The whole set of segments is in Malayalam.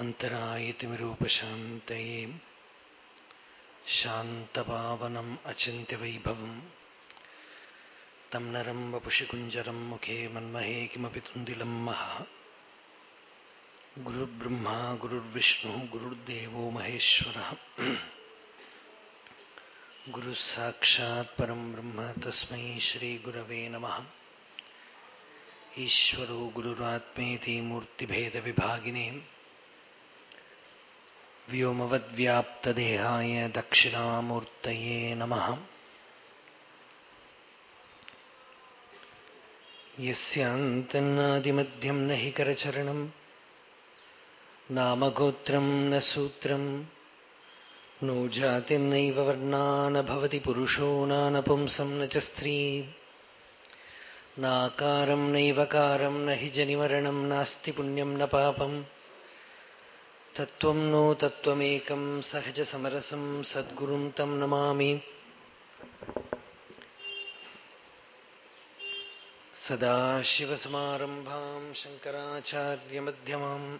अन्तरायतिमिरूपशान्तये शान्तपावनम् अचिन्त्यवैभवम् तं नरं वपुषि कुञ्जरं मुखे मन्महे किमपि तुन्दिलं महः। गुरुर्ब्रह्मा गुरुर्विष्णुः गुरुर्देवो महेश्वरः। गुरुः साक्षात् परं ब्रह्म तस्मै श्रीगुरवे नमः। ईश्वरो गुरुरात्मेति मूर्तिभेदविभागिने വ്യോമവദ്വ്യാപ്തദേഹായ ദക്ഷിണാമൂർത്തയേ നമ. യസ്യാന്തന്നാദിമധ്യം ന ഹി കരചരണം നാമഗോത്രം ന സൂത്രം നോ ജാതിർനൈവ വർണാനഭവതി പുരുഷോ നാനപുംസം ന ച സ്ത്രീ നാകാരം നൈവകാരം ന ഹി ജനിമരണം നാസ്തി പുണ്യം ന പാപം तत्त्वं नो तत्त्वमेकं सहजसमरसं सद्गुरुं तं नमामि। सदाशिवसमारम्भां शङ्कराचार्यमध्यमाम्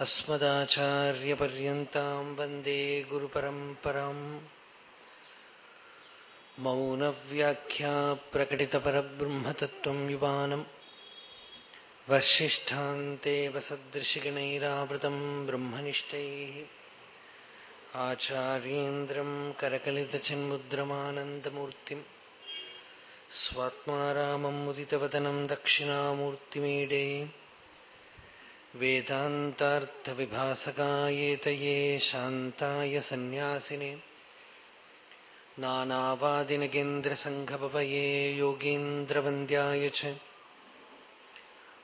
अस्मदाचार्यपर्यन्तां वन्दे गुरुपरम्पराम्। मौनव्याख्या प्रकटितपरब्रह्मतत्त्वं युवानम् वर्षिष्ठान्तेव सदृशिगणैरावृतम् ब्रह्मनिष्ठैः आचार्येन्द्रम् करकलितचिन्मुद्रमानन्दमूर्तिम् स्वात्मा रामम् मुदितवदनम् दक्षिणामूर्तिमीडे वेदान्तार्थविभासकायेतये शान्ताय सन्न्यासिने नानावादिनगेन्द्रसङ्घपवये योगीन्द्रवन्द्याय च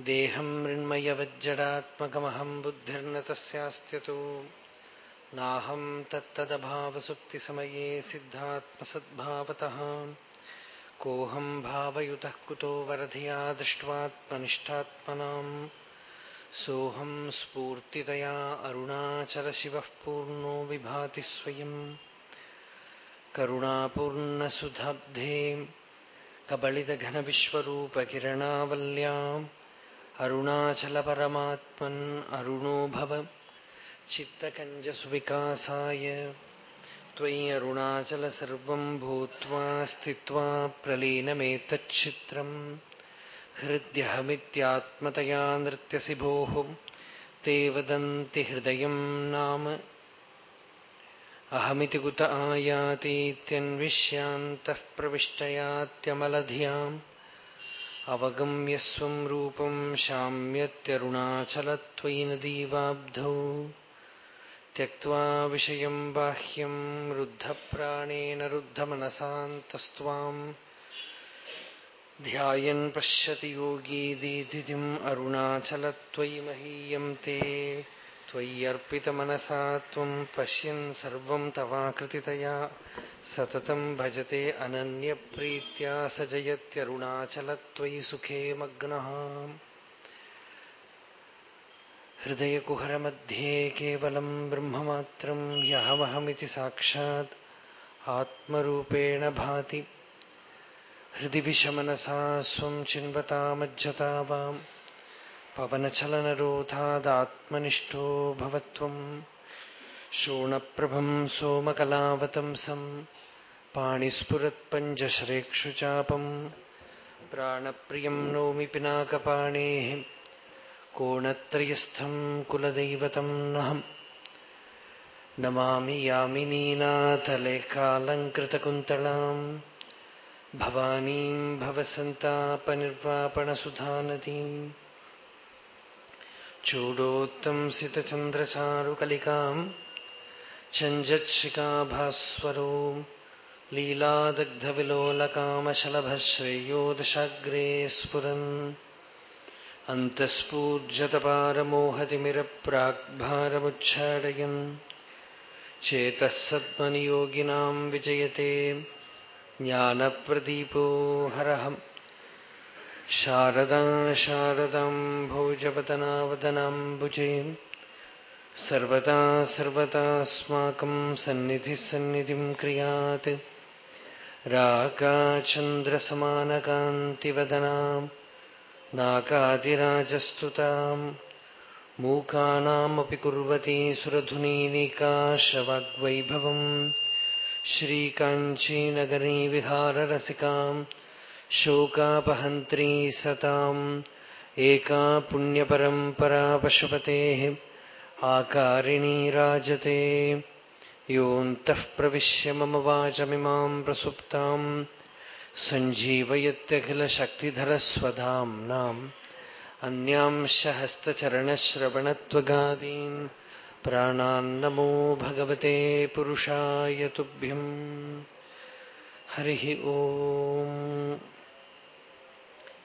देहम् मृण्मयवज्जडात्मकमहम् बुद्धिर्न तस्यास्त्यतो। नाहम् तत्तदभावसुप्तिसमये सिद्धात्मसद्भावतः। कोऽहम् भावयुतः कुतो वरधिया दृष्ट्वात्मनिष्ठात्मनाम्। सोऽहम् स्फूर्तितया अरुणाचलशिवः पूर्णो विभाति स्वयम् करुणापूर्णसुधाब्धे अरुणाचलपरमात्मन् अरुणो भव चित्तकञ्जसुविकासाय त्वयि अरुणाचल सर्वम् भूत्वा स्थित्वा प्रलीनमेतच्छित्रम् हृद्यहमित्यात्मतया नृत्यसि भोः ते वदन्ति हृदयम् नाम अहमिति कुत आयातीत्यन्विष्यान्तः प्रविष्टयात्यमलधियाम् अवगम्य स्वम् रूपम् शाम्यत्यरुणाचलत्वयि नदीवाब्धौ त्यक्त्वा विषयम् बाह्यम् रुद्धप्राणेन रुद्धमनसान्तस्त्वाम्। ध्यायन् पश्यति योगी दीदितिम् अरुणाचलत्वयि महीयम् ते त्वय्यर्पितमनसा त्वम् पश्यन् सर्वम् तवाकृतितया सततम् भजते अनन्यप्रीत्या स जयत्यरुणाचलत्वयि सुखे मग्नः। हृदयकुहरमध्ये केवलम् ब्रह्ममात्रम् ह्यहमहमिति साक्षात् आत्मरूपेण भाति। हृदि विषमनसा स्वम् चिन्वतामज्जता वाम्। पवनचलनरोधादात्मनिष्ठो भवत्वम् शोणप्रभम् सोमकलावतंसम् पाणिस्फुरत्पञ्जश्रेक्षुचापम् प्राणप्रियम् नौमि पिनाकपाणेः कोणत्रयस्थम् कुलदैवतम् नहम् नमामि यामिनीनाथलेखालङ्कृतकुन्तलाम् भवानीम् भवसन्तापनिर्वापणसुधानदीम् चूडोत्तंसितचन्द्रचारुकलिकाम् चञ्जत्शिकाभास्वरो लीलादग्धविलोलकामशलभश्रेयो दशाग्रे स्फुरन्। अन्तःस्फूर्जतपारमोहतिमिरप्राग्भारमुच्छाडयन् चेतः सद्मनियोगिनाम् विजयते। ज्ञानप्रदीपो हरहम्। शारदां शारदां भोजपतनावदनाम्बुजीं सर्वदा सर्वदास्माकं सन्निधिः सन्निधिं क्रियात्। रागाचन्द्रसमानकान्तिवदनां नाकादिराजस्तुतां मूकानामपि कुर्वती सुरधुनीनिकाशवाग्वैभवम् श्रीकाञ्चीनगरीविहाररसिकाम् शोकापहन्त्री सताम्। एका पुण्यपरम्परा पशुपतेः। आकारिणी राजते। योऽन्तः प्रविश्य मम वाचमिमाम् प्रसुप्ताम्। सञ्जीवयत्यखिलशक्तिधरस्वधाम्नाम्। अन्यांश हस्तचरणश्रवणत्वगादीन् प्राणान्नमो भगवते पुरुषाय तुभ्यम्। हरिः ओम्।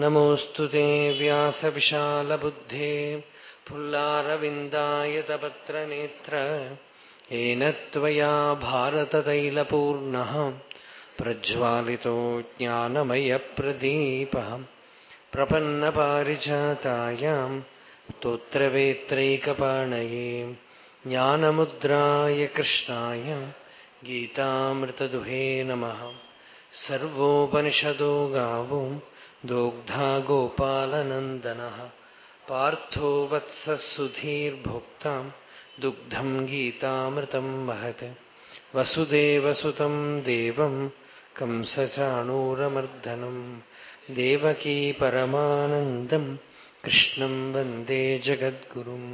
नमोऽस्तु ते व्यासविशालबुद्धे फुल्लारविन्दायतपत्रनेत्र येन त्वया भारततैलपूर्णः, प्रज्वालितो ज्ञानमयप्रदीपः। प्रपन्नपारिजातायाम् स्तोत्रवेत्रैकपाणये, ज्ञानमुद्राय कृष्णाय गीतामृतदुहे नमः। सर्वोपनिषदो गावो दोग्धा गोपालनन्दनः पार्थो वत्सः सुधीर्भोक्ताम् दुग्धम् गीतामृतम् महत् वसुदेवसुतम् देवम् कंसचाणूरमर्दनम् देवकी परमानन्दम् कृष्णम् वन्दे जगद्गुरुम्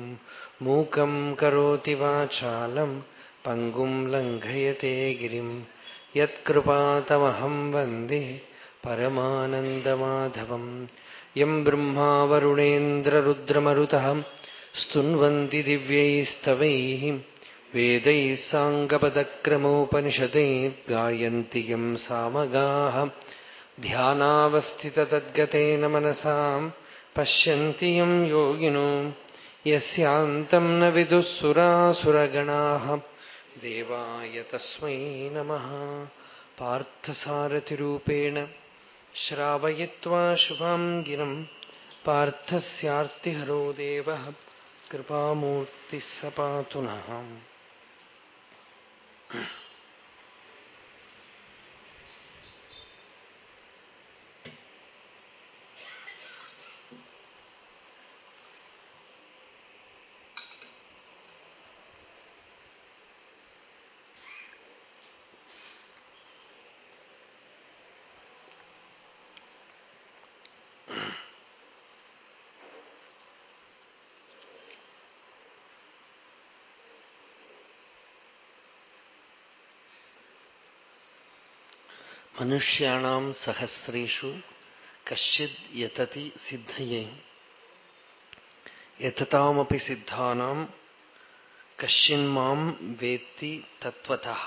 मूकम् करोति वाचालम् पङ्गुम् लङ्घयते गिरिम् यत्कृपातमहम् वन्दे परमानन्दमाधवम् यम् ब्रह्मा वरुणेन्द्ररुद्रमरुतः स्तुन्वन्ति दिव्यैस्तवैः वेदैः साङ्गपदक्रमोपनिषदै गायन्ति यम् सामगाः ध्यानावस्थिततद्गतेन मनसाम् पश्यन्ति यम् योगिनो यस्यान्तम् न विदुः सुरासुरगणाः देवाय तस्मै नमः पार्थसारथिरूपेण ശ്രാവയിത്വാ ശുഭാം ഗിരം പാർത്ഥസ്യാർത്തിഹരോ ദേവ കൃപാമൂർത്തി സപാതുനഹം मनुष्याणाम सहस्रेशु कश्चिद यतति सिद्धये। यततामपि सिद्धानाम कश्चिन्माम वेत्ति तत्वतः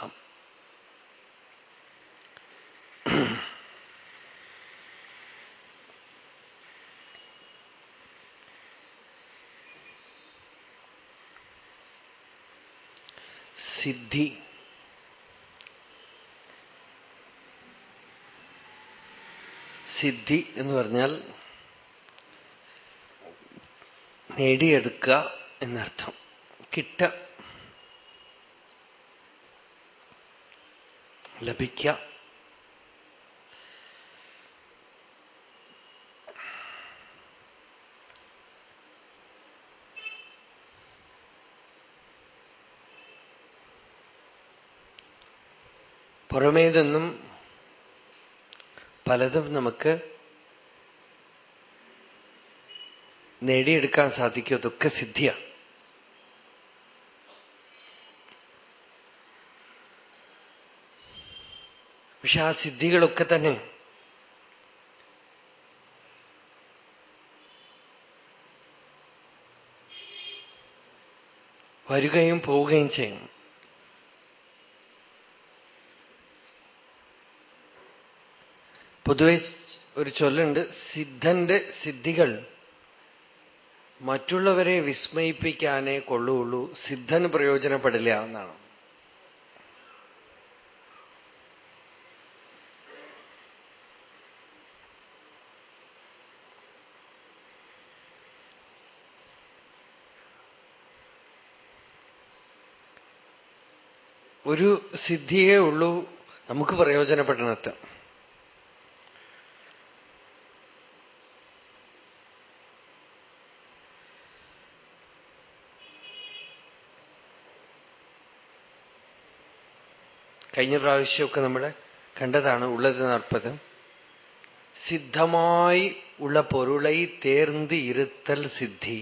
सिद्धि സിദ്ധി എന്ന് പറഞ്ഞാൽ നേടിയെടുക്കുക എന്നർത്ഥം. കിട്ട ലഭിക്ക. പുറമേ നിന്നും പലതും നമുക്ക് നേടിയെടുക്കാൻ സാധിക്കും. അതൊക്കെ സിദ്ധിയാണ് പക്ഷെ ആ സിദ്ധികളൊക്കെ തന്നെ വരികയും പോവുകയും ചെയ്യും. പൊതുവെ ഒരു ചൊല്ലുണ്ട് സിദ്ധന്റെ സിദ്ധികൾ. മറ്റുള്ളവരെ വിസ്മയിപ്പിക്കാനേ കൊള്ളുള്ളൂ സിദ്ധന് പ്രയോജനപ്പെടില്ല എന്നാണ്. ഒരു സിദ്ധിയേ ഉള്ളൂ നമുക്ക് പ്രയോജനപ്പെടണത്ത് കഴിഞ്ഞ പ്രാവശ്യമൊക്കെ നമ്മൾ കണ്ടതാണ് ഉള്ളത് നാൽപ്പത് സിദ്ധമായി ഉള്ള പൊരുളை தேர்ந்து ഇരുത്തൽ സിദ്ധി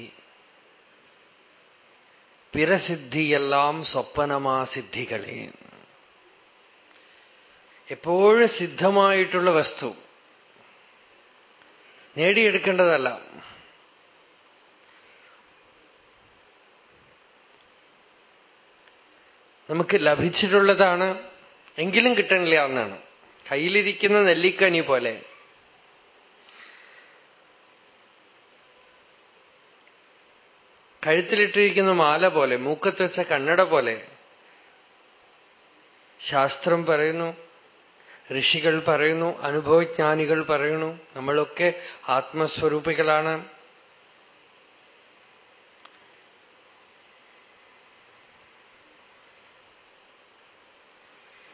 പിറസിദ്ധിയെല്ലാം സ്വപ്നമാ സിദ്ധികളെ എപ്പോഴും സിദ്ധമായിട്ടുള്ള വസ്തു നേടിയെടുക്കേണ്ടതല്ല നമുക്ക് ലഭിച്ചിട്ടുള്ളതാണ് എങ്കിലും കിട്ടണില്ല എന്നാണ്. കയ്യിലിരിക്കുന്ന നെല്ലിക്കനി പോലെ. കഴുത്തിലിട്ടിരിക്കുന്ന മാല പോലെ മൂക്കത്ത് വെച്ച കണ്ണട പോലെ. ശാസ്ത്രം പറയുന്നു ഋഷികൾ പറയുന്നു അനുഭവജ്ഞാനികൾ പറയുന്നു നമ്മളൊക്കെ ആത്മസ്വരൂപികളാണ്.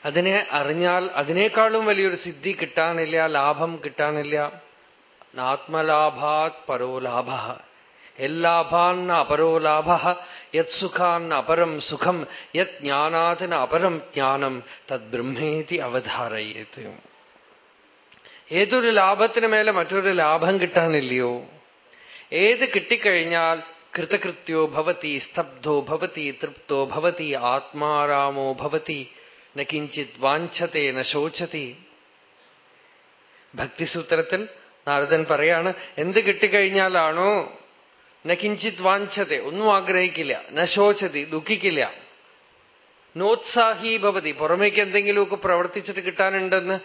അതിനെ അറിഞ്ഞാൽ അതിനേക്കാളും വലിയൊരു സിദ്ധി കിട്ടാനില്ല ലാഭം കിട്ടാനില്ല. ആത്മലാഭാത് പരോ ലാഭ എല്ലാഭാന്ന അപരോ ലാഭ യത് സുഖാന്ന അപരം സുഖം യത് ജ്ഞാനാതിന് അപരം ജ്ഞാനം തത് ബ്രഹ്മേതി അവധാരയേത്. ഏതൊരു ലാഭത്തിന് മേലെ മറ്റൊരു ലാഭം കിട്ടാനില്ലയോ? ഏത് കിട്ടിക്കഴിഞ്ഞാൽ കൃതകൃത്യോ ഭവതി സ്തബ്ധോ ഭവതി തൃപ്തോ ഭവതി ആത്മാരാമോ ഭവതി ന കിഞ്ചിത് വാഞ്ചത്തെ ന ശോചതി. ഭക്തിസൂത്രത്തിൽ നാരദൻ പറയാണ് എന്ത് കിട്ടിക്കഴിഞ്ഞാലാണോ ന കിഞ്ചിത് വാഞ്ചത്തെ ഒന്നും ആഗ്രഹിക്കില്ല ന ദുഃഖിക്കില്ല. നോത്സാഹി ഭവതി പുറമേക്ക് എന്തെങ്കിലുമൊക്കെ പ്രവർത്തിച്ചിട്ട് കിട്ടാനുണ്ടെന്ന്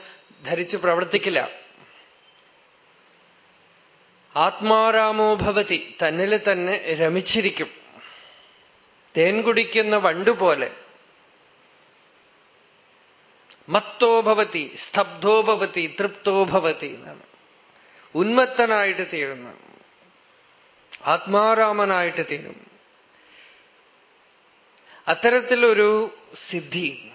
ധരിച്ച് പ്രവർത്തിക്കില്ല. ആത്മാരാമോ ഭവതി തന്നിൽ തന്നെ രമിച്ചിരിക്കും. തേൻ കുടിക്കുന്ന വണ്ടുപോലെ മത്തോ ഭവതി സ്തബ്ധോ ഭവതി തൃപ്തോ ഭവതി എന്നാണ്. ഉന്മത്തനായിട്ട് തീരുന്നു ആത്മാരാമനായിട്ട് തീരും. അത്തരത്തിലൊരു സിദ്ധി.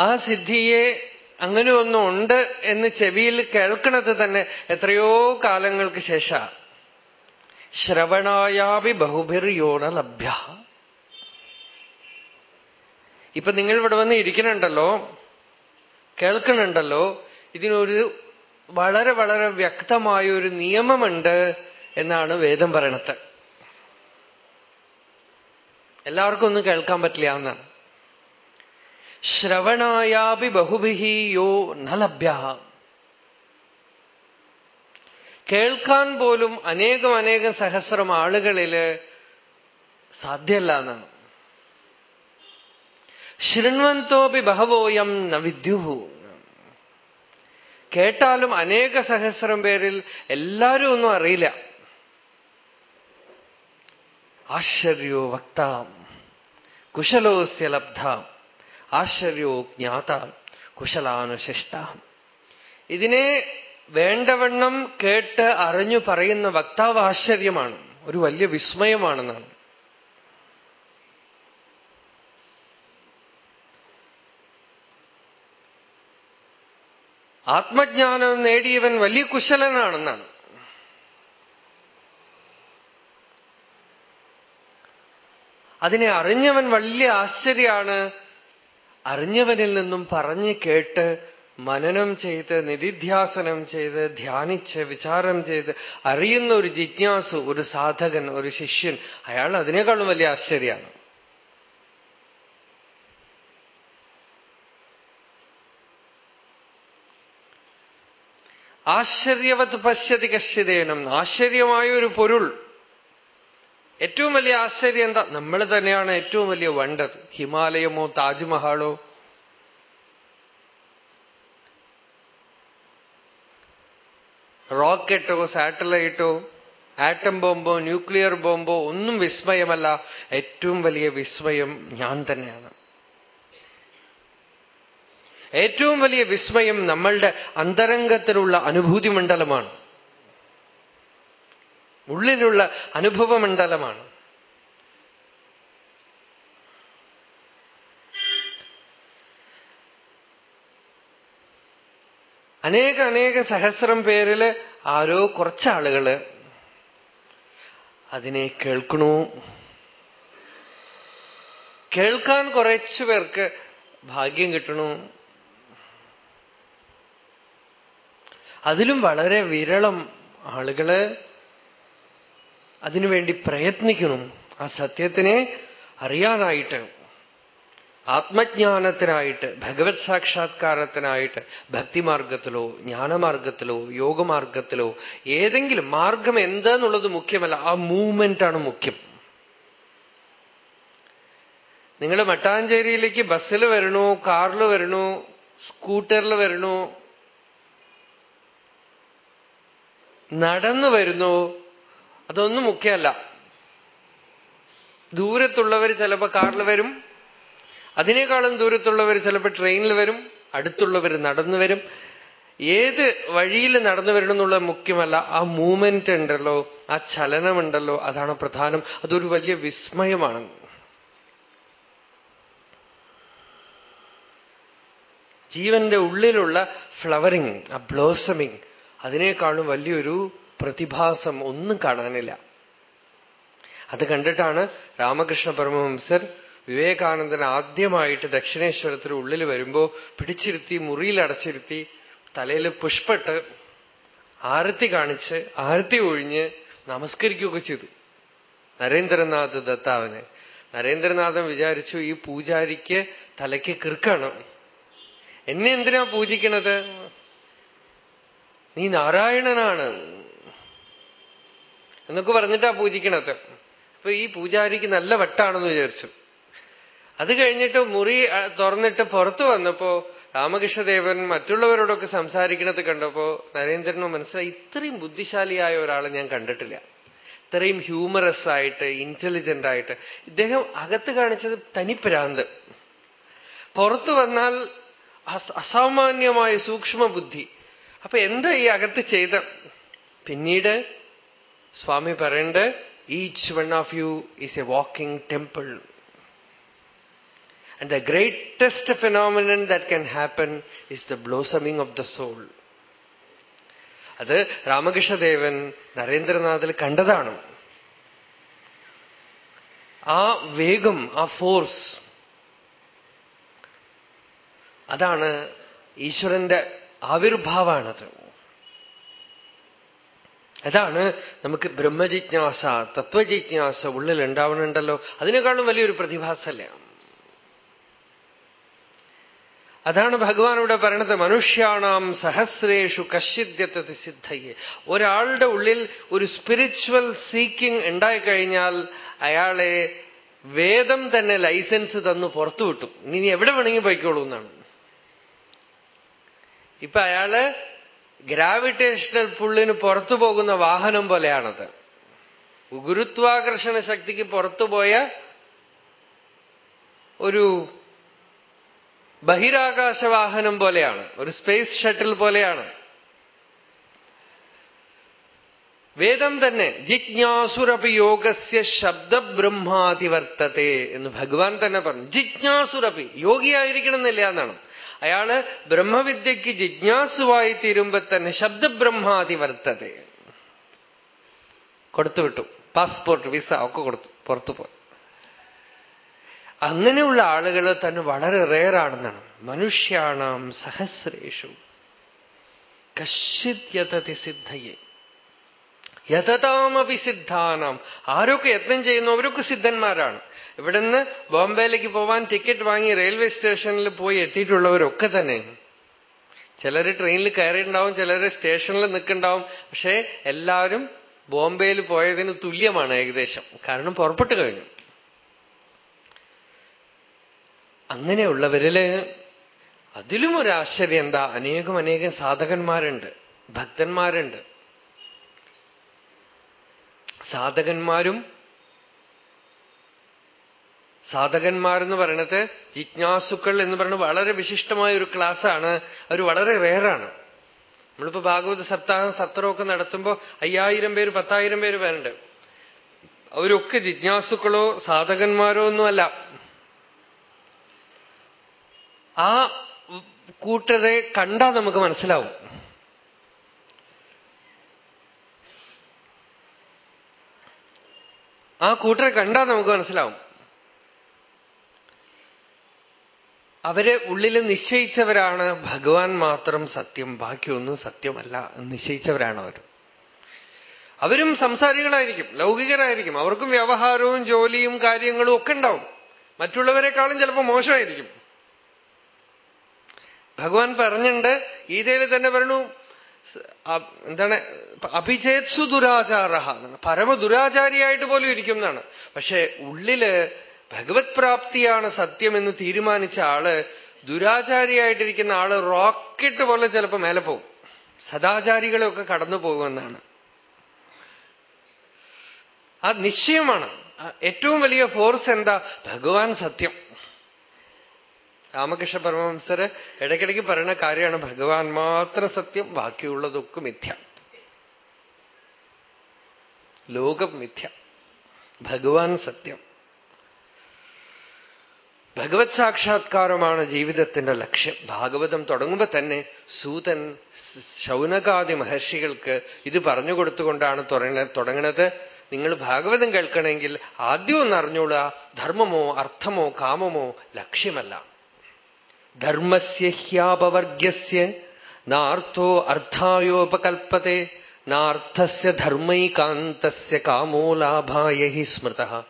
ആ സിദ്ധിയെ അങ്ങനെ ഒന്നുണ്ട് എന്ന് ചെവിയിൽ കേൾക്കണത് തന്നെ എത്രയോ കാലങ്ങൾക്ക് ശേഷ ശ്രവണായാപി ബഹുഭിർയോണ ലഭ്യ. ഇപ്പൊ നിങ്ങൾ ഇവിടെ വന്ന് ഇരിക്കണുണ്ടല്ലോ കേൾക്കണുണ്ടല്ലോ ഇതിനൊരു വളരെ വളരെ വ്യക്തമായ ഒരു നിയമമുണ്ട് എന്നാണ് വേദം പറയണത്. എല്ലാവർക്കും ഒന്നും കേൾക്കാൻ പറ്റില്ല എന്നാണ് ശ്രവണായാപി ബഹുഭിഹി യോ നലഭ്യ കേൾക്കാൻ പോലും അനേകം അനേകം സഹസ്രം ആളുകളിൽ സാധ്യല്ല എന്നാണ്. ശൃണ്വന്തോപി ബഹവോയം ന വിദ്യുഹു. കേട്ടാലും അനേക സഹസ്രം പേരിൽ എല്ലാരും ഒന്നും അറിയില്ല. ആശ്ചര്യോ വക്ത കുശലോസ്യ ലബ്ധാം ആശ്ചര്യോ ജ്ഞാത കുശലാനുശിഷ്ട. ഇതിനെ വേണ്ടവണ്ണം കേട്ട് അറിഞ്ഞു പറയുന്ന വക്താവ് ആശ്ചര്യമാണ്. ഒരു വലിയ വിസ്മയമാണെന്നാണ്. ആത്മജ്ഞാനം നേടിയവൻ വലിയ കുശലനാണെന്നാണ്. അതിനെ അറിഞ്ഞവൻ വലിയ ആശ്ചര്യമാണ്. അറിഞ്ഞവനിൽ നിന്നും പറഞ്ഞ് കേട്ട് മനനം ചെയ്ത് നിധിധ്യാസനം ചെയ്ത് ധ്യാനിച്ച് വിചാരം ചെയ്ത് അറിയുന്ന ഒരു ജിജ്ഞാസു ഒരു സാധകൻ ഒരു ശിഷ്യൻ അയാൾ അതിനേക്കാളും വലിയ ആശ്ചര്യമാണ്. ആശ്ചര്യവത് പശ്യതി കശ്യതേനം. ആശ്ചര്യമായ ഒരു പൊരുൾ. ഏറ്റവും വലിയ ആശ്ചര്യം എന്താ? നമ്മൾ തന്നെയാണ് ഏറ്റവും വലിയ വണ്ടർ. ഹിമാലയമോ താജ്മഹാളോ റോക്കറ്റോ സാറ്റലൈറ്റോ ആറ്റം ബോംബോ ന്യൂക്ലിയർ ബോംബോ ഒന്നും വിസ്മയമല്ല. ഏറ്റവും വലിയ വിസ്മയം ഞാൻ തന്നെയാണ്. ഏറ്റവും വലിയ വിസ്മയം നമ്മളുടെ അന്തരംഗത്തിലുള്ള അനുഭൂതി മണ്ഡലമാണ്. ഉള്ളിലുള്ള അനുഭവമണ്ഡലമാണ് അനേക അനേക സഹസ്രം പേരിൽ ആരോ കുറച്ചാളുകൾ അതിനെ കേൾക്കണു. കേൾക്കാൻ കുറച്ചു പേർക്ക് ഭാഗ്യം കിട്ടണു. അതിലും വളരെ വിരളം ആളുകൾ അതിനുവേണ്ടി പ്രയത്നിക്കണം ആ സത്യത്തിനെ അറിയാനായിട്ട് ആത്മജ്ഞാനത്തിനായിട്ട് ഭഗവത് സാക്ഷാത്കാരത്തിനായിട്ട് ഭക്തിമാർഗത്തിലോ ജ്ഞാനമാർഗത്തിലോ യോഗമാർഗത്തിലോ ഏതെങ്കിലും മാർഗം എന്താന്നുള്ളത് മുഖ്യമല്ല. ആ മൂവ്മെന്റ് ആണ് മുഖ്യം. നിങ്ങൾ മട്ടാഞ്ചേരിയിലേക്ക് ബസ്സിൽ വരണോ കാറിൽ വരണോ സ്കൂട്ടറിൽ വരണോ നടന്നു വരുന്നോ അതൊന്നും മുഖ്യമല്ല. ദൂരത്തുള്ളവർ ചിലപ്പോൾ കാറിൽ വരും അതിനേക്കാളും ദൂരത്തുള്ളവർ ചിലപ്പോൾ ട്രെയിനിൽ വരും അടുത്തുള്ളവർ നടന്നു വരും. ഏത് വഴിയിൽ നടന്നു വരണം എന്നുള്ളത് മുഖ്യമല്ല. ആ മൂവ്മെന്റ് ഉണ്ടല്ലോ ആ ചലനമുണ്ടല്ലോ അതാണ് പ്രധാനം. അതൊരു വലിയ വിസ്മയമാണ്. ജീവന്റെ ഉള്ളിലുള്ള ഫ്ലവറിങ് ആ ബ്ലോസമിങ് അതിനേക്കാളും വലിയൊരു പ്രതിഭാസം ഒന്നും കാണാനില്ല. അത് കണ്ടിട്ടാണ് രാമകൃഷ്ണ പരമഹംസർ വിവേകാനന്ദൻ ആദ്യമായിട്ട് ദക്ഷിണേശ്വരത്തിന് ഉള്ളിൽ വരുമ്പോ പിടിച്ചിരുത്തി മുറിയിൽ അടച്ചിരുത്തി തലയിൽ പുഷ്പട്ട് ആരത്തി കാണിച്ച് ആരത്തി ഒഴിഞ്ഞ് നമസ്കരിക്കുകയൊക്കെ ചെയ്തു. നരേന്ദ്രനാഥ് ദത്താവിനെ. നരേന്ദ്രനാഥൻ വിചാരിച്ചു ഈ പൂജാരിക്ക് തലയ്ക്ക് കിർക്കണം. എന്നെ എന്തിനാ പൂജിക്കണത്? നീ നാരായണനാണ് എന്നൊക്കെ പറഞ്ഞിട്ടാ പൂജിക്കണത്. അപ്പൊ ഈ പൂജാരിക്ക് നല്ല വട്ടാണെന്ന് വിചാരിച്ചു. അത് കഴിഞ്ഞിട്ട് മുറി തുറന്നിട്ട് പുറത്തു വന്നപ്പോ രാമകൃഷ്ണദേവൻ മറ്റുള്ളവരോടൊക്കെ സംസാരിക്കണത് കണ്ടപ്പോ നരേന്ദ്രനോ മനസ്സിലായി ഇത്രയും ബുദ്ധിശാലിയായ ഒരാളെ ഞാൻ കണ്ടിട്ടില്ല. ഇത്രയും ഹ്യൂമറസ് ആയിട്ട് ഇന്റലിജന്റ് ആയിട്ട്. ഇദ്ദേഹം അകത്ത് കാണിച്ചത് തനിപ്രാന്ത് പുറത്തു വന്നാൽ അസാമാന്യമായ സൂക്ഷ്മ ബുദ്ധി അപ്പൊ എന്താ ഈ അകത്ത് ചെയ്ത? പിന്നീട് സ്വാമി പറയണ്ട് each one of you is a walking temple And the greatest phenomenon that can happen is the blossoming of the soul. അത് രാമകൃഷ്ണദേവൻ നരേന്ദ്രനാഥിൽ കണ്ടതാണ്. ആ വേഗം ആ ഫോഴ്സ് അതാണ് ഈശ്വരന്റെ ആവിർഭാവാണത്. അതാണ് നമുക്ക് ബ്രഹ്മജിജ്ഞാസ തത്വജിജ്ഞാസ ഉള്ളിൽ ഉണ്ടാവണുണ്ടല്ലോ. അതിനേക്കാളും വലിയൊരു പ്രതിഭാസല്ല? അതാണ് ഭഗവാൻ ഇവിടെ പറയണത്. മനുഷ്യാണാം സഹസ്രേഷു കശ്യദ്യത്തെ സിദ്ധയെ. ഒരാളുടെ ഉള്ളിൽ ഒരു സ്പിരിച്വൽ സീക്കിംഗ് ഉണ്ടായിക്കഴിഞ്ഞാൽ അയാളെ വേദം തന്നെ ലൈസൻസ് തന്നു പുറത്തുവിട്ടു ഇനി എവിടെ വേണമെങ്കിൽ പോയിക്കോളൂ എന്നാണ്. ഇപ്പൊ അയാൾ ഗ്രാവിറ്റേഷണൽ പുള്ളിന് പുറത്തു പോകുന്ന വാഹനം പോലെയാണത്. ഗുരുത്വാകർഷണ ശക്തിക്ക് പുറത്തുപോയ ഒരു ബഹിരാകാശ വാഹനം പോലെയാണ്. ഒരു സ്പേസ് ഷട്ടിൽ പോലെയാണ്. വേദം തന്നെ ജിജ്ഞാസുരപി യോഗസ്യ ശബ്ദബ്രഹ്മാതിവർത്തത്തെ എന്ന് ഭഗവാൻ തന്നെ പറഞ്ഞു. ജിജ്ഞാസുരപി യോഗിയായിരിക്കണമെന്നില്ല എന്നാണ്. അയാൾ ബ്രഹ്മവിദ്യക്ക് ജിജ്ഞാസുവായി തീരുമ്പോ തന്നെ ശബ്ദബ്രഹ്മാതിവർത്തതെ കൊടുത്തുവിട്ടു. പാസ്പോർട്ട് വിസ ഒക്കെ കൊടുത്തു പുറത്തു പോയി. അങ്ങനെയുള്ള ആളുകൾ തന്നെ വളരെ റേറാണെന്നാണ് മനുഷ്യാണാം സഹസ്രേഷു. കശ്ചിത്യതതി സിദ്ധയെ. യഥതാമപി സിദ്ധാനാം. ആരൊക്കെ യത്നം ചെയ്യുന്നു അവരൊക്കെ സിദ്ധന്മാരാണ്. ഇവിടുന്ന് ബോംബെയിലേക്ക് പോവാൻ ടിക്കറ്റ് വാങ്ങി റെയിൽവേ സ്റ്റേഷനിൽ പോയി എത്തിയിട്ടുള്ളവരൊക്കെ തന്നെ ചിലര് ട്രെയിനിൽ കയറിയിട്ടുണ്ടാവും ചിലര് സ്റ്റേഷനിൽ നിൽക്കുന്നുണ്ടാവും. പക്ഷേ എല്ലാവരും ബോംബെയിൽ പോയതിന് തുല്യമാണ് ഏകദേശം. കാരണം പുറപ്പെട്ടു കഴിഞ്ഞു. അങ്ങനെയുള്ളവരിൽ അതിലും ഒരു ആശ്ചര്യം എന്താ? അനേകം അനേകം സാധകന്മാരുണ്ട് ഭക്തന്മാരുണ്ട്. സാധകന്മാരും സാധകന്മാരെന്ന് പറയണത് ജിജ്ഞാസുക്കൾ എന്ന് പറയുന്നത് വളരെ വിശിഷ്ടമായ ഒരു ക്ലാസ്സാണ്. അവർ വളരെ റെയറാണ്. നമ്മളിപ്പോ ഭാഗവത സപ്താഹം സത്രമൊക്കെ നടത്തുമ്പോൾ അയ്യായിരം പേര് പത്തായിരം പേര് വരണ്ട്. അവരൊക്കെ ജിജ്ഞാസുക്കളോ സാധകന്മാരോ ഒന്നുമല്ല ആ കൂട്ടരെ കണ്ടാൽ നമുക്ക് മനസ്സിലാവും. ആ കൂട്ടരെ കണ്ടാൽ നമുക്ക് മനസ്സിലാവും. അവരെ ഉള്ളിൽ നിശ്ചയിച്ചവരാണ് ഭഗവാൻ മാത്രം സത്യം ബാക്കിയൊന്നും സത്യമല്ല. നിശ്ചയിച്ചവരാണ് അവർ. അവരും സംസാരികളായിരിക്കും ലൗകികരായിരിക്കും. അവർക്കും വ്യവഹാരവും ജോലിയും കാര്യങ്ങളും ഒക്കെ ഉണ്ടാവും. മറ്റുള്ളവരെക്കാളും ചിലപ്പോൾ മോശമായിരിക്കും. ഭഗവാൻ പറഞ്ഞിട്ടുണ്ട് ഗീതയിൽ തന്നെ പറഞ്ഞു എന്താണ് അഭിചേത്സു ദുരാചാര പരമ ദുരാചാരിയായിട്ട് പോലും ഇരിക്കും എന്നാണ്. പക്ഷെ ഉള്ളിൽ ഭഗവത് പ്രാപ്തിയാണ് സത്യമെന്ന് തീരുമാനിച്ച ആൾ ദുരാചാരിയായിട്ടിരിക്കുന്ന ആൾ റോക്കറ്റ് പോലെ ചിലപ്പോ മേലെ പോകും. സദാചാരികളെയൊക്കെ കടന്നു പോകുമെന്നാണ്. ആ നിശ്ചയമാണ്. ഏറ്റവും വലിയ ഫോഴ്സ് എന്താ? ഭഗവാൻ സത്യം. രാമകൃഷ്ണ പരമഹംസര് ഇടയ്ക്കിടയ്ക്ക് പറയുന്ന കാര്യമാണ് ഭഗവാൻ മാത്രം സത്യം ബാക്കിയുള്ളതൊക്കെ മിഥ്യ. ലോകം മിഥ്യ. ഭഗവാൻ സത്യം. ഭഗവത് സാക്ഷാത്കാരമാണ് ജീവിതത്തിന്റെ ലക്ഷ്യം. ഭാഗവതം തുടങ്ങുമ്പോൾ തന്നെ സൂതൻ ശൗനകാദി മഹർഷികൾക്ക് ഇത് പറഞ്ഞു കൊടുത്തുകൊണ്ടാണ് തുടങ്ങണത്. നിങ്ങൾ ഭാഗവതം കേൾക്കണമെങ്കിൽ ആദ്യം ഒന്ന് അറിഞ്ഞോളുക ധർമ്മമോ അർത്ഥമോ കാമമോ ലക്ഷ്യമല്ല. धर्म से ह्यापवर्ग से ह्यापवर्ग्यस्य नार्थो नाथ से धर्मैकान्तस्य कामो लाभाय हि स्मृतः।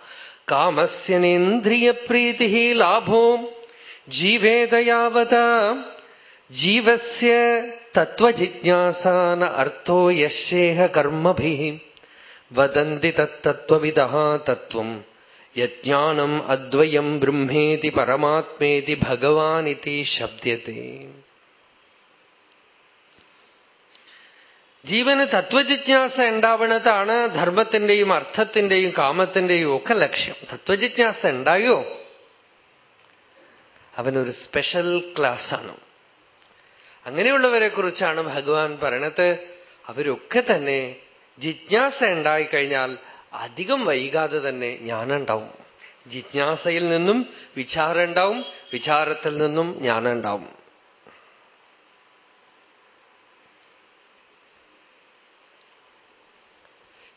कामस्य नेन्द्रियप्रीतिः लाभो जीवेद यावता से तत्त्वजिज्ञासा न अर्थो यस्येह कर्मभिः। वदन्ति तत्व, तत्व യജ്ഞാനം അദ്വയം ബ്രഹ്മേതി പരമാത്മേതി ഭഗവാനിതി ശബ്ദത്തെ ജീവന് തത്വജിജ്ഞാസ ഉണ്ടാവണതാണ് ധർമ്മത്തിന്റെയും അർത്ഥത്തിന്റെയും കാമത്തിന്റെയും ഒക്കെ ലക്ഷ്യം. തത്വജിജ്ഞാസ ഉണ്ടായോ? അവനൊരു സ്പെഷ്യൽ ക്ലാസ്സാണ്. അങ്ങനെയുള്ളവരെ കുറിച്ചാണ് ഭഗവാൻ പറയണത്. അവരൊക്കെ തന്നെ ജിജ്ഞാസ ഉണ്ടായിക്കഴിഞ്ഞാൽ അധികം വൈകാതെ തന്നെ ജ്ഞാനുണ്ടാവും ജിജ്ഞാസയിൽ നിന്നും വിചാരം ഉണ്ടാവും വിചാരത്തിൽ നിന്നും ജ്ഞാനം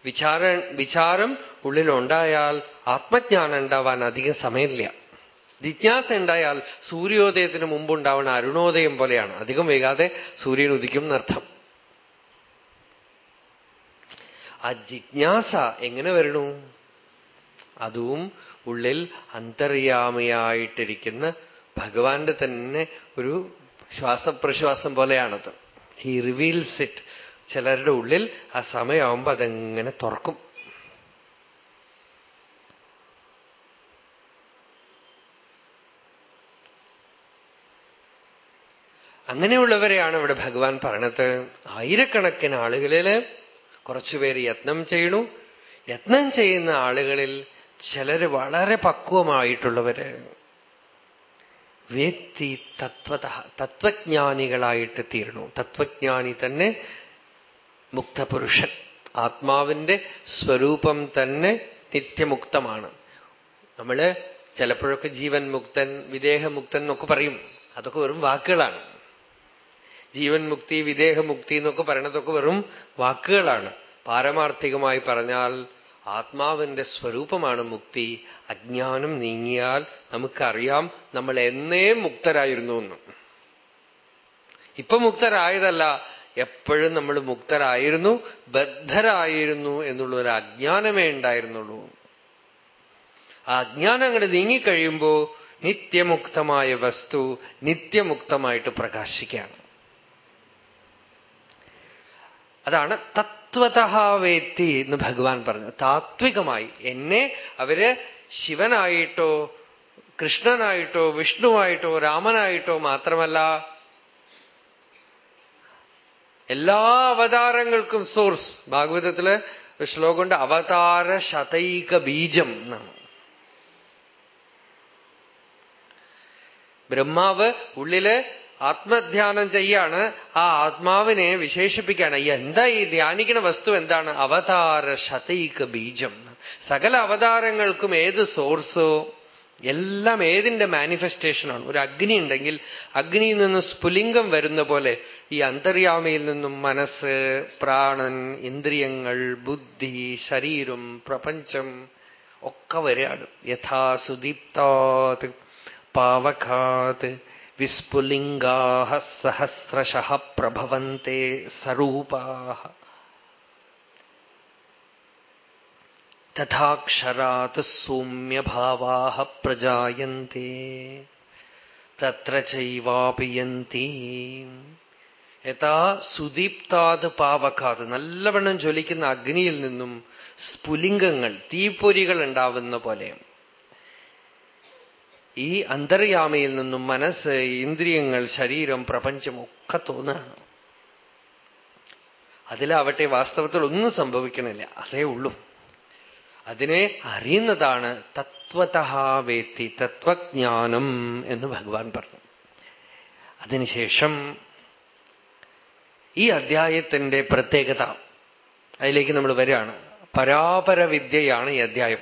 വിചാര വിചാരം ഉള്ളിലുണ്ടായാൽ ആത്മജ്ഞാനം ഉണ്ടാവാൻ അധികം സമയമില്ല. ജിജ്ഞാസ ഉണ്ടായാൽ സൂര്യോദയത്തിന് മുമ്പുണ്ടാവുന്ന അരുണോദയം പോലെയാണ്. അധികം വൈകാതെ സൂര്യൻ ഉദിക്കും എന്നർത്ഥം. ആ ജിജ്ഞാസ എങ്ങനെ വരണു? അതും ഉള്ളിൽ അന്തര്യാമയായിട്ടിരിക്കുന്ന ഭഗവാന്റെ തന്നെ ഒരു ശ്വാസപ്രശ്വാസം പോലെയാണത്. ഹി റിവീൽസ് ഇറ്റ് ചിലരുടെ ഉള്ളിൽ ആ സമയമാകുമ്പോ അതെങ്ങനെ തുറക്കും. അങ്ങനെയുള്ളവരെയാണ് ഇവിടെ ഭഗവാൻ പറഞ്ഞത് ആയിരക്കണക്കിന് ആളുകളിൽ കുറച്ചുപേര് യത്നം ചെയ്യണു യത്നം ചെയ്യുന്ന ആളുകളിൽ ചിലര് വളരെ പക്വമായിട്ടുള്ളവര്. വ്യക്തി തത്വത തത്വജ്ഞാനികളായിട്ട് തീരണു തത്വജ്ഞാനി തന്നെ മുക്തപുരുഷൻ. ആത്മാവിന്റെ സ്വരൂപം തന്നെ നിത്യമുക്തമാണ്. നമ്മൾ ചിലപ്പോഴൊക്കെ ജീവൻ മുക്തൻ വിദേഹമുക്തൻ എന്നൊക്കെ പറയും. അതൊക്കെ വെറും വാക്കുകളാണ്. ജീവൻ മുക്തി വിദേഹമുക്തി എന്നൊക്കെ പറയണതൊക്കെ വെറും വാക്കുകളാണ്. പാരമാർത്ഥികമായി പറഞ്ഞാൽ ആത്മാവിന്റെ സ്വരൂപമാണ് മുക്തി. അജ്ഞാനം നീങ്ങിയാൽ നമുക്കറിയാം നമ്മൾ എന്നേ മുക്തരായിരുന്നു എന്ന്. ഇപ്പൊ മുക്തരായതല്ല എപ്പോഴും നമ്മൾ മുക്തരായിരുന്നു ബദ്ധരായിരുന്നു എന്നുള്ള ഒരു അജ്ഞാനമേ ഉണ്ടായിരുന്നുള്ളൂ. ആ അജ്ഞാനം അങ്ങോട്ട് നീങ്ങിക്കഴിയുമ്പോ നിത്യമുക്തമായ വസ്തു നിത്യമുക്തമായിട്ട് പ്രകാശിക്കുകയാണ്. അതാണ് തത്വതഹാവേത്തി എന്ന് ഭഗവാൻ പറഞ്ഞു താത്വികമായി എന്നെ അവർ ശിവനായിട്ടോ കൃഷ്ണനായിട്ടോ വിഷ്ണുവായിട്ടോ രാമനായിട്ടോ മാത്രമല്ല എല്ലാ അവതാരങ്ങൾക്കും സോഴ്സ് ഭാഗവതത്തിൽ ഒരു ശ്ലോകമുണ്ട് അവതാര ശതൈക ബീജം എന്നാണ്. ബ്രഹ്മാവ് ഉള്ളിൽ ആത്മധ്യാനം ചെയ്യാണ്. ആ ആത്മാവിനെ വിശേഷിപ്പിക്കുകയാണ്. എന്താ ഈ ധ്യാനിക്കുന്ന വസ്തു എന്താണ്? അവതാര ശതൈക ബീജം. സകല അവതാരങ്ങൾക്കും ഏത് സോഴ്സോ എല്ലാം ഏതിന്റെ മാനിഫെസ്റ്റേഷനാണ്? ഒരു അഗ്നി ഉണ്ടെങ്കിൽ അഗ്നിയിൽ നിന്ന് സ്ഫുലിംഗം വരുന്ന പോലെ ഈ അന്തര്യാമയിൽ നിന്നും മനസ്സ് പ്രാണൻ ഇന്ദ്രിയങ്ങൾ ബുദ്ധി ശരീരം പ്രപഞ്ചം ഒക്കെ വരികയാണ് യഥാ സുദീപ്താത് വിസ്ഫുലിംഗാ സഹസ്രശ പ്രഭവന്തേ സരൂപാ തഥാക്ഷരാത് സൗമ്യഭാവാ പ്രജായന്തി തത്ര ചൈവാപിയന്തി യഥാ സുദീപ്താത് പാവക്കാത് നല്ലവണ്ണം ജ്വലിക്കുന്ന അഗ്നിയിൽ നിന്നും സ്ഫുലിംഗങ്ങൾ തീപ്പൊരികൾ ഉണ്ടാവുന്ന പോലെ ഈ അന്തർയാമയിൽ നിന്നും മനസ്സ് ഇന്ദ്രിയങ്ങൾ ശരീരം പ്രപഞ്ചം ഒക്കെ തോന്നുകയാണ് അതിലാവട്ടെ വാസ്തവത്തിൽ ഒന്നും സംഭവിക്കണില്ല. അതേ ഉള്ളൂ. അതിനെ അറിയുന്നതാണ് തത്വതഹാവേത്തി തത്വജ്ഞാനം എന്ന് ഭഗവാൻ പറഞ്ഞു. അതിനുശേഷം ഈ അധ്യായത്തിന്റെ പ്രത്യേകത അതിലേക്ക് നമ്മൾ വരികയാണ്. പരാപരവിദ്യയാണ് ഈ അധ്യായം.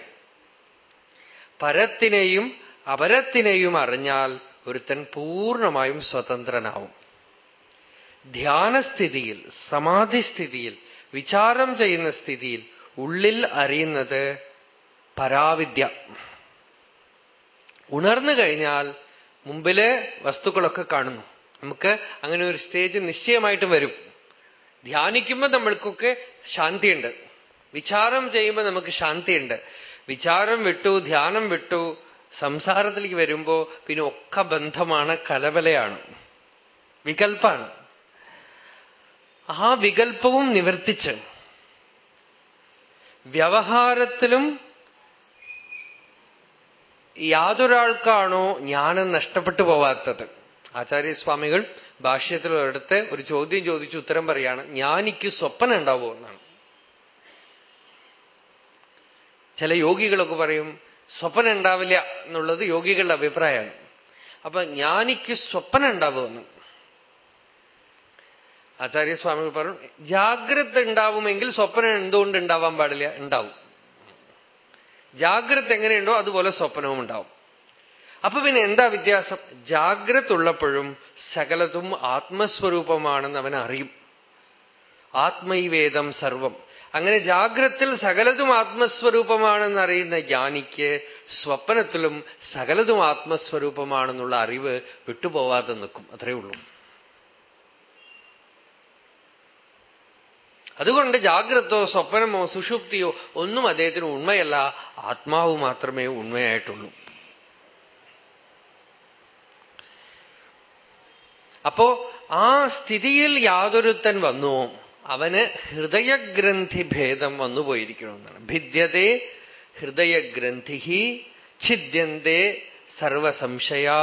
പരത്തിനെയും അപരത്തിനെയും അറിഞ്ഞാൽ ഒരുത്തൻ പൂർണമായും സ്വതന്ത്രനാവും. ധ്യാനസ്ഥിതിയിൽ സമാധിസ്ഥിതിയിൽ വിചാരം ചെയ്യുന്ന സ്ഥിതിയിൽ ഉള്ളിൽ അറിയുന്നത് പരാവിദ്യ. ഉണർന്നു കഴിഞ്ഞാൽ മുമ്പിലെ വസ്തുക്കളൊക്കെ കാണുന്നു. നമുക്ക് അങ്ങനെ ഒരു സ്റ്റേജ് നിശ്ചയമായിട്ടും വരും. ധ്യാനിക്കുമ്പോൾ നമ്മൾക്കൊക്കെ ശാന്തിയുണ്ട്. വിചാരം ചെയ്യുമ്പോൾ നമുക്ക് ശാന്തിയുണ്ട്. വിചാരം വിട്ടു ധ്യാനം വിട്ടു സംസാരത്തിലേക്ക് വരുമ്പോ പിന്നെ ഒക്കെ ബന്ധമാണ് കലവലയാണ്. വികൽപ്പാണ്. ആ വികൽപ്പവും നിവർത്തിച്ച് വ്യവഹാരത്തിലും യാതൊരാൾക്കാണോ ജ്ഞാനം നഷ്ടപ്പെട്ടു പോവാത്തത്? ആചാര്യസ്വാമികൾ ഭാഷ്യത്തിൽ ഒരിടത്ത് ഒരു ചോദ്യം ചോദിച്ച് ഉത്തരം പറയാണ് ജ്ഞാനിക്ക് സ്വപ്നം ഉണ്ടാവുമോ? എന്നാണ്. ചില യോഗികളൊക്കെ പറയും സ്വപ്നം ഉണ്ടാവില്ല എന്നുള്ളത് യോഗികളുടെ അഭിപ്രായമാണ്. അപ്പൊ ജ്ഞാനിക്ക് സ്വപ്നം ഉണ്ടാവുമെന്ന് ആചാര്യസ്വാമികൾ പറഞ്ഞു ജാഗ്രത ഉണ്ടാവുമെങ്കിൽ സ്വപ്നം എന്തുകൊണ്ട് ഉണ്ടാവാൻ പാടില്ല? ഉണ്ടാവും. ജാഗ്രത എങ്ങനെയുണ്ടോ അതുപോലെ സ്വപ്നവും ഉണ്ടാവും. അപ്പൊ പിന്നെ എന്താ വ്യത്യാസം? ജാഗ്രത ഉള്ളപ്പോഴും സകലതും ആത്മസ്വരൂപമാണെന്ന് അവൻ അറിയും. ആത്മൈവേദം സർവം. അങ്ങനെ ജാഗ്രത്തിൽ സകലതും ആത്മസ്വരൂപമാണെന്ന് അറിയുന്ന ജ്ഞാനിക്ക് സ്വപ്നത്തിലും സകലതും ആത്മസ്വരൂപമാണെന്നുള്ള അറിവ് വിട്ടുപോവാതെ നിൽക്കും. അത്രയേ ഉള്ളൂ. അതുകൊണ്ട് ജാഗ്രതോ സ്വപ്നമോ സുഷുപ്തിയോ ഒന്നും അദ്ദേഹത്തിന് ഉണ്മയല്ല. ആത്മാവ് മാത്രമേ ഉണ്മയായിട്ടുള്ളൂ. അപ്പോ ആ സ്ഥിതിയിൽ യാതൊരുത്തൻ വന്നു അവന് ഹൃദയഗ്രന്ഥി ഭേദം വന്നു വന്നുപോയിരിക്കണമെന്നാണ് ഭിദ്യതേ ഹൃദയഗ്രന്ഥി ഛിദ്യന്തേ സർവസംശയാ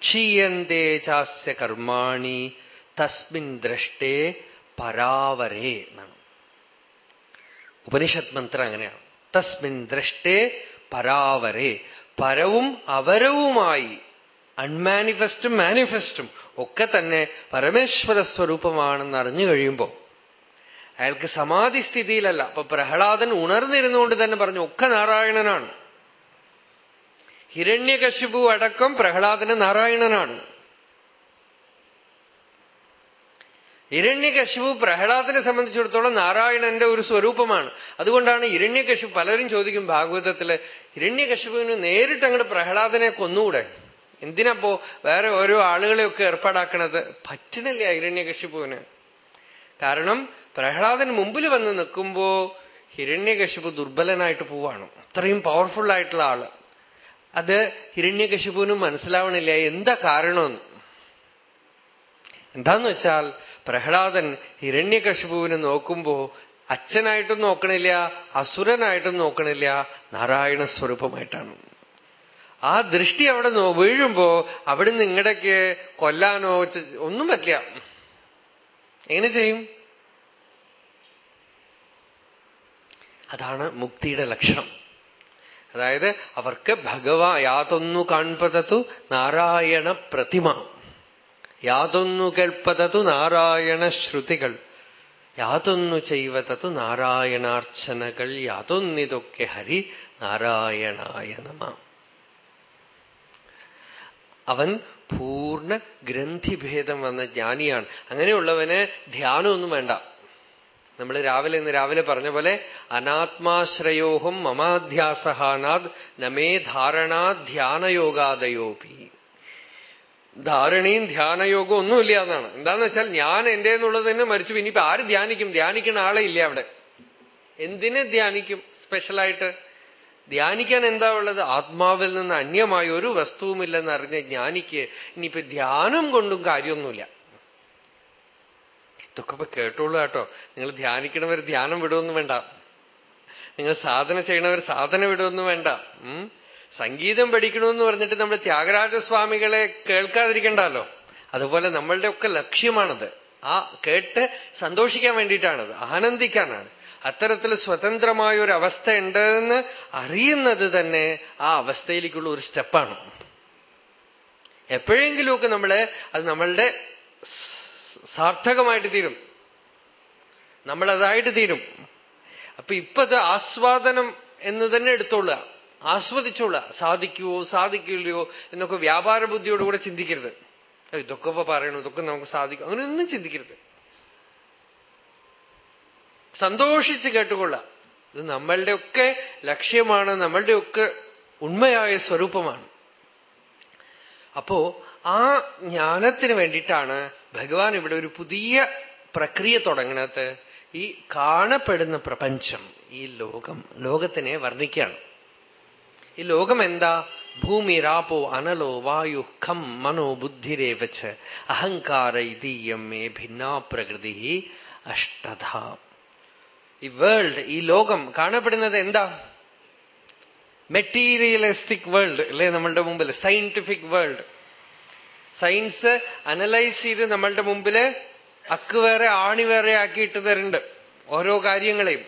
ക്ഷീയന്തേ ചാസ്യ കർമാണി തസ്മിൻ ദ്രഷ്ടേ പരാവരേ എന്നാണ്. ഉപനിഷത് മന്ത്രം അങ്ങനെയാണ്. തസ്മിൻ ദ്രഷ്ടേ പരാവരേ പരവും അവരവുമായി അൺമാനിഫെസ്റ്റും മാനിഫെസ്റ്റും ഒക്കെ തന്നെ പരമേശ്വര സ്വരൂപമാണെന്ന് അറിഞ്ഞു കഴിയുമ്പോൾ അയാൾക്ക് സമാധി സ്ഥിതിയിലല്ല. അപ്പൊ പ്രഹ്ലാദൻ ഉണർന്നിരുന്നുകൊണ്ട് തന്നെ പറഞ്ഞു ഒക്കെ നാരായണനാണ്. ഹിരണ്യകശിപു അടക്കം പ്രഹ്ലാദന് നാരായണനാണ്. ഇരണ്യകശിപു പ്രഹ്ലാദനെ സംബന്ധിച്ചിടത്തോളം നാരായണന്റെ ഒരു സ്വരൂപമാണ്. അതുകൊണ്ടാണ് ഇരണ്യകശിപു പലരും ചോദിക്കും ഭാഗവതത്തിൽ ഇരണ്യകശിപുവിന് നേരിട്ട് അങ്ങോട്ട് പ്രഹ്ലാദനെ കൊന്നുകൂടെ എന്തിനപ്പോ വേറെ ഓരോ ആളുകളെയൊക്കെ ഏർപ്പാടാക്കണത്? പറ്റണില്ല ഇരണ്യകശിപുവിന് കാരണം പ്രഹ്ലാദന് മുമ്പിൽ വന്ന് നിൽക്കുമ്പോ ഹിരണ്യകശിപു ദുർബലനായിട്ട് പോവാണ്. അത്രയും പവർഫുൾ ആയിട്ടുള്ള ആൾ. അത് ഹിരണ്യകശിപുവിനും മനസ്സിലാവണില്ല. എന്താ കാരണമെന്ന് എന്താന്ന് വെച്ചാൽ പ്രഹ്ലാദൻ ഹിരണ്യകശിപുവിനെ നോക്കുമ്പോ അച്ഛനായിട്ടും നോക്കണില്ല അസുരനായിട്ടും നോക്കണില്ല നാരായണ സ്വരൂപമായിട്ടാണ്. ആ ദൃഷ്ടി അവിടെ വീഴുമ്പോ അവിടുന്ന് ഇങ്ങടേക്ക് കൊല്ലാനോ ഒന്നും പറ്റില്ല. എങ്ങനെ ചെയ്യും? അതാണ് മുക്തിയുടെ ലക്ഷണം. അതായത് അവർക്ക് ഭഗവാ യാതൊന്നു കാൺപതത്തു നാരായണ പ്രതിമ. യാതൊന്നു കേൾപ്പതത്തു നാരായണ ശ്രുതികൾ. യാതൊന്നു ചെയ്വതതു നാരായണാർച്ചനകൾ. യാതൊന്നിതൊക്കെ ഹരി നാരായണായ നമ. അവൻ പൂർണ ഗ്രന്ഥിഭേദം വന്ന ജ്ഞാനിയാണ്. അങ്ങനെയുള്ളവന് ധ്യാനമൊന്നും വേണ്ട. നമ്മൾ രാവിലെ ഇന്ന് രാവിലെ പറഞ്ഞ പോലെ അനാത്മാശ്രയോഹം മമാധ്യാസഹാനാദ് നമേ ധാരണാ ധ്യാനയോഗാദയോപി. ധാരണയും ധ്യാനയോഗവും ഒന്നുമില്ല എന്നാണ്. എന്താന്ന് വെച്ചാൽ ഞാൻ എന്റെ എന്നുള്ളത് തന്നെ മരിച്ചു. ഇനിയിപ്പോ ആര് ധ്യാനിക്കും? ധ്യാനിക്കുന്ന ആളെ ഇല്ല അവിടെ. എന്തിനെ ധ്യാനിക്കും? സ്പെഷ്യലായിട്ട് ധ്യാനിക്കാൻ എന്താ ഉള്ളത്? ആത്മാവിൽ നിന്ന് അന്യമായ ഒരു വസ്തുവുമില്ലെന്ന് അറിഞ്ഞ ജ്ഞാനിക്ക് ഇനിയിപ്പോ ധ്യാനം കൊണ്ടും കാര്യമൊന്നുമില്ല. ഇതൊക്കെ കേട്ടോളൂ കേട്ടോ. നിങ്ങൾ ധ്യാനിക്കണവർ ധ്യാനം വിടുമെന്ന് വേണ്ട. നിങ്ങൾ സാധന ചെയ്യണവർ സാധന വിടുമെന്ന് വേണ്ട. സംഗീതം പഠിക്കണമെന്ന് പറഞ്ഞിട്ട് നമ്മൾ ത്യാഗരാജസ്വാമികളെ കേൾക്കാതിരിക്കണ്ടല്ലോ. അതുപോലെ നമ്മളുടെ ഒക്കെ ലക്ഷ്യമാണത്. ആ കേട്ട് സന്തോഷിക്കാൻ വേണ്ടിയിട്ടാണത്. ആനന്ദിക്കാനാണ്. അത്തരത്തിൽ സ്വതന്ത്രമായ ഒരു അവസ്ഥ ഉണ്ടെന്ന് അറിയുന്നത് തന്നെ ആ അവസ്ഥയിലേക്കുള്ള ഒരു സ്റ്റെപ്പാണ്. എപ്പോഴെങ്കിലുമൊക്കെ നമ്മൾ അത് നമ്മളുടെ സാർത്ഥകമായിട്ട് തീരും. നമ്മളതായിട്ട് തീരും. അപ്പൊ ഇപ്പത് ആസ്വാദനം എന്ന് തന്നെ എടുത്തോളുക. ആസ്വദിച്ചോളുക. സാധിക്കുവോ സാധിക്കില്ലയോ എന്നൊക്കെ വ്യാപാര ബുദ്ധിയോടുകൂടെ ചിന്തിക്കരുത്. ഇതൊക്കെ ഇപ്പൊ പറയണു ഇതൊക്കെ നമുക്ക് സാധിക്കും. അങ്ങനെയൊന്നും ചിന്തിക്കരുത്. സന്തോഷിച്ച് കേട്ടുകൊള്ളാം ഇത് നമ്മളുടെയൊക്കെ ലക്ഷ്യമാണ് നമ്മളുടെയൊക്കെ ഉണ്മയായ സ്വരൂപമാണ്. അപ്പോ ആ ജ്ഞാനത്തിന് വേണ്ടിയിട്ടാണ് ഭഗവാൻ ഇവിടെ ഒരു പുതിയ പ്രക്രിയ തുടങ്ങണത് ഈ കാണപ്പെടുന്ന പ്രപഞ്ചം ഈ ലോകം ലോകത്തിനെ വർണിക്കുകയാണ്. ഈ ലോകം എന്താ? ഭൂമി രാപോ അനലോ വായു ഖം മനോ ബുദ്ധിരേവച്ച് അഹങ്കാര ഇതീയം മേ ഭിന്നാ പ്രകൃതി അഷ്ടധ. ഈ വേൾഡ് ഈ ലോകം കാണപ്പെടുന്നത് എന്താ? മെറ്റീരിയലിസ്റ്റിക് വേൾഡ് അല്ലെ? നമ്മളുടെ മുമ്പിൽ സയന്റിഫിക് വേൾഡ് സയൻസ് അനലൈസ് ചെയ്ത് നമ്മളുടെ മുമ്പിൽ അക്ക് വേറെ ആണി വേറെ ആക്കിയിട്ട് തരുന്നുണ്ട്. ഓരോ കാര്യങ്ങളെയും.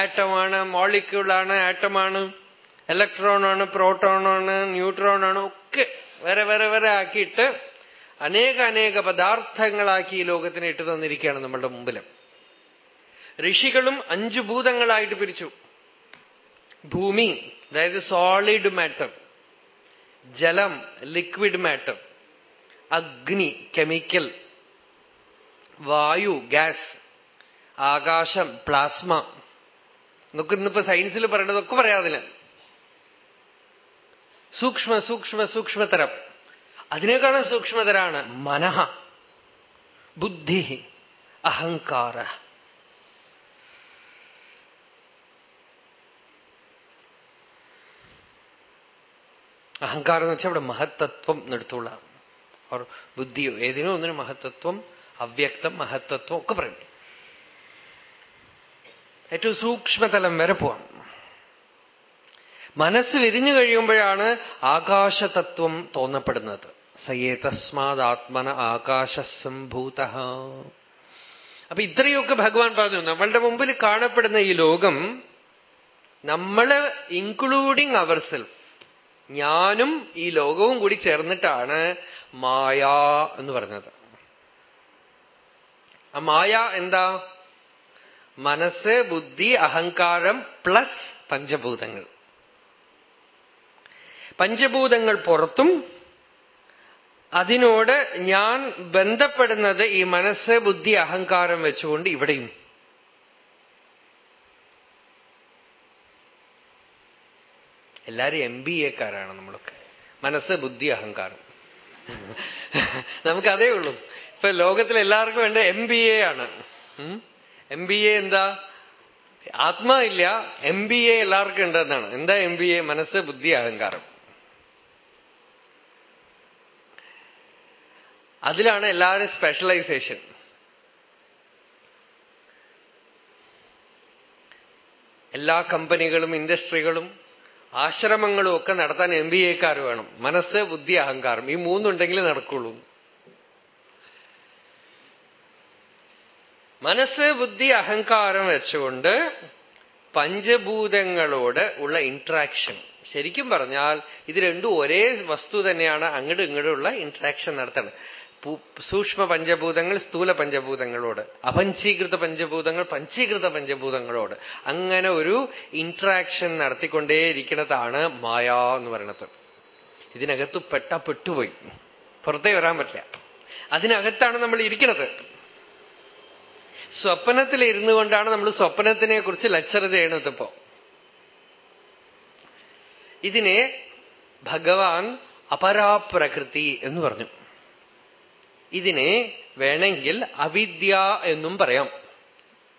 ആറ്റമാണ് മോളിക്യൂളാണ് ആറ്റമാണ് ഇലക്ട്രോണാണ് പ്രോട്ടോണാണ് ന്യൂട്രോണാണ് ഒക്കെ വേറെ വേറെ വേറെ ആക്കിയിട്ട് അനേക അനേക പദാർത്ഥങ്ങളാക്കി ഈ ലോകത്തിന് ഇട്ട് തന്നിരിക്കുകയാണ് നമ്മളുടെ മുമ്പിൽ ഋഷികളും അഞ്ചു ഭൂതങ്ങളായിട്ട് പിരിച്ചു. ഭൂമി അതായത് സോളിഡ് മാറ്റർ ജലം ലിക്വിഡ് മാറ്റർ അഗ്നി കെമിക്കൽ വായു ഗ്യാസ് ആകാശം പ്ലാസ്മ എന്നൊക്കെ ഇന്നിപ്പോ സയൻസിൽ പറയേണ്ടതൊക്കെ പറയാതില്ല സൂക്ഷ്മ സൂക്ഷ്മ സൂക്ഷ്മതരം അതിനേക്കാളും സൂക്ഷ്മതരാണ് മനഃ ബുദ്ധി അഹങ്കാര. അഹങ്കാരം എന്ന് വെച്ചാൽ ഇവിടെ മഹത്തത്വം എന്നെടുത്തോളാം അവർ ബുദ്ധിയോ ഏതിനോ ഒന്നിനും മഹത്തത്വം അവ്യക്തം മഹത്തത്വം ഒക്കെ പറയും. ഏറ്റവും സൂക്ഷ്മതലം വരെ പോവാം. മനസ്സ് വിരിഞ്ഞു കഴിയുമ്പോഴാണ് ആകാശതത്വം തോന്നപ്പെടുന്നത്. സയേ തസ്മാത്മന ആകാശസംഭൂത. അപ്പൊ ഇത്രയൊക്കെ ഭഗവാൻ പറഞ്ഞു. നമ്മളുടെ മുമ്പിൽ കാണപ്പെടുന്ന ഈ ലോകം നമ്മൾ ഇൻക്ലൂഡിങ് അവർ സെൽഫ് ഞാനും ഈ ലോകവും കൂടി ചേർന്നിട്ടാണ് മായ എന്ന് പറഞ്ഞത്. ആ മായ എന്താ? മനസ്സ് ബുദ്ധി അഹങ്കാരം പ്ലസ് പഞ്ചഭൂതങ്ങൾ. പഞ്ചഭൂതങ്ങൾ പുറത്തും അതിനോട് ഞാൻ ബന്ധപ്പെടുന്നത് ഈ മനസ്സ് ബുദ്ധി അഹങ്കാരം വെച്ചുകൊണ്ട് ഇവിടെയും. എല്ലാരും എം ബി എക്കാരാണ് നമ്മളൊക്കെ. മനസ്സ് ബുദ്ധി അഹങ്കാരം. നമുക്കതേ ഉള്ളൂ. ഇപ്പൊ ലോകത്തിൽ എല്ലാവർക്കും വേണ്ട എം ബി എ ആണ് എം ബി എ എന്താ? ആത്മാ ഇല്ല എം ബി എ എല്ലാവർക്കും ഉണ്ടെന്നാണ്. എന്താ എം ബി എ മനസ്സ് ബുദ്ധി അഹങ്കാരം. അതിലാണ് എല്ലാവരും സ്പെഷ്യലൈസേഷൻ എല്ലാ കമ്പനികളും ഇൻഡസ്ട്രികളും ആശ്രമങ്ങളും ഒക്കെ നടത്താൻ എം ബി എക്കാർ വേണം. മനസ്സ് ബുദ്ധി അഹങ്കാരം. ഈ മൂന്നുണ്ടെങ്കിൽ നടക്കുള്ളൂ. മനസ്സ് ബുദ്ധി അഹങ്കാരം വെച്ചുകൊണ്ട് പഞ്ചഭൂതങ്ങളോട് ഉള്ള ഇന്ററാക്ഷൻ ശരിക്കും പറഞ്ഞാൽ ഇത് രണ്ടും ഒരേ വസ്തു തന്നെയാണ്. അങ്ങോട്ടും ഇങ്ങോട്ടുള്ള ഇന്ററാക്ഷൻ നടത്തണം. സൂക്ഷ്മ പഞ്ചഭൂതങ്ങൾ സ്ഥൂല പഞ്ചഭൂതങ്ങളോട് അപഞ്ചീകൃത പഞ്ചഭൂതങ്ങൾ പഞ്ചീകൃത പഞ്ചഭൂതങ്ങളോട്. അങ്ങനെ ഒരു ഇന്ററാക്ഷൻ നടത്തിക്കൊണ്ടേയിരിക്കുന്നതാണ് മായ എന്ന് പറയുന്നത്. ഇതിനകത്ത് പെട്ട പെട്ടുപോയി. പുറത്തേ വരാൻ പറ്റില്ല. അതിനകത്താണ് നമ്മൾ ഇരിക്കുന്നത്. സ്വപ്നത്തിൽ ഇരുന്നു കൊണ്ടാണ് നമ്മൾ സ്വപ്നത്തിനെ കുറിച്ച് ലെക്ചർ ചെയ്യണത് ഇപ്പോ. ഇതിനെ ഭഗവാൻ അപരാപ്രകൃതി എന്ന് പറഞ്ഞു. ഇതിനെ വേണമെങ്കിൽ അവിദ്യ എന്നും പറയാം.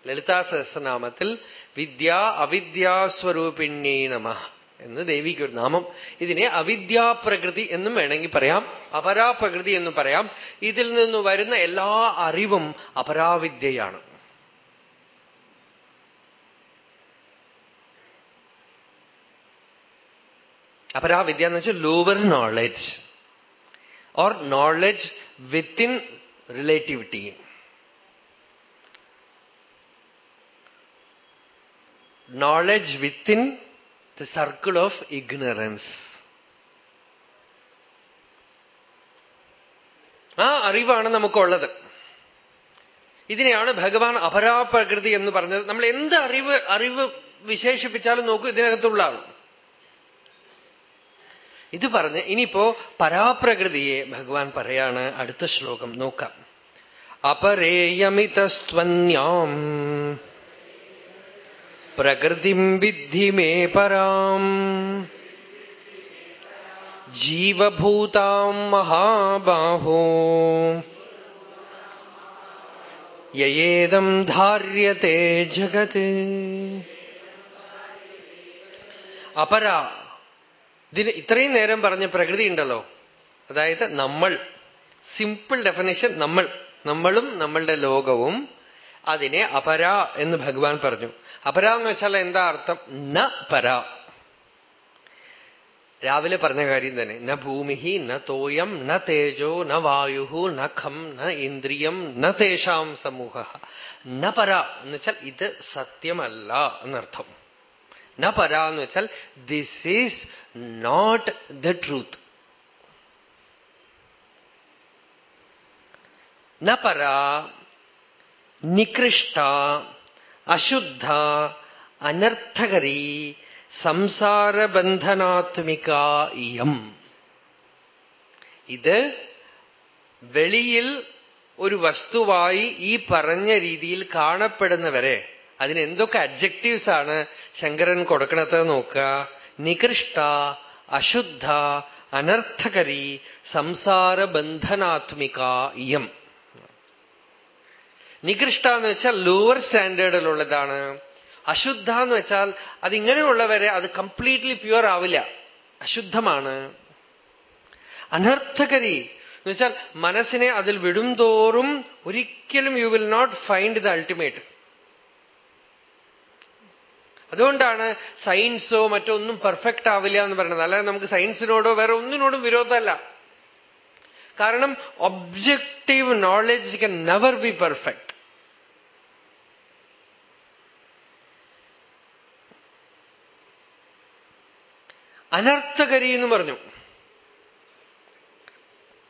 ലളിതാ സഹസ്രനാമത്തിൽ വിദ്യ അവിദ്യാസ്വരൂപിണ്യേ നമ എന്ന് ദേവിക്ക് ഒരു നാമം. ഇതിനെ അവിദ്യാപ്രകൃതി എന്നും വേണമെങ്കിൽ പറയാം. അപരാപ്രകൃതി എന്നും പറയാം. ഇതിൽ നിന്ന് വരുന്ന എല്ലാ അറിവും അപരാവിദ്യയാണ്. അപരാവിദ്യ എന്ന് വെച്ചാൽ lower knowledge or knowledge within relativity knowledge within the circle of ignorance ആ അറിവാണ് നമുക്കുള്ളത്. ഇതിനെയാണ് ഭഗവാൻ അപരാപ്രകൃതി എന്ന് പറഞ്ഞത്. നമ്മൾ എന്ത് അറിവ് അറിവ് വിശേഷിപ്പിച്ചാലും നോക്കൂ ഇതിനകത്തുള്ള ആൾ ഇത് പറഞ്ഞ് ഇനിയിപ്പോ പരാപ്രകൃതിയെ ഭഗവാൻ പറയാണ് അടുത്ത ശ്ലോകം. നോക്കാം. അപരേയമിതസ്ത്വന്യാം പ്രകൃതിം വിദ്ധി മേ പരാം ജീവഭൂതാം മഹാബാഹോ യേദം ധാര്യത്തെ ജഗത്. അപര ഇതിന് ഇത്രയും നേരം പറഞ്ഞ പ്രകൃതി ഉണ്ടല്ലോ. അതായത് നമ്മൾ. സിമ്പിൾ ഡെഫിനേഷൻ നമ്മൾ. നമ്മളും നമ്മളുടെ ലോകവും അതിനെ അപര എന്ന് ഭഗവാൻ പറഞ്ഞു. അപര എന്ന് വെച്ചാൽ എന്താ അർത്ഥം? ന പര. രാവിലെ പറഞ്ഞ കാര്യം തന്നെ. ന ഭൂമി ന തോയം ന തേജോ ന വായു ന ഖം ന ഇന്ദ്രിയം ന തേഷാം സമൂഹ. ന പര എന്ന് വെച്ചാൽ ഇത് സത്യമല്ല എന്നർത്ഥം. ന പര എന്ന് വെച്ചാൽ this is not the truth ന പര നികൃഷ്ട അശുദ്ധ അനർത്ഥകരി സംസാരബന്ധനാത്മിക ഇയം ഇത് വെളിയിൽ ഒരു വസ്തുവായി ഈ പറഞ്ഞ രീതിയിൽ കാണപ്പെടുന്നവരെ അതിന് എന്തൊക്കെ അഡ്ജക്റ്റീവ്സ് ആണ് ശങ്കരൻ കൊടുക്കണത് നോക്കുക. നികൃഷ്ട അശുദ്ധ അനർത്ഥകരി സംസാര ബന്ധനാത്മിക ഇയം. നികൃഷ്ട എന്ന് വെച്ചാൽ ലോവർ സ്റ്റാൻഡേർഡിലുള്ളതാണ് അശുദ്ധ എന്ന് വെച്ചാൽ അതിങ്ങനെയുള്ളവരെ അത് കംപ്ലീറ്റ്ലി പ്യുവർ ആവില്ല. അശുദ്ധമാണ്. അനർത്ഥകരി എന്ന് വെച്ചാൽ മനസ്സിനെ അതിൽ വിടും തോറും ഒരിക്കലും you will not find the ultimate അതുകൊണ്ടാണ് സയൻസോ മറ്റോ ഒന്നും പെർഫെക്റ്റ് ആവില്ല എന്ന് പറയുന്നത്. അല്ലാതെ നമുക്ക് സയൻസിനോടോ വേറെ ഒന്നിനോടും വിരോധമല്ല. കാരണം objective knowledge can never be perfect അനർത്ഥകരി എന്ന് പറഞ്ഞു.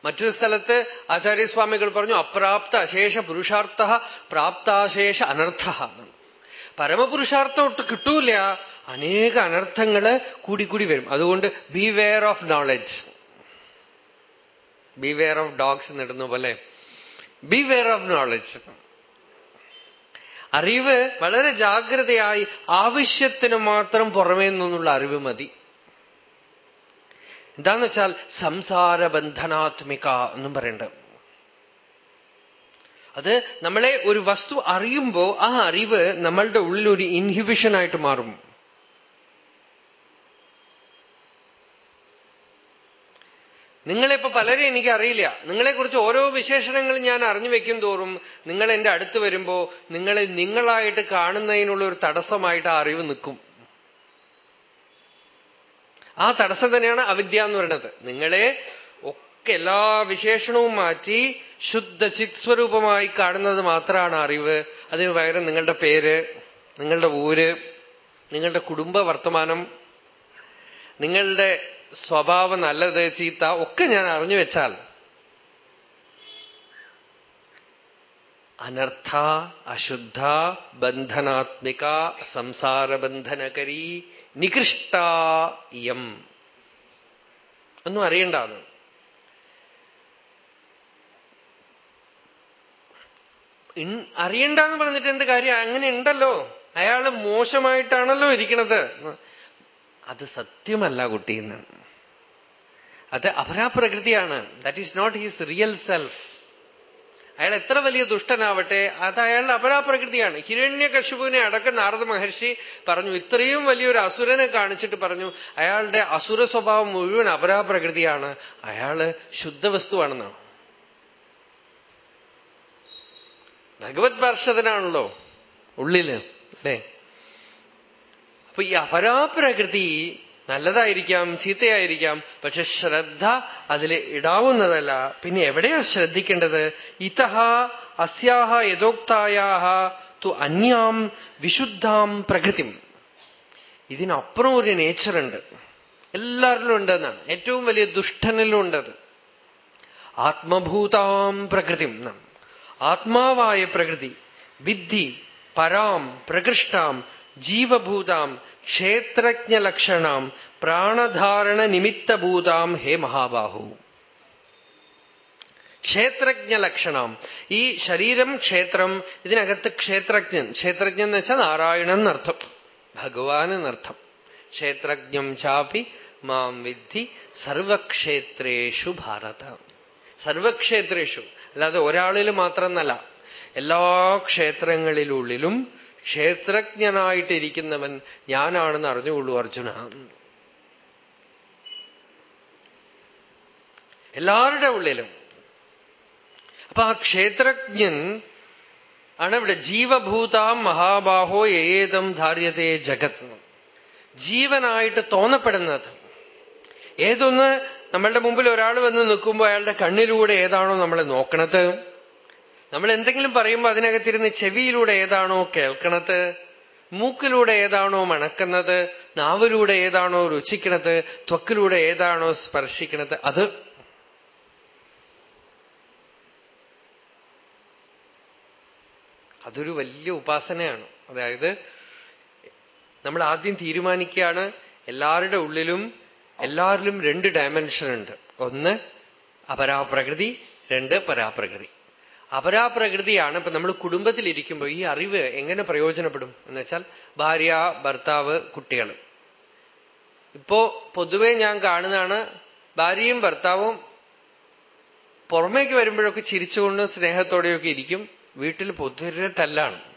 മറ്റൊരു സ്ഥലത്ത് ആചാര്യസ്വാമികൾ പറഞ്ഞു അപ്രാപ്ത അശേഷ പുരുഷാർത്ഥ പ്രാപ്താശേഷ അനർത്ഥ പരമപുരുഷാർത്ഥം ഒട്ട് കിട്ടൂല അനേക അനർത്ഥങ്ങൾ കൂടിക്കൂടി വരും. അതുകൊണ്ട് beware of knowledge beware of dogs എന്നിടുന്ന പോലെ. ബി വെയർ ഓഫ് നോളജ് അറിവ് വളരെ ജാഗ്രതയായി ആവശ്യത്തിന് മാത്രം പുറമേ നിന്നുള്ള അറിവ് മതി. എന്താന്ന് വെച്ചാൽ സംസാരബന്ധനാത്മിക എന്നും പറയണ്ട. അത് നമ്മളെ ഒരു വസ്തു അറിയുമ്പോൾ ആ അറിവ് നമ്മളുടെ ഉള്ളിൽ ഒരു ഇൻഹിബിഷനായിട്ട് മാറും. നിങ്ങളിപ്പോ പലരും എനിക്ക് അറിയില്ല നിങ്ങളെക്കുറിച്ച് ഓരോ വിശേഷണങ്ങൾ ഞാൻ അറിഞ്ഞു വെക്കും തോറും നിങ്ങൾ എന്റെ അടുത്ത് വരുമ്പോ നിങ്ങളെ നിങ്ങളായിട്ട് കാണുന്നതിനുള്ള ഒരു തടസ്സമായിട്ട് ആ അറിവ് നിൽക്കും. ആ തടസ്സം തന്നെയാണ് അവിദ്യ എന്ന് പറയുന്നത്. നിങ്ങളെ എല്ലാ വിശേഷണവും മാറ്റി ശുദ്ധ ചിത് സ്വരൂപമായി കാണുന്നത് മാത്രമാണ് അറിവ്. അതിന് പകരം നിങ്ങളുടെ പേര് നിങ്ങളുടെ ഊര് നിങ്ങളുടെ കുടുംബ വർത്തമാനം നിങ്ങളുടെ സ്വഭാവം നല്ലത് ചീത്ത ഒക്കെ ഞാൻ അറിഞ്ഞു വെച്ചാൽ അനർത്ഥ അശുദ്ധ ബന്ധനാത്മിക സംസാരബന്ധനകരി നികൃഷ്ടായം ഒന്നും അറിയണ്ടാന്ന് അറിയണ്ടെന്ന് പറഞ്ഞിട്ട് എന്ത് കാര്യം? അങ്ങനെ ഉണ്ടല്ലോ. അയാൾ മോശമായിട്ടാണല്ലോ ഇരിക്കണത്. അത് സത്യമല്ല കുട്ടിയെന്ന് അത് അപരാപ്രകൃതിയാണ്. That is not his real self അയാൾ എത്ര വലിയ ദുഷ്ടനാവട്ടെ അത് അയാളുടെ അപരാപ്രകൃതിയാണ്. ഹിരണ്യകശുപുവിനെ അടക്കം നാരദ മഹർഷി പറഞ്ഞു ഇത്രയും വലിയൊരു അസുരനെ കാണിച്ചിട്ട് പറഞ്ഞു അയാളുടെ അസുര സ്വഭാവം മുഴുവൻ അപരാപ്രകൃതിയാണ്. അയാൾ ശുദ്ധവസ്തുവാണെന്നാണ്. ഭഗവത് പാർഷദനാണല്ലോ ഉള്ളിൽ അല്ലേ? അപ്പൊ ഈ അപരാപ്രകൃതി നല്ലതായിരിക്കാം ചീത്തയായിരിക്കാം പക്ഷെ ശ്രദ്ധ അതിൽ ഇടാവുന്നതല്ല. പിന്നെ എവിടെയാ ശ്രദ്ധിക്കേണ്ടത്? ഇതഹ അസ്യാഹ യഥോക്തായാഹ തു അന്യാം വിശുദ്ധാം പ്രകൃതി. ഇതിനപ്പുറം ഒരു നേച്ചറുണ്ട് എല്ലാവരിലും ഉണ്ടെന്നാണ്. ഏറ്റവും വലിയ ദുഷ്ടനിലും ഉണ്ടത്. ആത്മഭൂതാം പ്രകൃതി ആത്മാവായ പ്രകൃതി വിദ്ധി പരാം പ്രകൃഷ്ടാം ജീവഭൂതാം ക്ഷേത്രജ്ഞലക്ഷണം പ്രാണധാരണ നിമിത്തഭൂതാം ഹേ മഹാബാഹു. ക്ഷേത്രജ്ഞ ലക്ഷണം ഈ ശരീരം ക്ഷേത്രം ഇതിനകത്ത് ക്ഷേത്രജ്ഞൻ. ക്ഷേത്രജ്ഞൻ എന്ന് വെച്ചാൽ നാരായണൻ എന്നർത്ഥം. ഭഗവാൻ എന്നർത്ഥം. ക്ഷേത്രജ്ഞം ചാപി മാം വിദ്ധി സർവക്ഷേത്രേഷു ഭാരത. സർവക്ഷേത്രേഷു. അല്ലാതെ ഒരാളിൽ മാത്രമെന്നല്ല എല്ലാ ക്ഷേത്രങ്ങളിലുള്ളിലും ക്ഷേത്രജ്ഞനായിട്ടിരിക്കുന്നവൻ ഞാനാണെന്ന് അറിഞ്ഞുകൊള്ളൂ അർജുന. എല്ലാവരുടെ ഉള്ളിലും. അപ്പൊ ആ ക്ഷേത്രജ്ഞൻ ആണ് ഇവിടെ ജീവഭൂതാം മഹാബാഹോ ഏതം ധാര്യതേ ജഗത്. ജീവനായിട്ട് തോന്നപ്പെടുന്നത്. ഏതൊന്ന് നമ്മളുടെ മുമ്പിൽ ഒരാൾ വന്ന് നിൽക്കുമ്പോൾ അയാളുടെ കണ്ണിലൂടെ ഏതാണോ നമ്മൾ നോക്കണത്. നമ്മൾ എന്തെങ്കിലും പറയുമ്പോൾ അതിനകത്തിരുന്ന് ചെവിയിലൂടെ ഏതാണോ കേൾക്കണത് മൂക്കിലൂടെ ഏതാണോ മണക്കുന്നത് നാവിലൂടെ ഏതാണോ രുചിക്കണത് ത്വക്കിലൂടെ ഏതാണോ സ്പർശിക്കണത് അത് അതൊരു വലിയ ഉപാസനയാണ്. അതായത് നമ്മൾ ആദ്യം തീരുമാനിക്കുകയാണ് എല്ലാവരുടെ ഉള്ളിലും എല്ലാവരിലും രണ്ട് ഡയമെൻഷൻ ഉണ്ട്. ഒന്ന് അപരാപ്രകൃതി. രണ്ട് പരാപ്രകൃതി. അപരാപ്രകൃതിയാണ് ഇപ്പൊ നമ്മൾ കുടുംബത്തിലിരിക്കുമ്പോൾ ഈ അറിവ് എങ്ങനെ പ്രയോജനപ്പെടും? എന്ന് വെച്ചാൽ ഭാര്യ ഭർത്താവ് കുട്ടികൾ ഇപ്പോ പൊതുവെ ഞാൻ കാണുന്നതാണ് ഭാര്യയും ഭർത്താവും പുറമേക്ക് വരുമ്പോഴൊക്കെ ചിരിച്ചുകൊണ്ടും സ്നേഹത്തോടെയൊക്കെ ഇരിക്കും. വീട്ടിൽ പൊതുവെ തല്ലാണ്.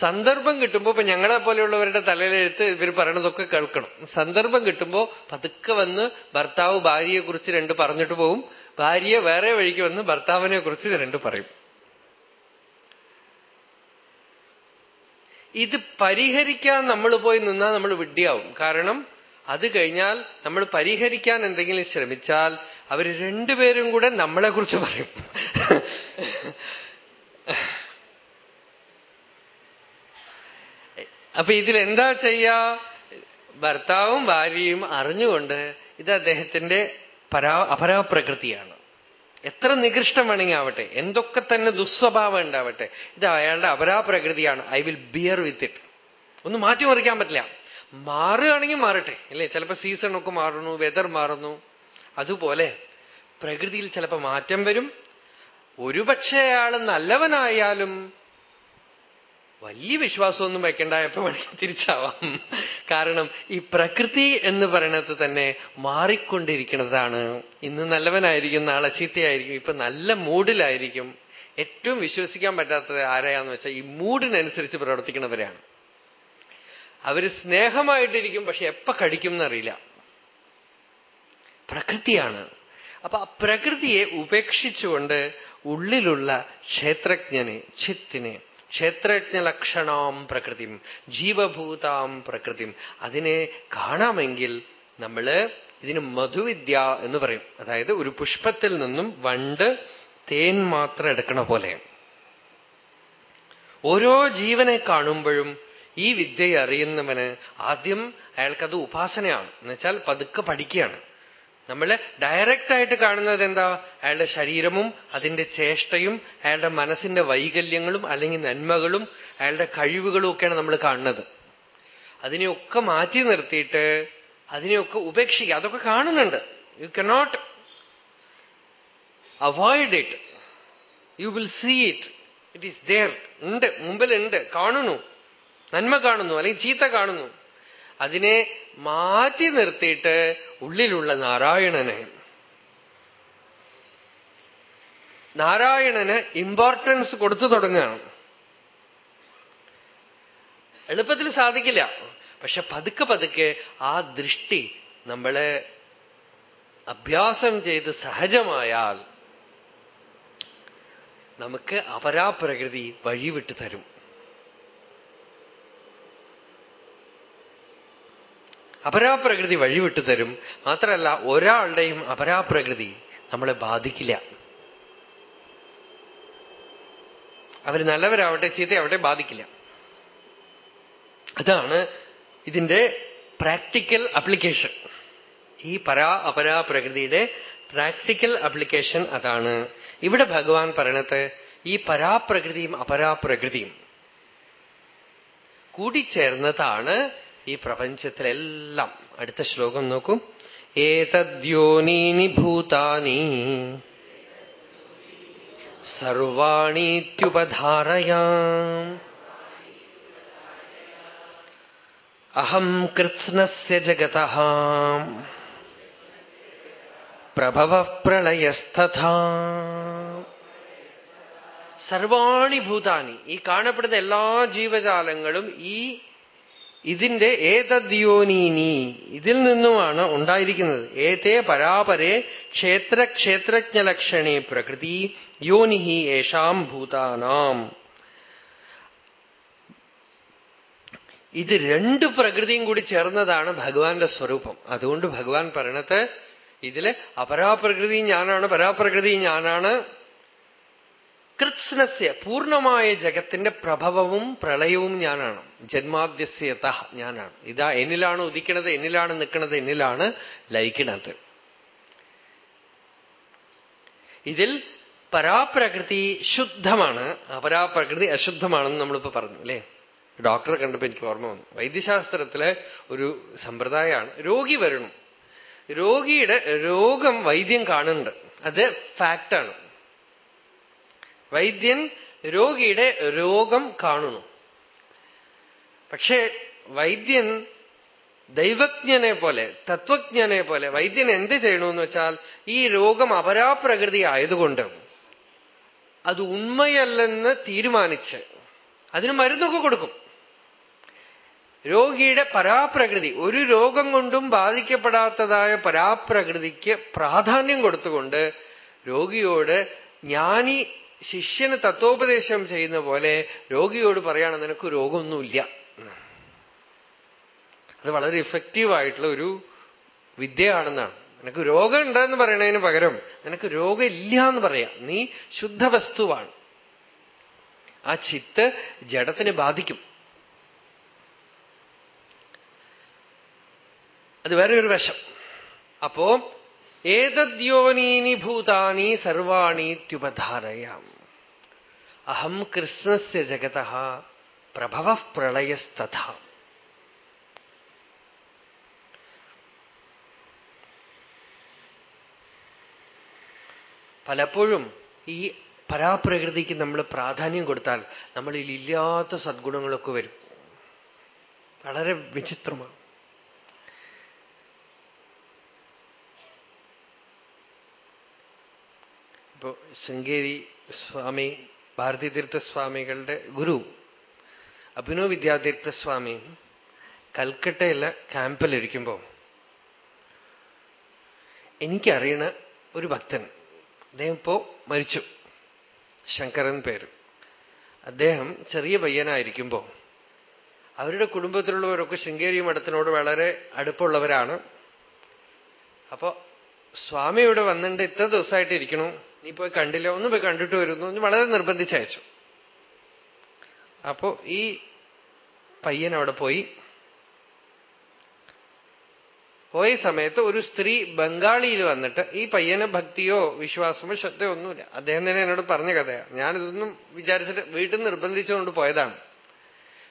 സന്ദർഭം കിട്ടുമ്പോ ഇപ്പൊ ഞങ്ങളെ പോലെയുള്ളവരുടെ തലയിലെഴുത്ത് ഇവർ പറയണതൊക്കെ കേൾക്കണം. സന്ദർഭം കിട്ടുമ്പോ പതുക്കെ വന്ന് ഭർത്താവ് ഭാര്യയെ കുറിച്ച് രണ്ട് പറഞ്ഞിട്ട് പോവും. ഭാര്യ വേറെ വഴിക്ക് വന്ന് ഭർത്താവിനെ കുറിച്ച് രണ്ട് പറയും. ഇത് പരിഹരിക്കാൻ നമ്മൾ പോയി നിന്നാൽ നമ്മൾ വിഡ്ഢിയാവും. കാരണം അത് കഴിഞ്ഞാൽ നമ്മൾ പരിഹരിക്കാൻ എന്തെങ്കിലും ശ്രമിച്ചാൽ അവർ രണ്ടുപേരും കൂടെ നമ്മളെ കുറിച്ച് പറയും. അപ്പൊ ഇതിലെന്താ ചെയ്യാ? ഭർത്താവും ഭാര്യയും അറിഞ്ഞുകൊണ്ട് ഇത് അദ്ദേഹത്തിന്റെ പരാ അപരാപ്രകൃതിയാണ്. എത്ര നികൃഷ്ടം വേണമെങ്കിൽ ആവട്ടെ എന്തൊക്കെ തന്നെ ദുസ്വഭാവം ഉണ്ടാവട്ടെ ഇത് അയാളുടെ അപരാപ്രകൃതിയാണ്. I will bear with it. മാറ്റി മറിക്കാൻ പറ്റില്ല. മാറുകയാണെങ്കിൽ മാറട്ടെ അല്ലേ? ചിലപ്പോൾ സീസൺ ഒക്കെ മാറുന്നു വെതർ മാറുന്നു. അതുപോലെ പ്രകൃതിയിൽ ചിലപ്പോൾ മാറ്റം വരും. ഒരുപക്ഷെ അയാൾ നല്ലവനായാലും വലിയ വിശ്വാസമൊന്നും വയ്ക്കേണ്ട വേണമെങ്കിൽ തിരിച്ചാവാം. കാരണം ഈ പ്രകൃതി എന്ന് പറയുന്നത് തന്നെ മാറിക്കൊണ്ടിരിക്കുന്നതാണ്. ഇന്ന് നല്ലവനായിരിക്കും നാളെ ചീത്തയായിരിക്കും ഇപ്പൊ നല്ല മൂഡിലായിരിക്കും. ഏറ്റവും വിശ്വസിക്കാൻ പറ്റാത്തത് ആരെയാന്ന് വെച്ചാൽ ഈ മൂഡിനനുസരിച്ച് പ്രവർത്തിക്കുന്നവരെയാണ് അവർ സ്നേഹമായിട്ടിരിക്കും പക്ഷെ എപ്പ കടിക്കും എന്നറിയില്ല പ്രകൃതിയാണ്. അപ്പൊ ആ പ്രകൃതിയെ ഉപേക്ഷിച്ചുകൊണ്ട് ഉള്ളിലുള്ള ക്ഷേത്രജ്ഞനെ ചിത്തിനെ ക്ഷേത്രജ്ഞലക്ഷണാം പ്രകൃതിം ജീവഭൂതാം പ്രകൃതിം. അതിനെ കാണാമെങ്കിൽ നമ്മൾ ഇതിന് മധുവിദ്യ എന്ന് പറയും. അതായത് ഒരു പുഷ്പത്തിൽ നിന്നും വണ്ട് തേൻ മാത്രം എടുക്കണ പോലെ. ഓരോ ജീവനെ കാണുമ്പോഴും ഈ വിദ്യയെ അറിയുന്നവന് ആദ്യം അയാൾക്കത് ഉപാസനയാണ്. എന്നുവെച്ചാൽ പതുക്കെ പഠിക്കുകയാണ്. നമ്മൾ ഡയറക്റ്റ് ആയിട്ട് കാണുന്നത് എന്താ? അയാളുടെ ശരീരവും അതിന്റെ ചേഷ്ടയും അയാളുടെ മനസ്സിന്റെ വൈകല്യങ്ങളും അല്ലെങ്കിൽ നന്മകളും അയാളുടെ കഴിവുകളും ഒക്കെയാണ് നമ്മൾ കാണുന്നത്. അതിനെയൊക്കെ മാറ്റി നിർത്തിയിട്ട് അതിനെയൊക്കെ ഉപേക്ഷിക്കുക. അതൊക്കെ കാണുന്നുണ്ട്. You cannot avoid it you will see it it is there ഉണ്ട്. മുമ്പിലുണ്ട്. കാണുന്നു. നന്മ കാണുന്നു. അല്ലെങ്കിൽ ചീത്ത കാണുന്നു. അതിനെ മാറ്റി നിർത്തിയിട്ട് ഉള്ളിലുള്ള നാരായണനെ. നാരായണന് ഇമ്പോർട്ടൻസ് കൊടുത്തു തുടങ്ങുകയാണ്. എളുപ്പത്തിൽ സാധിക്കില്ല. പക്ഷെ പതുക്കെ പതുക്കെ ആ ദൃഷ്ടി നമ്മളെ അഭ്യാസം ചെയ്ത് സഹജമായാൽ നമുക്ക് അപരാപ്രകൃതി വഴിവിട്ട് തരും. അപരാപ്രകൃതി വഴിവിട്ടു തരും. മാത്രമല്ല ഒരാളുടെയും അപരാപ്രകൃതി നമ്മളെ ബാധിക്കില്ല. അവർ നല്ലവരാവട്ടെ ചീത്തയാവട്ടെ ബാധിക്കില്ല. അതാണ് ഇതിന്റെ പ്രാക്ടിക്കൽ അപ്ലിക്കേഷൻ. ഈ പരാ അപരാ പ്രകൃതിയുടെ പ്രാക്ടിക്കൽ അപ്ലിക്കേഷൻ അതാണ്. ഇവിടെ ഭഗവാൻ പറയണത് ഈ പരാപ്രകൃതിയും അപരാപ്രകൃതിയും കൂടിച്ചേർന്നതാണ് ഈ പ്രപഞ്ചത്തിലെല്ലാം. അടുത്ത ശ്ലോകം നോക്കൂ. ഏതദ്യോനീനി ഭൂതാനി? സർവാണീത്യുപധാരയാം. അഹം കൃത്സ്നസ്യ ജഗത പ്രഭവ പ്രളയസ്തഥാ സർവാണി ഭൂതാനി. ഈ കാണപ്പെടുന്ന എല്ലാ ജീവജാലങ്ങളും ഈ ഇതിന്റെ ഏതദ്യോനീനി ഇതിൽ നിന്നുമാണ് ഉണ്ടായിരിക്കുന്നത്. ഏതേ പരാപരെ ക്ഷേത്ര ക്ഷേത്രജ്ഞലക്ഷണേ പ്രകൃതി യോനിഹി യേഷാം ഭൂതാനാം. ഇത് രണ്ട് പ്രകൃതിയും കൂടി ചേർന്നതാണ് ഭഗവാന്റെ സ്വരൂപം. അതുകൊണ്ട് ഭഗവാൻ പറയണത് ഇതിൽ അപരാപ്രകൃതി ഞാനാണ് പരാപ്രകൃതി ഞാനാണ്. കൃത്സ്നസ്യ പൂർണമായ ജഗത്തിന്റെ പ്രഭവവും പ്രളയവും ഞാനാണ്. ജന്മാദ്യസ്യത ഞാനാണ്. ഇതാ എന്നിലാണ് ഉദിക്കണത് എന്നിലാണ് നിൽക്കുന്നത് എന്നിലാണ് ലയിക്കണത്. ഇതിൽ പരാപ്രകൃതി ശുദ്ധമാണ്. അപരാപ്രകൃതി അശുദ്ധമാണെന്ന് നമ്മളിപ്പോ പറഞ്ഞു അല്ലേ? ഡോക്ടറെ കണ്ടപ്പോ എനിക്ക് ഓർമ്മ വന്നു. വൈദ്യശാസ്ത്രത്തിലെ ഒരു സമ്പ്രദായമാണ് രോഗി വരണം. രോഗിയുടെ രോഗം വൈദ്യം കാണുന്നുണ്ട്. അത് ഫാക്റ്റാണ് വൈദ്യൻ രോഗിയുടെ രോഗം കാണുന്നു. പക്ഷേ വൈദ്യൻ ദൈവജ്ഞനെ പോലെ തത്വജ്ഞനെ പോലെ വൈദ്യൻ എന്ത് ചെയ്യണമെന്ന് വെച്ചാൽ ഈ രോഗം അപരാപ്രകൃതി ആയതുകൊണ്ട് അത് ഉണ്മയല്ലെന്ന് തീരുമാനിച്ച് അതിന് മരുന്നൊക്കെ കൊടുക്കും. രോഗിയുടെ പരാപ്രകൃതി ഒരു രോഗം കൊണ്ടും ബാധിക്കപ്പെടാത്തതായ പരാപ്രകൃതിക്ക് പ്രാധാന്യം കൊടുത്തുകൊണ്ട് രോഗിയോട് ജ്ഞാനി ശിഷ്യന് തത്വോപദേശം ചെയ്യുന്ന പോലെ രോഗിയോട് പറയാണ് നിനക്ക് രോഗമൊന്നുമില്ല. അത് വളരെ ഇഫക്റ്റീവ് ആയിട്ടുള്ള ഒരു വിദ്യയാണെന്നാണ്. നിനക്ക് രോഗം ഉണ്ടെന്ന് പറയണതിന് പകരം നിനക്ക് രോഗമില്ല എന്ന് പറയാം. നീ ശുദ്ധ വസ്തുവാണ് ആ ചിത്ത് ജഡത്തിനെ ബാധിക്കും. അത് വേറെ ഒരു വശം. അപ്പോ ഏതദ്യോനീനി ഭൂതാനി സർവാണീത്യുപധാരയാം അഹം കൃഷ്ണസ്യ ജഗത പ്രഭവ പ്രളയസ്തഥ. പലപ്പോഴും ഈ പരാപ്രകൃതിക്ക് നമ്മൾ പ്രാധാന്യം കൊടുത്താൽ നമ്മളിൽ ഇല്ലാത്ത സദ്ഗുണങ്ങളൊക്കെ വരും. വളരെ വിചിത്രമാണ്. ഇപ്പോ ശൃംഗേരി സ്വാമി ഭാരതീതീർത്ഥസ്വാമികളുടെ ഗുരു അഭിനവ് വിദ്യാതീർത്ഥസ്വാമി കൽക്കട്ടയിലെ ക്യാമ്പിലിരിക്കുമ്പോൾ എനിക്കറിയണ ഒരു ഭക്തൻ അദ്ദേഹം ഇപ്പോ മരിച്ചു. ശങ്കരൻ പേര്. അദ്ദേഹം ചെറിയ പയ്യനായിരിക്കുമ്പോൾ അവരുടെ കുടുംബത്തിലുള്ളവരൊക്കെ ശൃംഗേരി മഠത്തിനോട് വളരെ അടുപ്പമുള്ളവരാണ് അപ്പോ സ്വാമി ഇവിടെ വന്നിട്ട് ഇത്ര ദിവസമായിട്ട് ഇരിക്കണു. നീ പോയി കണ്ടില്ല? ഒന്ന് പോയി കണ്ടിട്ട് വരുന്നു. എന്ന് വളരെ നിർബന്ധിച്ചയച്ചു അപ്പോ ഈ പയ്യൻ അവിടെ പോയി. പോയ സമയത്ത് ഒരു സ്ത്രീ ബംഗാളിയിൽ വന്നിട്ട് ഈ പയ്യന് ഭക്തിയോ വിശ്വാസമോ ശ്രദ്ധയോ ഒന്നുമില്ല അദ്ദേഹം തന്നെ എന്നോട് പറഞ്ഞ കഥയാണ് ഞാനിതൊന്നും വിചാരിച്ചിട്ട് വീട്ടിൽ നിർബന്ധിച്ചുകൊണ്ട് പോയതാണ്.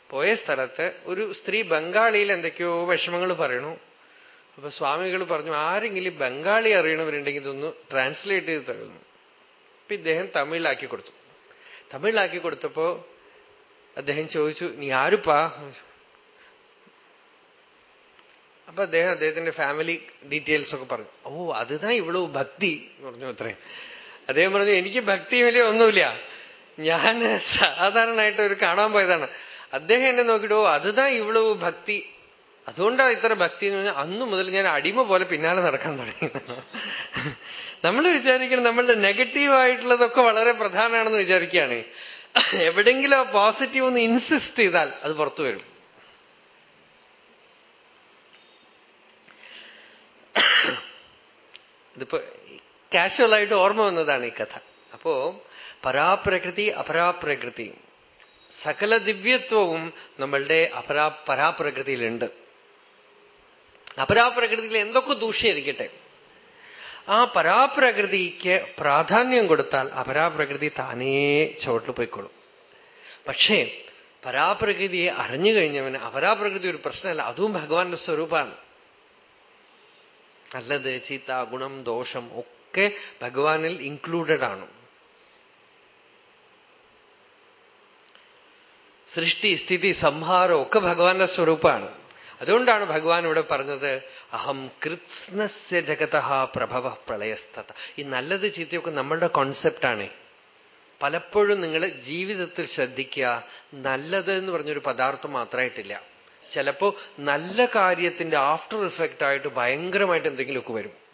പോയ സ്ഥലത്ത് ഒരു സ്ത്രീ ബംഗാളിയിൽ എന്തൊക്കെയോ വിഷമങ്ങൾ പറയണു. അപ്പൊ സ്വാമികൾ പറഞ്ഞു ആരെങ്കിലും ബംഗാളി അറിയണവരുണ്ടെങ്കിൽ ഇതൊന്ന് ട്രാൻസ്ലേറ്റ് ചെയ്ത് തരുന്നു. അപ്പൊ ഇദ്ദേഹം തമിഴിലാക്കി കൊടുത്തു. തമിഴിലാക്കി കൊടുത്തപ്പോ അദ്ദേഹം ചോദിച്ചു നീ ആരുപ്പാ? അപ്പൊ അദ്ദേഹം അദ്ദേഹത്തിന്റെ ഫാമിലി ഡീറ്റെയിൽസ് ഒക്കെ പറഞ്ഞു. ഓ അതുതാ ഇവളു ഭക്തി എന്ന് പറഞ്ഞു അത്രയും അദ്ദേഹം പറഞ്ഞു എനിക്ക് ഭക്തി വലിയ ഒന്നുമില്ല. ഞാൻ സാധാരണയായിട്ട് ഒരു കാണാൻ പോയതാണ്. അദ്ദേഹം എന്നെ നോക്കിയിട്ട് ഓ അതുതാ ഭക്തി. അതുകൊണ്ടാണ് ഇത്ര ഭക്തി എന്ന് പറഞ്ഞാൽ അന്നു മുതൽ ഞാൻ അടിമ പോലെ പിന്നാലെ നടക്കാൻ തുടങ്ങി. നമ്മൾ വിചാരിക്കണം നമ്മളുടെ നെഗറ്റീവായിട്ടുള്ളതൊക്കെ വളരെ പ്രധാനമാണെന്ന് വിചാരിക്കുകയാണ്. എവിടെങ്കിലും ആ പോസിറ്റീവ് ഒന്ന് ഇൻസിസ്റ്റ് ചെയ്താൽ അത് പുറത്തു വരും. ഇതിപ്പോ കാഷ്വലായിട്ട് ഓർമ്മ വന്നതാണ് ഈ കഥ. അപ്പോ പരാപ്രകൃതി അപരാപ്രകൃതി. സകല ദിവ്യത്വവും നമ്മളുടെ അപരാ പരാപ്രകൃതിയിലുണ്ട്. അപരാപ്രകൃതിയിൽ എന്തൊക്കെ ദൂഷ്യമായിരിക്കട്ടെ ആ പരാപ്രകൃതിക്ക് പ്രാധാന്യം കൊടുത്താൽ അപരാപ്രകൃതി താനേ ചുവട്ടിൽ പോയിക്കോളും. പക്ഷേ പരാപ്രകൃതിയെ അറിഞ്ഞു കഴിഞ്ഞവന് അപരാപ്രകൃതി ഒരു പ്രശ്നമല്ല അതും ഭഗവാന്റെ സ്വരൂപമാണ്. നല്ലത് ചീത്ത ഗുണം ദോഷം ഒക്കെ ഭഗവാനിൽ ഇൻക്ലൂഡഡ് ആണ്. സൃഷ്ടി സ്ഥിതി സംഹാരം ഒക്കെ ഭഗവാന്റെ സ്വരൂപമാണ്. അതുകൊണ്ടാണ് ഭഗവാൻ ഇവിടെ പറഞ്ഞത് അഹം കൃത്സ്നസ്യ ജഗത പ്രഭവ പ്രളയസ്ഥത. ഈ നല്ലത് ചീത്തയൊക്കെ നമ്മളുടെ കോൺസെപ്റ്റാണേ പലപ്പോഴും നിങ്ങൾ ജീവിതത്തിൽ ശ്രദ്ധിക്കുക നല്ലത് എന്ന് പറഞ്ഞൊരു പദാർത്ഥം മാത്രമായിട്ടില്ല ചിലപ്പോ നല്ല കാര്യത്തിന്റെ ആഫ്റ്റർ ഇഫക്റ്റ് ആയിട്ട് ഭയങ്കരമായിട്ട് എന്തെങ്കിലുമൊക്കെ വരും.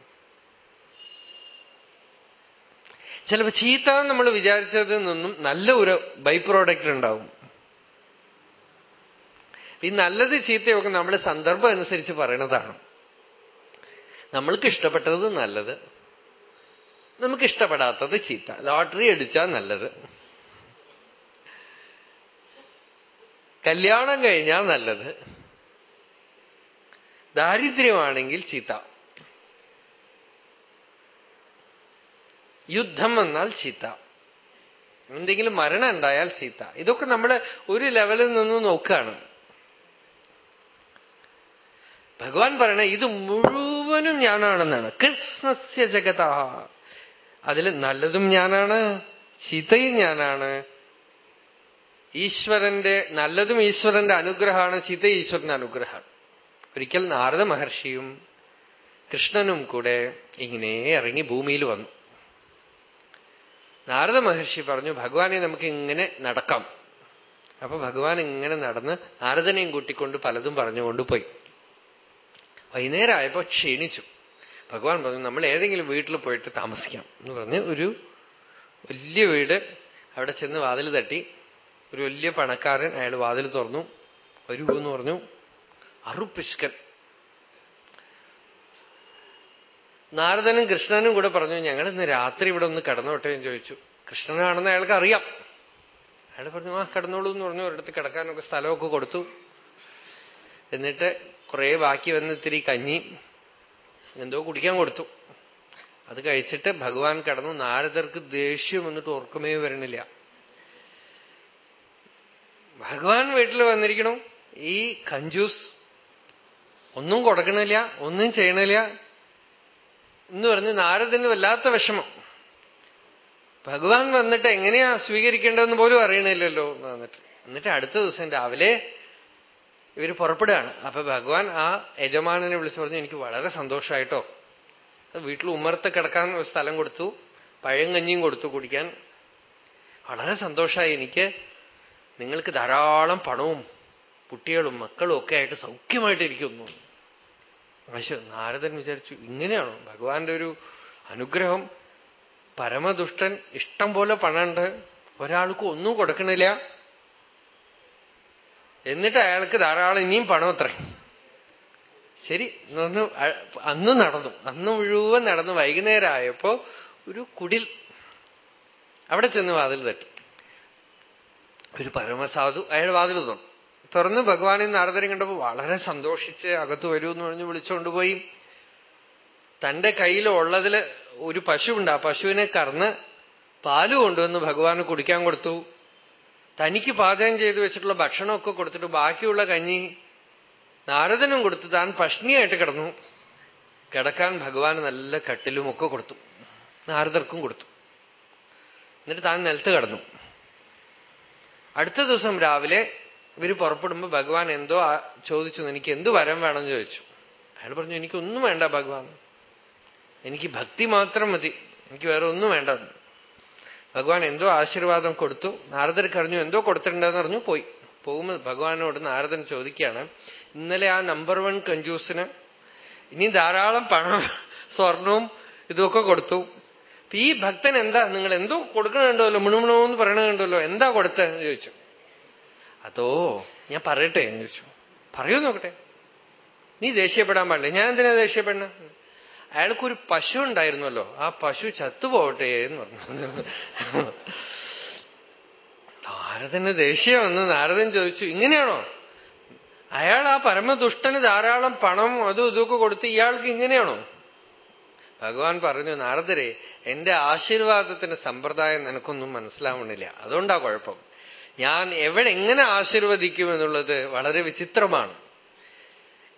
ചിലപ്പോ ചീത്ത നമ്മൾ വിചാരിച്ചതിൽ നിന്നും നല്ല ഒരു ബൈ പ്രോഡക്റ്റ് ഉണ്ടാവും. ഈ നല്ലത് ചീത്തയൊക്കെ നമ്മൾ സന്ദർഭം അനുസരിച്ച് പറയണതാണ്. നമ്മൾക്ക് ഇഷ്ടപ്പെട്ടത് നല്ലത്. നമുക്ക് ഇഷ്ടപ്പെടാത്തത് ചീത്ത. ലോട്ടറി അടിച്ചാൽ നല്ലത്. കല്യാണം കഴിഞ്ഞാൽ നല്ലത്. ദാരിദ്ര്യമാണെങ്കിൽ ചീത്ത. യുദ്ധം വന്നാൽ ചീത്ത. എന്തെങ്കിലും മരണം ഉണ്ടായാൽ ചീത്ത. ഇതൊക്കെ നമ്മൾ ഒരു ലെവലിൽ നിന്ന് നോക്കുകയാണ്. ഭഗവാൻ പറയണ ഇത് മുഴുവനും ഞാനാണെന്നാണ്. കൃഷ്ണസ്യ ജഗത. അതിൽ നല്ലതും ഞാനാണ് ചീത്തയും ഞാനാണ്. ഈശ്വരന്റെ നല്ലതും ഈശ്വരന്റെ അനുഗ്രഹമാണ് ചീത്ത ഈശ്വരന്റെ അനുഗ്രഹമാണ് ഒരിക്കൽ നാരദ മഹർഷിയും കൃഷ്ണനും കൂടെ ഇങ്ങനെ ഇറങ്ങി ഭൂമിയിൽ വന്നു. നാരദ മഹർഷി പറഞ്ഞു ഭഗവാനെ നമുക്ക് ഇങ്ങനെ നടക്കാം. അപ്പൊ ഭഗവാൻ ഇങ്ങനെ നടന്ന് നാരദനെയും കൂട്ടിക്കൊണ്ട് പലതും പറഞ്ഞുകൊണ്ട് പോയി. വൈകുന്നേരമായപ്പോ ക്ഷീണിച്ചു. ഭഗവാൻ പറഞ്ഞു നമ്മൾ ഏതെങ്കിലും വീട്ടിൽ പോയിട്ട് താമസിക്കാം. എന്ന് പറഞ്ഞ് ഒരു വലിയ വീട് അവിടെ ചെന്ന് വാതിൽ തട്ടി ഒരു വലിയ പണക്കാരൻ അയാൾ വാതിൽ തുറന്നു വരൂ എന്ന് പറഞ്ഞു അറുപിഷ്കൻ നാരദനും കൃഷ്ണനും കൂടെ പറഞ്ഞു ഞങ്ങൾ ഇന്ന് രാത്രി ഇവിടെ ഒന്ന് കടന്നോട്ടെ എന്ന് ചോദിച്ചു. കൃഷ്ണനാണെന്ന് അയാൾക്ക് അറിയാം. അയാൾ പറഞ്ഞു ആ കിടന്നോളൂ എന്ന് പറഞ്ഞു ഒരിടത്ത് കിടക്കാനൊക്കെ സ്ഥലമൊക്കെ കൊടുത്തു. എന്നിട്ട് കുറെ ബാക്കി വന്ന് ഇത്തിരി കഞ്ഞി എന്തോ കുടിക്കാൻ കൊടുത്തു. അത് കഴിച്ചിട്ട് ഭഗവാൻ കടന്നു. നാരദർക്ക് ദേഷ്യം എന്നിട്ട് ഓർക്കമേ വരണില്ല. ഭഗവാൻ വീട്ടിൽ വന്നിരിക്കണം. ഈ കഞ്ചൂസ് ഒന്നും കൊടുക്കണില്ല ഒന്നും ചെയ്യണില്ല എന്ന് പറഞ്ഞ് നാരദന് വല്ലാത്ത വിഷമം. ഭഗവാൻ വന്നിട്ട് എങ്ങനെയാ സ്വീകരിക്കേണ്ടതെന്ന് പോലും അറിയണില്ലല്ലോ എന്ന് വന്നിട്ട് എന്നിട്ട് അടുത്ത ദിവസം രാവിലെ ഇവർ പുറപ്പെടുകയാണ്. അപ്പൊ ഭഗവാൻ ആ യജമാനനെ വിളിച്ചു പറഞ്ഞു എനിക്ക് വളരെ സന്തോഷമായിട്ടോ വീട്ടിൽ ഉമ്മറത്ത് കിടക്കാൻ ഒരു സ്ഥലം കൊടുത്തു. പഴങ്കഞ്ഞിയും കൊടുത്തു കുടിക്കാൻ. വളരെ സന്തോഷമായി എനിക്ക് നിങ്ങൾക്ക് ധാരാളം പണവും കുട്ടികളും മക്കളും ഒക്കെ ആയിട്ട് സൗഖ്യമായിട്ടിരിക്കുന്നു പക്ഷെ നാരദൻ വിചാരിച്ചു ഇങ്ങനെയാണോ? ഭഗവാന്റെ ഒരു അനുഗ്രഹം പരമദുഷ്ടൻ ഇഷ്ടം പോലെ പണമുണ്ട് ഒരാൾക്കും ഒന്നും കൊടുക്കണില്ല. എന്നിട്ട് അയാൾക്ക് ധാരാളം ഇനിയും പണം അത്ര. ശരി ഒന്ന് അന്ന് നടന്നു. അന്ന് മുഴുവൻ നടന്നു. വൈകുന്നേരം ആയപ്പോ ഒരു കുടിൽ അവിടെ ചെന്ന് വാതിൽ തട്ടി. ഒരു പരമസാധു അയാൾ വാതിൽ തുറന്നു തുറന്ന് ഭഗവാനെ നാരദനെ കണ്ടപ്പോ വളരെ സന്തോഷിച്ച് അകത്ത് വരൂ എന്ന് പറഞ്ഞ് വിളിച്ചുകൊണ്ടുപോയി തന്റെ കയ്യിലുള്ളതിൽ ഒരു പശുവുണ്ട്. ആ പശുവിനെ കറന്ന് പാൽ കൊണ്ടുവന്ന് ഭഗവാന് കുടിക്കാൻ കൊടുത്തു. തനിക്ക് പാചകം ചെയ്തു വെച്ചിട്ടുള്ള ഭക്ഷണമൊക്കെ കൊടുത്തിട്ട് ബാക്കിയുള്ള കഞ്ഞി നാരദനും കൊടുത്തു. താൻ പഷ്ണിയായിട്ട് കിടന്നു. കിടക്കാൻ ഭഗവാൻ നല്ല കട്ടിലുമൊക്കെ കൊടുത്തു. നാരദർക്കും കൊടുത്തു. എന്നിട്ട് താൻ നിലത്ത് കിടന്നു. അടുത്ത ദിവസം രാവിലെ ഇവർ പുറപ്പെടുമ്പോ ഭഗവാൻ എന്തോ ചോദിച്ചു എനിക്ക് എന്ത് വരം വേണമെന്ന് ചോദിച്ചു. അയാൾ പറഞ്ഞു എനിക്കൊന്നും വേണ്ട ഭഗവാൻ. എനിക്ക് ഭക്തി മാത്രം മതി. എനിക്ക് വേറെ ഒന്നും വേണ്ട. ഭഗവാൻ എന്തോ ആശീർവാദം കൊടുത്തു. നാരദർ കറിഞ്ഞു എന്തോ കൊടുത്തിട്ടുണ്ടെന്ന് പറഞ്ഞു പോയി. പോകുമ്പോൾ ഭഗവാനോട് നാരദൻ ചോദിക്കുകയാണ് ഇന്നലെ ആ നമ്പർ വൺ കഞ്ചൂസിന് ഇനി ധാരാളം പണം സ്വർണവും ഇതൊക്കെ കൊടുത്തു. ഈ ഭക്തൻ എന്താ നിങ്ങൾ എന്തോ കൊടുക്കണുണ്ടല്ലോ മുണുമുണോന്ന് പറയണുണ്ടല്ലോ എന്താ കൊടുത്തതെന്ന് ചോദിച്ചു. അതോ ഞാൻ പറയട്ടെ എന്ന് ചോദിച്ചു. പറയൂ നോക്കട്ടെ. നീ ദേഷ്യപ്പെടാൻ പാടില്ല. ഞാൻ എന്തിനാ ദേഷ്യപ്പെടണ അയാൾക്കൊരു പശു ഉണ്ടായിരുന്നല്ലോ. ആ പശു ചത്തുപോകട്ടെ എന്ന് പറഞ്ഞു. നാരദന് ദേഷ്യം വന്ന്. നാരദൻ ചോദിച്ചു ഇങ്ങനെയാണോ? അയാൾ ആ പരമദുഷ്ടന് ധാരാളം പണം അതും ഇതൊക്കെ കൊടുത്ത് ഇയാൾക്ക് ഇങ്ങനെയാണോ? ഭഗവാൻ പറഞ്ഞു നാരദരെ എന്റെ ആശീർവാദത്തിന്റെ സമ്പ്രദായം നിനക്കൊന്നും മനസ്സിലാവണില്ല. അതുകൊണ്ടാ കുഴപ്പം. ഞാൻ എവിടെ എങ്ങനെ ആശീർവദിക്കും എന്നുള്ളത് വളരെ വിചിത്രമാണ്.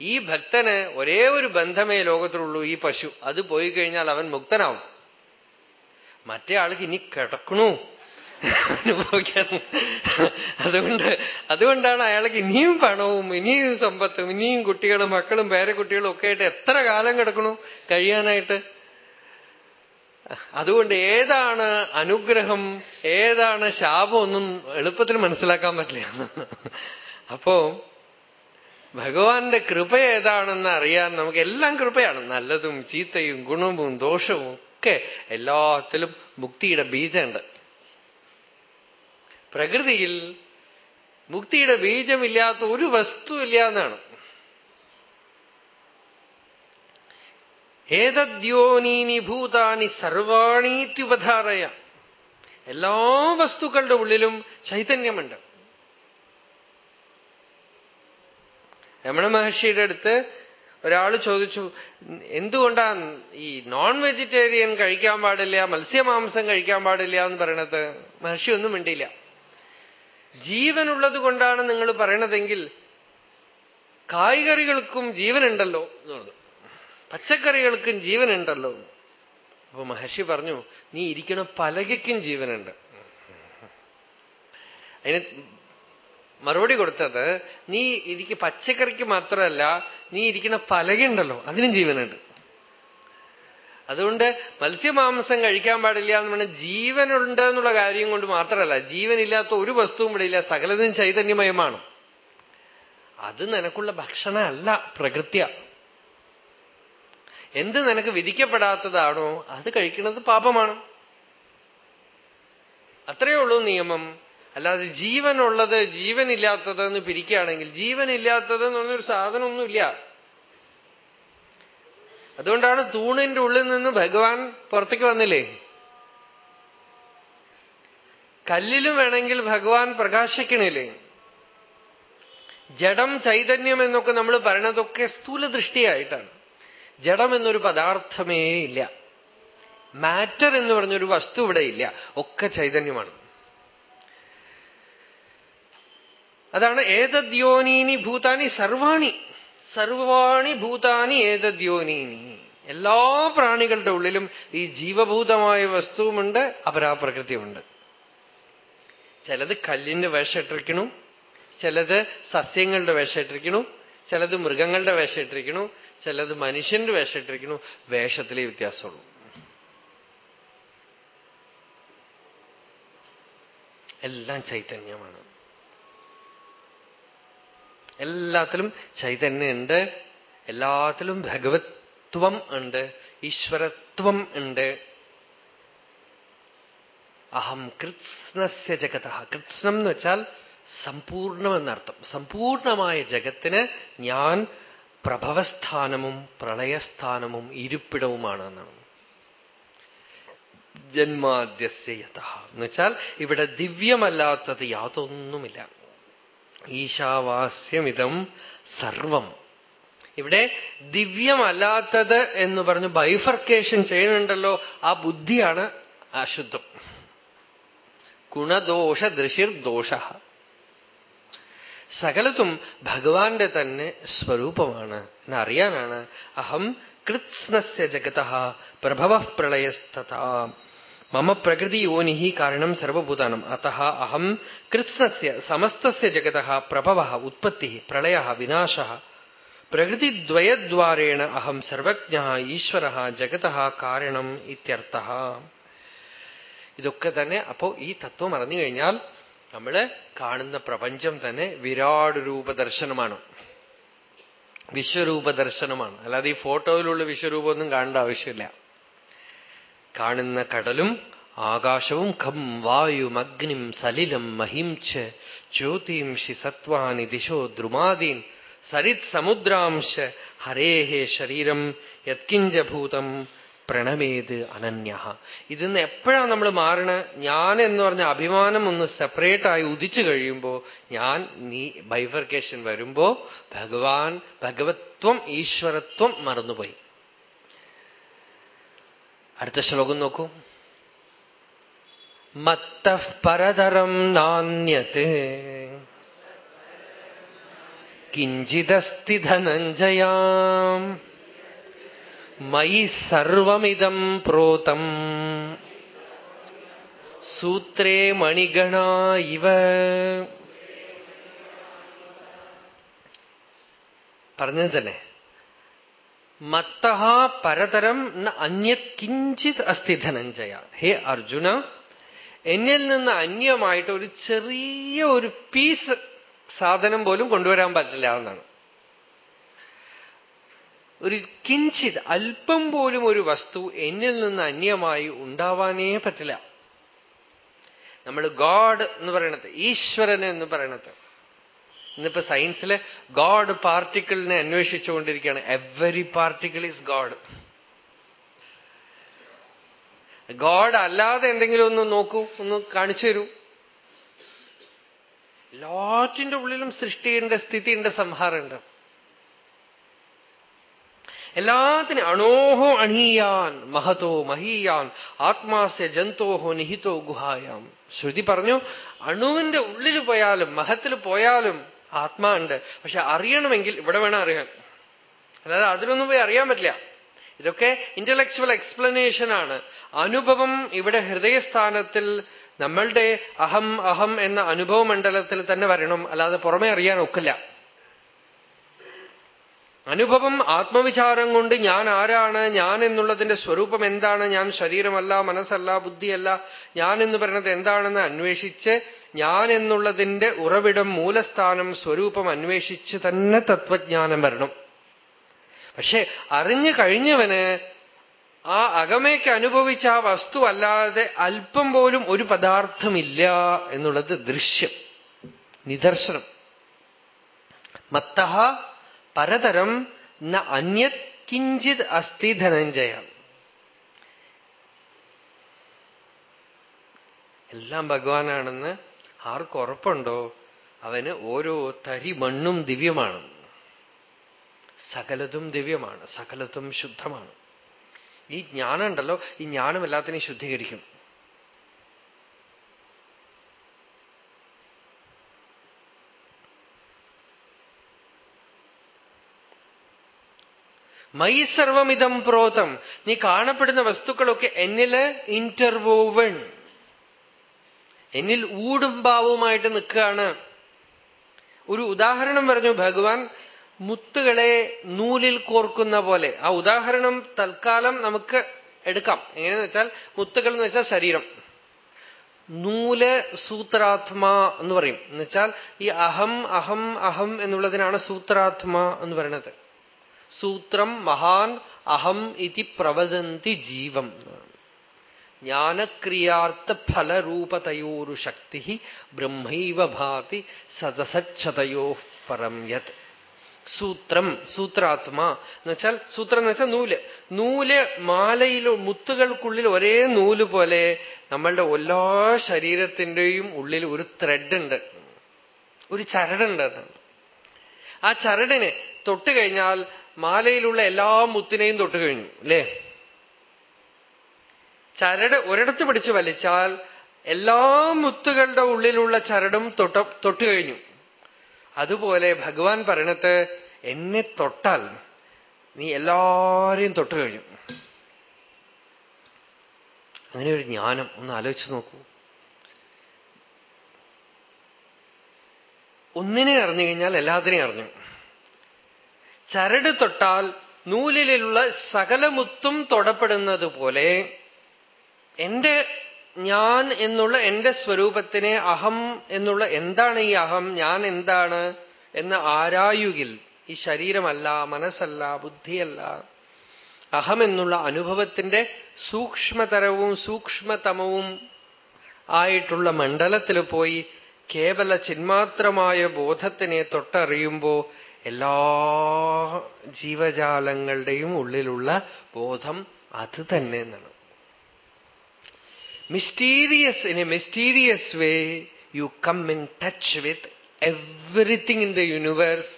ഈ ഭക്തന് ഒരേ ഒരു ബന്ധമേ ലോകത്തിലുള്ളൂ ഈ പശു. അത് പോയി കഴിഞ്ഞാൽ അവൻ മുക്തനാവും. മറ്റേ ആൾക്ക് ഇനി കിടക്കണു? അനുഭവിക്കാൻ അതുകൊണ്ട് അതുകൊണ്ടാണ് അയാൾക്ക് ഇനിയും പണവും ഇനിയും സമ്പത്തും ഇനിയും കുട്ടികളും മക്കളും പേരക്കുട്ടികളും ഒക്കെ ആയിട്ട് എത്ര കാലം കിടക്കണു കഴിയാനായിട്ട്? അതുകൊണ്ട് ഏതാണ് അനുഗ്രഹം ഏതാണ് ശാപം ഒന്നും എളുപ്പത്തിൽ മനസ്സിലാക്കാൻ പറ്റില്ല. അപ്പോ ഭഗവാന്റെ കൃപ ഏതാണെന്ന് അറിയാൻ നമുക്ക് എല്ലാം കൃപയാണ്. നല്ലതും ചീത്തയും ഗുണവും ദോഷവും ഒക്കെ എല്ലാത്തിലും മുക്തിയുടെ ബീജമുണ്ട്. പ്രകൃതിയിൽ മുക്തിയുടെ ബീജമില്ലാത്ത ഒരു വസ്തുവില്ല എന്നാണ്. ഏതദ്യോനീനി ഭൂതാനി സർവാണീത്യുപധാരയ എല്ലാ വസ്തുക്കളുടെ ഉള്ളിലും ചൈതന്യമുണ്ട്. രമണ മഹർഷിയുടെ അടുത്ത് ഒരാൾ ചോദിച്ചു എന്തുകൊണ്ടാ ഈ നോൺ വെജിറ്റേറിയൻ കഴിക്കാൻ പാടില്ല മത്സ്യമാംസം കഴിക്കാൻ പാടില്ല? എന്ന് പറയണത്? മഹർഷി ഒന്നും മിണ്ടിയില്ല. ജീവനുള്ളത് കൊണ്ടാണ് നിങ്ങൾ പറയണതെങ്കിൽ കായ്കറികൾക്കും ജീവനുണ്ടല്ലോ എന്ന് പറഞ്ഞു. പച്ചക്കറികൾക്കും ജീവനുണ്ടല്ലോ. അപ്പൊ മഹർഷി പറഞ്ഞു നീ ഇരിക്കണ പലകയ്ക്കും ജീവനുണ്ട്. അതിന് മറുപടി കൊടുത്തത് നീ ഇരിക്ക പച്ചക്കറിക്ക് മാത്രമല്ല നീ ഇരിക്കുന്ന പലകയുണ്ടല്ലോ അതിനും ജീവനുണ്ട്. അതുകൊണ്ട് മത്സ്യമാംസം കഴിക്കാൻ പാടില്ല എന്ന് പറഞ്ഞാൽ ജീവനുണ്ട് എന്നുള്ള കാര്യം കൊണ്ട് മാത്രമല്ല ജീവനില്ലാത്ത ഒരു വസ്തുവും ഇവിടെ ഇല്ല സകലതും ചൈതന്യമയമാണ്. അത് നിനക്കുള്ള ഭക്ഷണമല്ല പ്രകൃത്യ. എന്ത് നിനക്ക് വിധിക്കപ്പെടാത്തതാണോ അത് കഴിക്കുന്നത് പാപമാണ്. അത്രയേ ഉള്ളൂ നിയമം. അല്ലാതെ ജീവനുള്ളത് ജീവനില്ലാത്തതെന്ന് പിരിക്കുകയാണെങ്കിൽ ജീവനില്ലാത്തത് എന്ന് പറഞ്ഞൊരു സാധനമൊന്നുമില്ല. അതുകൊണ്ടാണ് തൂണിന്റെ ഉള്ളിൽ നിന്ന് ഭഗവാൻ പുറത്തേക്ക് വന്നില്ലേ? കല്ലിലും വേണമെങ്കിൽ ഭഗവാൻ പ്രകാശിക്കണില്ലേ? ജഡം ചൈതന്യം എന്നൊക്കെ നമ്മൾ പറയണതൊക്കെ സ്ഥൂല ദൃഷ്ടിയായിട്ടാണ് ജഡം എന്നൊരു പദാർത്ഥമേ ഇല്ല. മാറ്റർ എന്ന് പറഞ്ഞൊരു വസ്തു ഇവിടെ ഇല്ല. ഒക്കെ ചൈതന്യമാണ്. അതാണ് ഏതദ്യോനീനി ഭൂതാനി സർവാണി. സർവാണി ഭൂതാനി ഏതദ്യോനീനി. എല്ലാ പ്രാണികളുടെ ഉള്ളിലും ഈ ജീവഭൂതമായ വസ്തുവുമുണ്ട് അപരാപ്രകൃതിയുമുണ്ട്. ചിലത് കല്ലിന്റെ വേഷമിട്ടിരിക്കണു ചിലത് സസ്യങ്ങളുടെ വേഷമിട്ടിരിക്കണു ചിലത് മൃഗങ്ങളുടെ വേഷമിട്ടിരിക്കണു ചിലത് മനുഷ്യന്റെ വേഷമിട്ടിരിക്കണു വേഷത്തിലേ വ്യത്യാസമുള്ളൂ. എല്ലാം ചൈതന്യമാണ്. എല്ലാത്തിലും ചൈതന്യമുണ്ട് എല്ലാത്തിലും ഭഗവത്വം ഉണ്ട്. ഈശ്വരത്വം ഉണ്ട്. അഹം കൃത്സ്നസ്യ ജഗത. കൃത്സ്നം എന്ന് വെച്ചാൽ സമ്പൂർണമെന്നർത്ഥം. സമ്പൂർണമായ ജഗത്തിന് ഞാൻ പ്രഭവസ്ഥാനമും പ്രളയസ്ഥാനമും ഇരിപ്പിടവുമാണ് എന്നാണ്. ജന്മാദ്യസ്യ യഥ. എന്ന് വെച്ചാൽ ഇവിടെ ദിവ്യമല്ലാത്തത് യാതൊന്നുമില്ല. ഈശാവാസ്യമിതം സർവം. ഇവിടെ ദിവ്യമല്ലാത്തത് എന്ന് പറഞ്ഞ് ബൈഫർക്കേഷൻ ചെയ്യുന്നുണ്ടല്ലോ ആ ബുദ്ധിയാണ് അശുദ്ധം. ഗുണദോഷ ദൃശിർദോഷ സകലത്തും ഭഗവാന്റെ തന്നെ സ്വരൂപമാണ് എന്നറിയാനാണ് അഹം കൃത്സ്നസ്യ ജഗത പ്രഭവ പ്രളയസ്തഥ മമ പ്രകൃതി യോനി കാരണം സർവഭൂതാനം. അത അഹം കൃത്സ്നസ്യ സമസ്തസ്യ ജഗത പ്രഭവ ഉത്പത്തി പ്രളയ വിനാശ പ്രകൃതിദ്വയദ്വാരേണ അഹം സർവജ്ഞ ഈശ്വര ജഗത കാരണം ഇത്യർത്ഥ ഇതൊക്കെ തന്നെ അപ്പോ ഈ തത്വം അറിഞ്ഞു കഴിഞ്ഞാൽ നമ്മൾ കാണുന്ന പ്രപഞ്ചം തന്നെ വിരാട് രൂപദർശനമാണ് വിശ്വരൂപ ദർശനമാണ് അല്ലാതെ ഈ ഫോട്ടോയിലുള്ള വിശ്വരൂപമൊന്നും കാണേണ്ട ആവശ്യമില്ല. കാണുന്ന കടലും ആകാശവും ഖം വായുമഗ്നിം സലിലം മഹിംച ജ്യോതിംഷി സത്വാനി ദിശോ ദ്രുമാദീൻ സരിത് സമുദ്രാംശ ഹരേഹേ ശരീരം യത്കിഞ്ചഭൂതം പ്രണമേത് അനന്യ. ഇതിന്ന് എപ്പോഴാണ് നമ്മൾ മാറണ? ഞാൻ എന്ന് പറഞ്ഞ അഭിമാനം ഒന്ന് സെപ്പറേറ്റ് ആയി ഉദിച്ചു കഴിയുമ്പോ ഞാൻ നീ ബൈഫർക്കേഷൻ വരുമ്പോ ഭഗവാൻ ഭഗവത്വം ഈശ്വരത്വം മറന്നുപോയി. അടുത്ത ശ്ലോകം നോക്കൂ. മത്ത പരതരം നാന്യത്. കിഞ്ചിദസ്തി ധനഞ്ജയാം. മയി സർവമിതം പ്രോതം. സൂത്രേ മണിഗണ ഇവ. പറഞ്ഞത് തന്നെ. മത്തഹ പരതരം അന്യത് കിഞ്ചിത് അസ്ഥി ധനഞ്ജയ. ഹേ അർജുന എന്നിൽ നിന്ന് അന്യമായിട്ട് ഒരു ചെറിയ ഒരു പീസ് സാധനം പോലും കൊണ്ടുവരാൻ പറ്റില്ല എന്നാണ്. ഒരു കിഞ്ചിത് അല്പം പോലും ഒരു വസ്തു എന്നിൽ നിന്ന് അന്യമായി ഉണ്ടാവാനേ പറ്റില്ല. നമ്മൾ ഗോഡ് എന്ന് പറയണത് ഈശ്വരൻ എന്ന് പറയണത്. ഇന്നിപ്പോ സയൻസിൽ ഗോഡ് പാർട്ടിക്കിളിനെ അന്വേഷിച്ചുകൊണ്ടിരിക്കുകയാണ്. Every particle is god. God അല്ലാതെ എന്തെങ്കിലും ഒന്ന് നോക്കൂ ഒന്ന് കാണിച്ചു തരൂ. എല്ലാറ്റിന്റെ ഉള്ളിലും സൃഷ്ടിയുണ്ട് സ്ഥിതിയുണ്ട് സംഹാരമുണ്ട്. എല്ലാത്തിനും അണോഹോ അണീയാൻ മഹതോ മഹീയാൻ ആത്മാസ്യ ജന്തോഹോ നിഹിതോ ഗുഹായാം. ശ്രുതി പറഞ്ഞു അണുവിന്റെ ഉള്ളിൽ പോയാലും മഹത്തിൽ പോയാലും ആത്മാ ഉണ്ട് പക്ഷെ അറിയണമെങ്കിൽ ഇവിടെ വേണം അറിയാൻ. അതായത് അതിലൊന്നും പോയി അറിയാൻ പറ്റില്ല. ഇതൊക്കെ ഇന്റലക്ച്വൽ എക്സ്പ്ലനേഷൻ ആണ്. അനുഭവം ഇവിടെ ഹൃദയസ്ഥാനത്തിൽ നമ്മളുടെ അഹം അഹം എന്ന അനുഭവ മണ്ഡലത്തിൽ തന്നെ വരണം. അല്ലാതെ പുറമെ അറിയാൻ ഒക്കില്ല. അനുഭവം ആത്മവിചാരം കൊണ്ട് ഞാൻ ആരാണ് ഞാൻ എന്നുള്ളതിന്റെ സ്വരൂപം എന്താണ് ഞാൻ ശരീരമല്ല മനസ്സല്ല ബുദ്ധിയല്ല ഞാൻ എന്ന് പറയുന്നത് എന്താണെന്ന് അന്വേഷിച്ച് ഞാൻ എന്നുള്ളതിന്റെ ഉറവിടം മൂലസ്ഥാനം സ്വരൂപം അന്വേഷിച്ച് തന്നെ തത്വജ്ഞാനം വരണം. പക്ഷെ അറിഞ്ഞു കഴിഞ്ഞവന് ആ അകമയ്ക്ക് അനുഭവിച്ച ആ വസ്തു അല്ലാതെ അല്പം പോലും ഒരു പദാർത്ഥമില്ല എന്നുള്ളത് ദൃശ്യം നിദർശനം. മത്തഹ പരതരം ന അന്യത് കിഞ്ചിത് അസ്ഥി ധനഞ്ജയ. എല്ലാം ഭഗവാനാണെന്ന് ആർക്ക് ഉറപ്പുണ്ടോ? അവന് ഓരോ തരി മണ്ണും ദിവ്യമാണ്. സകലതും ദിവ്യമാണ്. സകലതും ശുദ്ധമാണ്. ഈ ജ്ഞാനം ഉണ്ടല്ലോ ഈ ജ്ഞാനം എല്ലാത്തിനെയും ശുദ്ധീകരിക്കും. മൈ സർവമിതം പ്രോതം. നീ കാണപ്പെടുന്ന വസ്തുക്കളൊക്കെ എന്നിൽ ഇന്റർവോവൺ എന്നിൽ ഊടും പാവവുമായിട്ട് നിൽക്കുകയാണ്. ഒരു ഉദാഹരണം പറഞ്ഞു ഭഗവാൻ മുത്തുകളെ നൂലിൽ കോർക്കുന്ന പോലെ. ആ ഉദാഹരണം തൽക്കാലം നമുക്ക് എടുക്കാം. എങ്ങനെയെന്ന് വെച്ചാൽ മുത്തുകൾ എന്ന് വെച്ചാൽ ശരീരം. നൂൽ സൂത്രാത്മാ എന്ന് പറയും. എന്നുവെച്ചാൽ ഈ അഹം അഹം അഹം എന്നുള്ളതിനാണ് സൂത്രാത്മ എന്ന് പറയുന്നത്. സൂത്രം മഹാൻ അഹം ഇതി പ്രവദന്തി ജീവം. ജ്ഞാനക്രിയാർത്ഥ ഫലരൂപതയോരു ശക്തി ബ്രഹ്മൈവ ഭാതി സദസച്ഛതയോ പരം യത്. സൂത്രം സൂത്രാത്മാ എന്നുവെച്ചാൽ സൂത്രം എന്ന് വെച്ചാൽ നൂൽ. നൂൽ മാലയിൽ മുത്തുകൾക്കുള്ളിൽ ഒരേ നൂൽ പോലെ നമ്മളുടെ എല്ലാ ശരീരത്തിന്റെയും ഉള്ളിൽ ഒരു ത്രെഡ് ഉണ്ട്. ഒരു ചരടുണ്ട് ആ ചരടിനെ തൊട്ട് കഴിഞ്ഞാൽ മാലയിലുള്ള എല്ലാ മുത്തിനെയും തൊട്ട് കഴിഞ്ഞു അല്ലേ? ചരട് ഒരിടത്ത് പിടിച്ച് വലിച്ചാൽ എല്ലാ മുത്തുകളുടെ ഉള്ളിലുള്ള ചരടും തൊട്ട തൊട്ട് കഴിഞ്ഞു. അതുപോലെ ഭഗവാൻ പറയണത് എന്നെ തൊട്ടാൽ നീ എല്ലാരെയും തൊട്ടു കഴിഞ്ഞു. അങ്ങനെ ഒരു ജ്ഞാനം ഒന്ന് ആലോചിച്ച് നോക്കൂ. ഒന്നിനെ അറിഞ്ഞു കഴിഞ്ഞാൽ എല്ലാത്തിനെയും അറിഞ്ഞു. ചരട് തൊട്ടാൽ നൂലിലുള്ള സകലമുത്തും തൊടപ്പെടുന്നത് പോലെ എന്റെ ഞാൻ എന്നുള്ള എന്റെ സ്വരൂപത്തിനെ അഹം എന്നുള്ള എന്താണ് ഈ അഹം ഞാൻ എന്താണ് എന്ന് ആരായുകിൽ ഈ ശരീരമല്ല മനസ്സല്ല ബുദ്ധിയല്ല. അഹം എന്നുള്ള അനുഭവത്തിന്റെ സൂക്ഷ്മതരവും സൂക്ഷ്മതമവും ആയിട്ടുള്ള മണ്ഡലത്തിൽ പോയി കേവല ചിന്മാത്രമായ ബോധത്തിനെ തൊട്ടറിയുമ്പോ എല്ലാ ജീവജാലങ്ങളുടെയും ഉള്ളിലുള്ള ബോധം അത് തന്നെ എന്നാണ്. Mysterious in a mysterious way you come in touch with everything in the universe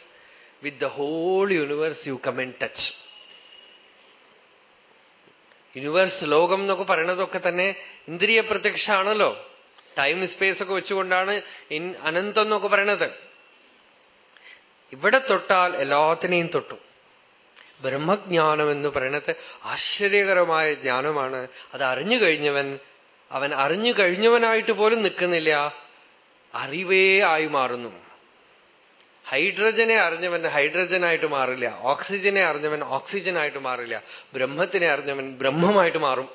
with the whole universe you come in touch universe ലോകം എന്നൊക്കെ പറയണതൊക്കെ തന്നെ ഇന്ദ്രിയ പ്രത്യക്ഷമാണല്ലോ ടൈം സ്പേസ് ഒക്കെ വെച്ചുകൊണ്ടാണ് അനന്തം എന്നൊക്കെ പറയണത്. ഇവിടെ തൊട്ടാൽ എല്ലാത്തിനെയും തൊട്ടു. ബ്രഹ്മജ്ഞാനം എന്ന് പറയണത് ആശ്ചര്യകരമായ ജ്ഞാനമാണ്. അത് അറിഞ്ഞു കഴിഞ്ഞവൻ അവൻ അറിഞ്ഞു കഴിഞ്ഞവനായിട്ട് പോലും നിൽക്കുന്നില്ല. അറിവേ ആയി മാറുന്നു. ഹൈഡ്രജനെ അറിഞ്ഞവൻ ഹൈഡ്രജനായിട്ട് മാറില്ല. ഓക്സിജനെ അറിഞ്ഞവൻ ഓക്സിജനായിട്ട് മാറില്ല. ബ്രഹ്മത്തിനെ അറിഞ്ഞവൻ ബ്രഹ്മമായിട്ട് മാറും.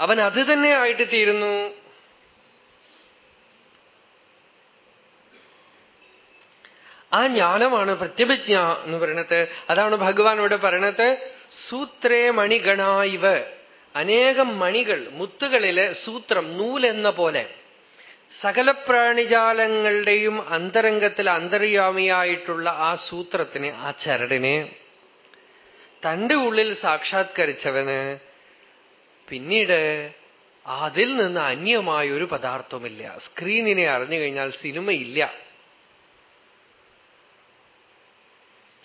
അവൻ അത് തന്നെ ആയിട്ട് തീരുന്നു. ആ ജ്ഞാനമാണ് പ്രത്യഭിജ്ഞ എന്ന് പറയണത്. അതാണ് ഭഗവാൻ ഇവിടെ പറയണത്. സൂത്രേ മണിഗണായിവ് അനേകം മണികൾ മുത്തുകളിലെ സൂത്രം നൂലെന്ന പോലെ. സകല പ്രാണിജാലങ്ങളുടെയും അന്തരംഗത്തിൽ അന്തര്യാമിയായിട്ടുള്ള ആ സൂത്രത്തിനെ ആ ചരടിനെ തന്റെ ഉള്ളിൽ സാക്ഷാത്കരിച്ചവന് പിന്നീട് അതിൽ നിന്ന് അന്യമായ ഒരു പദാർത്ഥമില്ല സ്ക്രീനിനെ അറിഞ്ഞു കഴിഞ്ഞാൽ സിനിമയില്ല.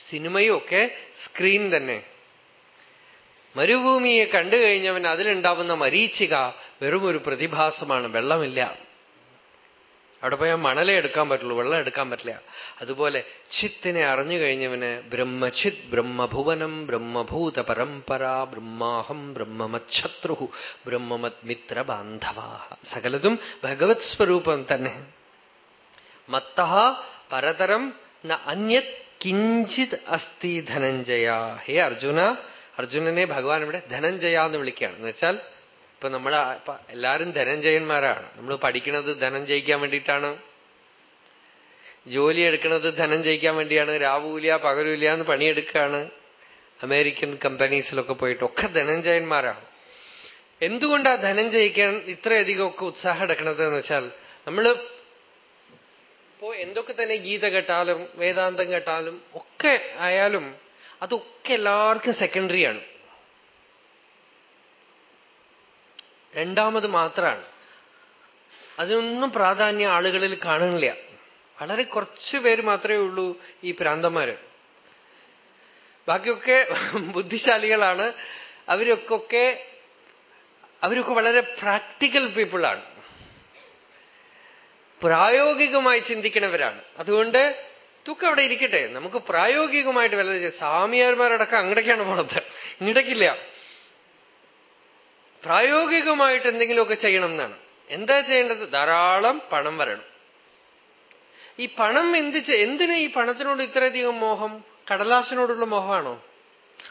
സിനിമയും ഒക്കെ സ്ക്രീൻ തന്നെ. മരുഭൂമിയെ കണ്ടു കഴിഞ്ഞവൻ അതിലുണ്ടാവുന്ന മരീച്ചിക വെറും ഒരു പ്രതിഭാസമാണ് വെള്ളമില്ല. അവിടെ പോയാൽ മണലേ എടുക്കാൻ പറ്റുള്ളൂ വെള്ളം എടുക്കാൻ പറ്റില്ല. അതുപോലെ ചിത്തിനെ അറിഞ്ഞു കഴിഞ്ഞവന് ബ്രഹ്മചിത് ബ്രഹ്മഭുവനം ബ്രഹ്മഭൂത പരമ്പര ബ്രഹ്മാഹം ബ്രഹ്മമച്ഛത്രു ബ്രഹ്മമത് മിത്ര ബാന്ധവാ സകലതും ഭഗവത് സ്വരൂപം തന്നെ. മത്ത പരതരം അന്യത് കിഞ്ചിത് അസ്ഥി ധനഞ്ജയ. ഹേ അർജുന അർജുനനെ ഭഗവാൻ ഇവിടെ ധനഞ്ജയ എന്ന് വിളിക്കുകയാണ്. എന്ന് വെച്ചാൽ ഇപ്പൊ നമ്മൾ എല്ലാരും ധനഞ്ജയന്മാരാണ്. നമ്മൾ പഠിക്കുന്നത് ധനം ജയിക്കാൻ വേണ്ടിയിട്ടാണ്. ജോലി എടുക്കുന്നത് ധനം ജയിക്കാൻ വേണ്ടിയാണ്. രാവൂല പകരൂല എന്ന് പണിയെടുക്കുകയാണ്. അമേരിക്കൻ കമ്പനീസിലൊക്കെ പോയിട്ട് ഒക്കെ ധനഞ്ജയന്മാരാണ്. എന്തുകൊണ്ടാ ധനം ജയിക്കാൻ ഇത്രയധികം ഒക്കെ ഉത്സാഹം എടുക്കണത് എന്ന് വെച്ചാൽ നമ്മൾ ഇപ്പോ എന്തൊക്കെ തന്നെ ഗീത കേട്ടാലും വേദാന്തം കേട്ടാലും ഒക്കെ ആയാലും അതൊക്കെ എല്ലാവർക്കും സെക്കൻഡറിയാണ് രണ്ടാമത് മാത്രമാണ് അതിനൊന്നും പ്രാധാന്യം ആളുകളിൽ കാണുന്നില്ല. വളരെ കുറച്ച് പേര് മാത്രമേ ഉള്ളൂ ഈ പ്രാന്തന്മാര്. ബാക്കിയൊക്കെ ബുദ്ധിശാലികളാണ്. അവരൊക്കെ അവരൊക്കെ വളരെ പ്രാക്ടിക്കൽ പീപ്പിളാണ് പ്രായോഗികമായി ചിന്തിക്കുന്നവരാണ് അതുകൊണ്ട് ഇതൊക്കെ അവിടെ ഇരിക്കട്ടെ. നമുക്ക് പ്രായോഗികമായിട്ട് വല്ലതും സ്വാമിയാർമാരടക്കം അങ്ങടേക്കാണ് പോണത്. ഇങ്ങടക്കില്ല പ്രായോഗികമായിട്ട് എന്തെങ്കിലുമൊക്കെ ചെയ്യണം എന്നാണ്. എന്താ ചെയ്യേണ്ടത്? ധാരാളം പണം വരണം. ഈ പണം എന്ത് എന്തിനാ ഈ പണത്തിനോട് ഇത്രയധികം മോഹം? കടലാസിനോടുള്ള മോഹമാണോ?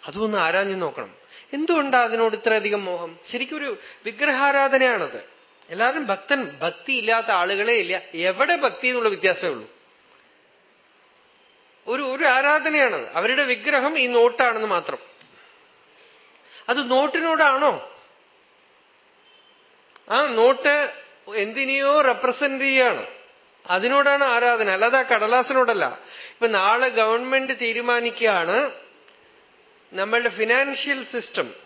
അതൊന്ന് ആരാഞ്ഞു നോക്കണം. എന്തുകൊണ്ടാ അതിനോട് ഇത്രയധികം മോഹം? ശരിക്കും ഒരു വിഗ്രഹാരാധനയാണത്. എല്ലാവരും ഭക്തൻ ഭക്തി ഇല്ലാത്ത ആളുകളെ ഇല്ല. എവിടെ ഭക്തി എന്നുള്ള വ്യത്യാസമേ ഉള്ളൂ. ഒരു ഒരു ആരാധനയാണ്. അവരുടെ വിഗ്രഹം ഈ നോട്ടാണെന്ന് മാത്രം. അത് നോട്ടിനോടാണോ? ആ നോട്ട് എന്തിനെയോ റെപ്രസെന്റ് ചെയ്യാണ്. അതിനോടാണ് ആരാധന. അല്ലാതെ ആ കടലാസിനോടല്ല. ഇപ്പൊ നാളെ ഗവൺമെന്റ് തീരുമാനിക്കുകയാണ് നമ്മളുടെ ഫിനാൻഷ്യൽ സിസ്റ്റം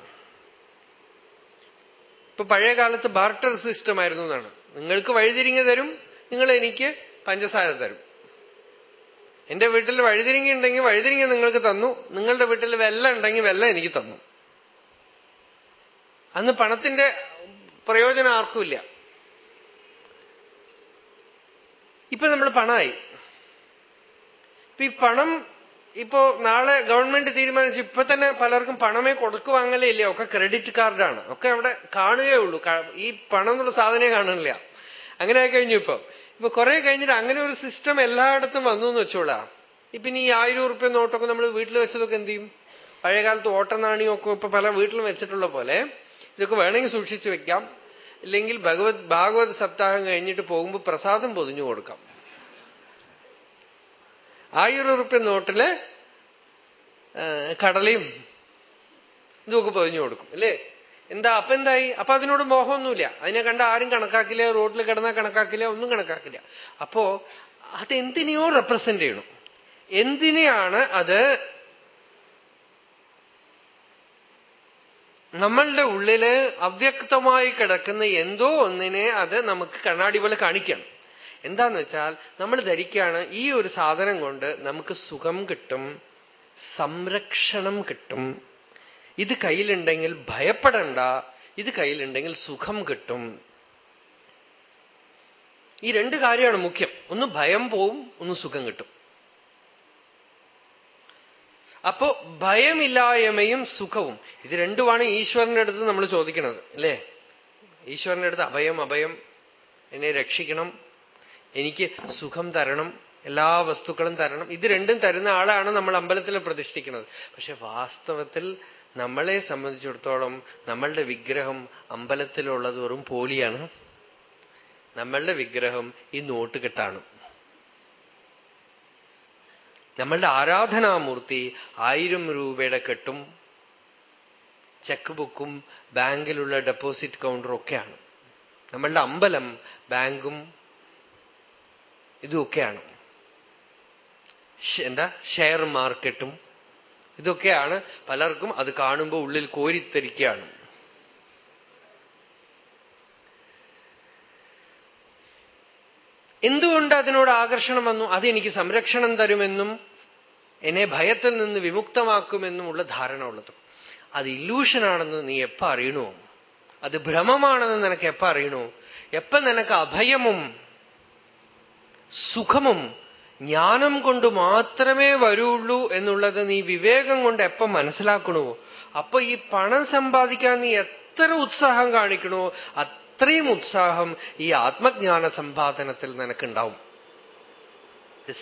ഇപ്പൊ പഴയ കാലത്ത് ബാർട്ടർ സിസ്റ്റം ആയിരുന്നു എന്നാണ്. നിങ്ങൾക്ക് വഴിതിരിങ്ങ തരും നിങ്ങൾ എനിക്ക് പഞ്ചസാര തരും. എന്റെ വീട്ടിൽ വഴിതിരിങ്ങി ഉണ്ടെങ്കിൽ വഴിതിരിങ്ങി നിങ്ങൾക്ക് തന്നു നിങ്ങളുടെ വീട്ടിൽ വെല്ലം ഉണ്ടെങ്കിൽ വെല്ലം എനിക്ക് തന്നു. അന്ന് പണത്തിന്റെ പ്രയോജനം ആർക്കുമില്ല ഇപ്പൊ നമ്മൾ പണമായി. ഇപ്പൊ ഈ പണം ഇപ്പോ നാളെ ഗവൺമെന്റ് തീരുമാനിച്ചു ഇപ്പൊ തന്നെ പലർക്കും പണമേ കൊടുക്കു വാങ്ങലേ ഇല്ല. ഒക്കെ ക്രെഡിറ്റ് കാർഡാണ് ഒക്കെ അവിടെ കാണുകയേ ഉള്ളൂ. ഈ പണം എന്നുള്ള സാധനമേ കാണുന്നില്ല. അങ്ങനെ ആയി കഴിഞ്ഞു ഇപ്പൊ. ഇപ്പൊ കുറെ കഴിഞ്ഞിട്ട് അങ്ങനെ ഒരു സിസ്റ്റം എല്ലായിടത്തും വന്നു എന്ന് വെച്ചോളാം. ഇപ്പൊ ഈ ആയിരം ഉറുപ്പ്യ നോട്ടൊക്കെ നമ്മൾ വീട്ടിൽ വെച്ചതൊക്കെ എന്ത് ചെയ്യും? പഴയകാലത്ത് ഓട്ടനാണിയൊക്കെ ഇപ്പൊ പല വീട്ടിലും വെച്ചിട്ടുള്ള പോലെ ഇതൊക്കെ വേണമെങ്കിൽ സൂക്ഷിച്ചു വെക്കാം. ഇല്ലെങ്കിൽ ഭഗവത് ഭാഗവത് സപ്താഹം കഴിഞ്ഞിട്ട് പോകുമ്പോൾ പ്രസാദം പൊതിഞ്ഞു കൊടുക്കാം. ആയിരം ഉറുപ്പ്യ നോട്ടിൽ കടലയും ഇതൊക്കെ പൊതിഞ്ഞു കൊടുക്കും അല്ലേ? എന്താ അപ്പൊ എന്തായി? അപ്പൊ അതിനോട് മോഹമൊന്നുമില്ല. അതിനെ കണ്ട ആരും കണക്കാക്കില്ല റോഡിൽ കിടന്നാൽ കണക്കാക്കില്ല ഒന്നും കണക്കാക്കില്ല. അപ്പോ അതെന്തിനെയോ റെപ്രസെന്റ് ചെയ്യണം. എന്തിനെയാണ് അത് നമ്മളുടെ ഉള്ളിൽ അവ്യക്തമായി കിടക്കുന്ന എന്തോ ഒന്നിനെ അത് നമുക്ക് കണ്ണാടി പോലെ കാണിക്കണം. എന്താന്ന് വെച്ചാൽ നമ്മൾ ധരിക്കുകയാണ് ഈ ഒരു സാധനം കൊണ്ട് നമുക്ക് സുഖം കിട്ടും സംരക്ഷണം കിട്ടും. ഇത് കയ്യിലുണ്ടെങ്കിൽ ഭയപ്പെടണ്ട ഇത് കയ്യിലുണ്ടെങ്കിൽ സുഖം കിട്ടും. ഈ രണ്ട് കാര്യമാണ് മുഖ്യം. ഒന്ന് ഭയം പോവും ഒന്ന് സുഖം കിട്ടും. അപ്പോ ഭയമില്ലായ്മയും സുഖവും. ഇത് രണ്ടുമാണ് ഈശ്വരന്റെ അടുത്ത് നമ്മൾ ചോദിക്കുന്നത് അല്ലേ? ഈശ്വരന്റെ അടുത്ത് അഭയം അഭയം. എന്നെ രക്ഷിക്കണം. എനിക്ക് സുഖം തരണം എല്ലാ വസ്തുക്കളും തരണം. ഇത് രണ്ടും തരുന്ന ആളാണ് നമ്മൾ അമ്പലത്തിൽ പ്രതിഷ്ഠിക്കുന്നത്. പക്ഷെ വാസ്തവത്തിൽ നമ്മളെ സംബന്ധിച്ചിടത്തോളം നമ്മളുടെ വിഗ്രഹം അമ്പലത്തിലുള്ളത് വെറും പോലിയാണ്. നമ്മളുടെ വിഗ്രഹം ഈ നോട്ടുകെട്ടാണ്. നമ്മളുടെ ആരാധനാമൂർത്തി ആയിരം രൂപയുടെ കെട്ടും ചെക്ക് ബുക്കും ബാങ്കിലുള്ള ഡെപ്പോസിറ്റ് കൗണ്ടറും ഒക്കെയാണ്. നമ്മളുടെ അമ്പലം ബാങ്കും ഇതൊക്കെയാണ്. എന്താ? ഷെയർ മാർക്കറ്റും ഇതൊക്കെയാണ് പലർക്കും അത് കാണുമ്പോൾ ഉള്ളിൽ കോരിത്തരിക്കുകയാണ് എന്തുകൊണ്ട് അതിനോട് ആകർഷണം വന്നു? അതെനിക്ക് സംരക്ഷണം തരുമെന്നും എന്നെ ഭയത്തിൽ നിന്ന് വിമുക്തമാക്കുമെന്നുമുള്ള ധാരണ ഉള്ളത്. അത് ഇല്ലൂഷനാണെന്ന് നീ എപ്പ അറിയണോ? അത് ഭ്രമമാണെന്ന് നിനക്ക് എപ്പ അറിയണോ? എപ്പ നിനക്ക് അഭയമും സുഖമും ജ്ഞാനം കൊണ്ട് മാത്രമേ വരുള്ളൂ എന്നുള്ളത് നീ വിവേകം കൊണ്ട് എപ്പം മനസ്സിലാക്കണോ? അപ്പൊ ഈ പണം സമ്പാദിക്കാൻ നീ എത്ര ഉത്സാഹം കാണിക്കണോ അത്രയും ഉത്സാഹം ഈ ആത്മജ്ഞാന സമ്പാദനത്തിൽ നിനക്കുണ്ടാവും.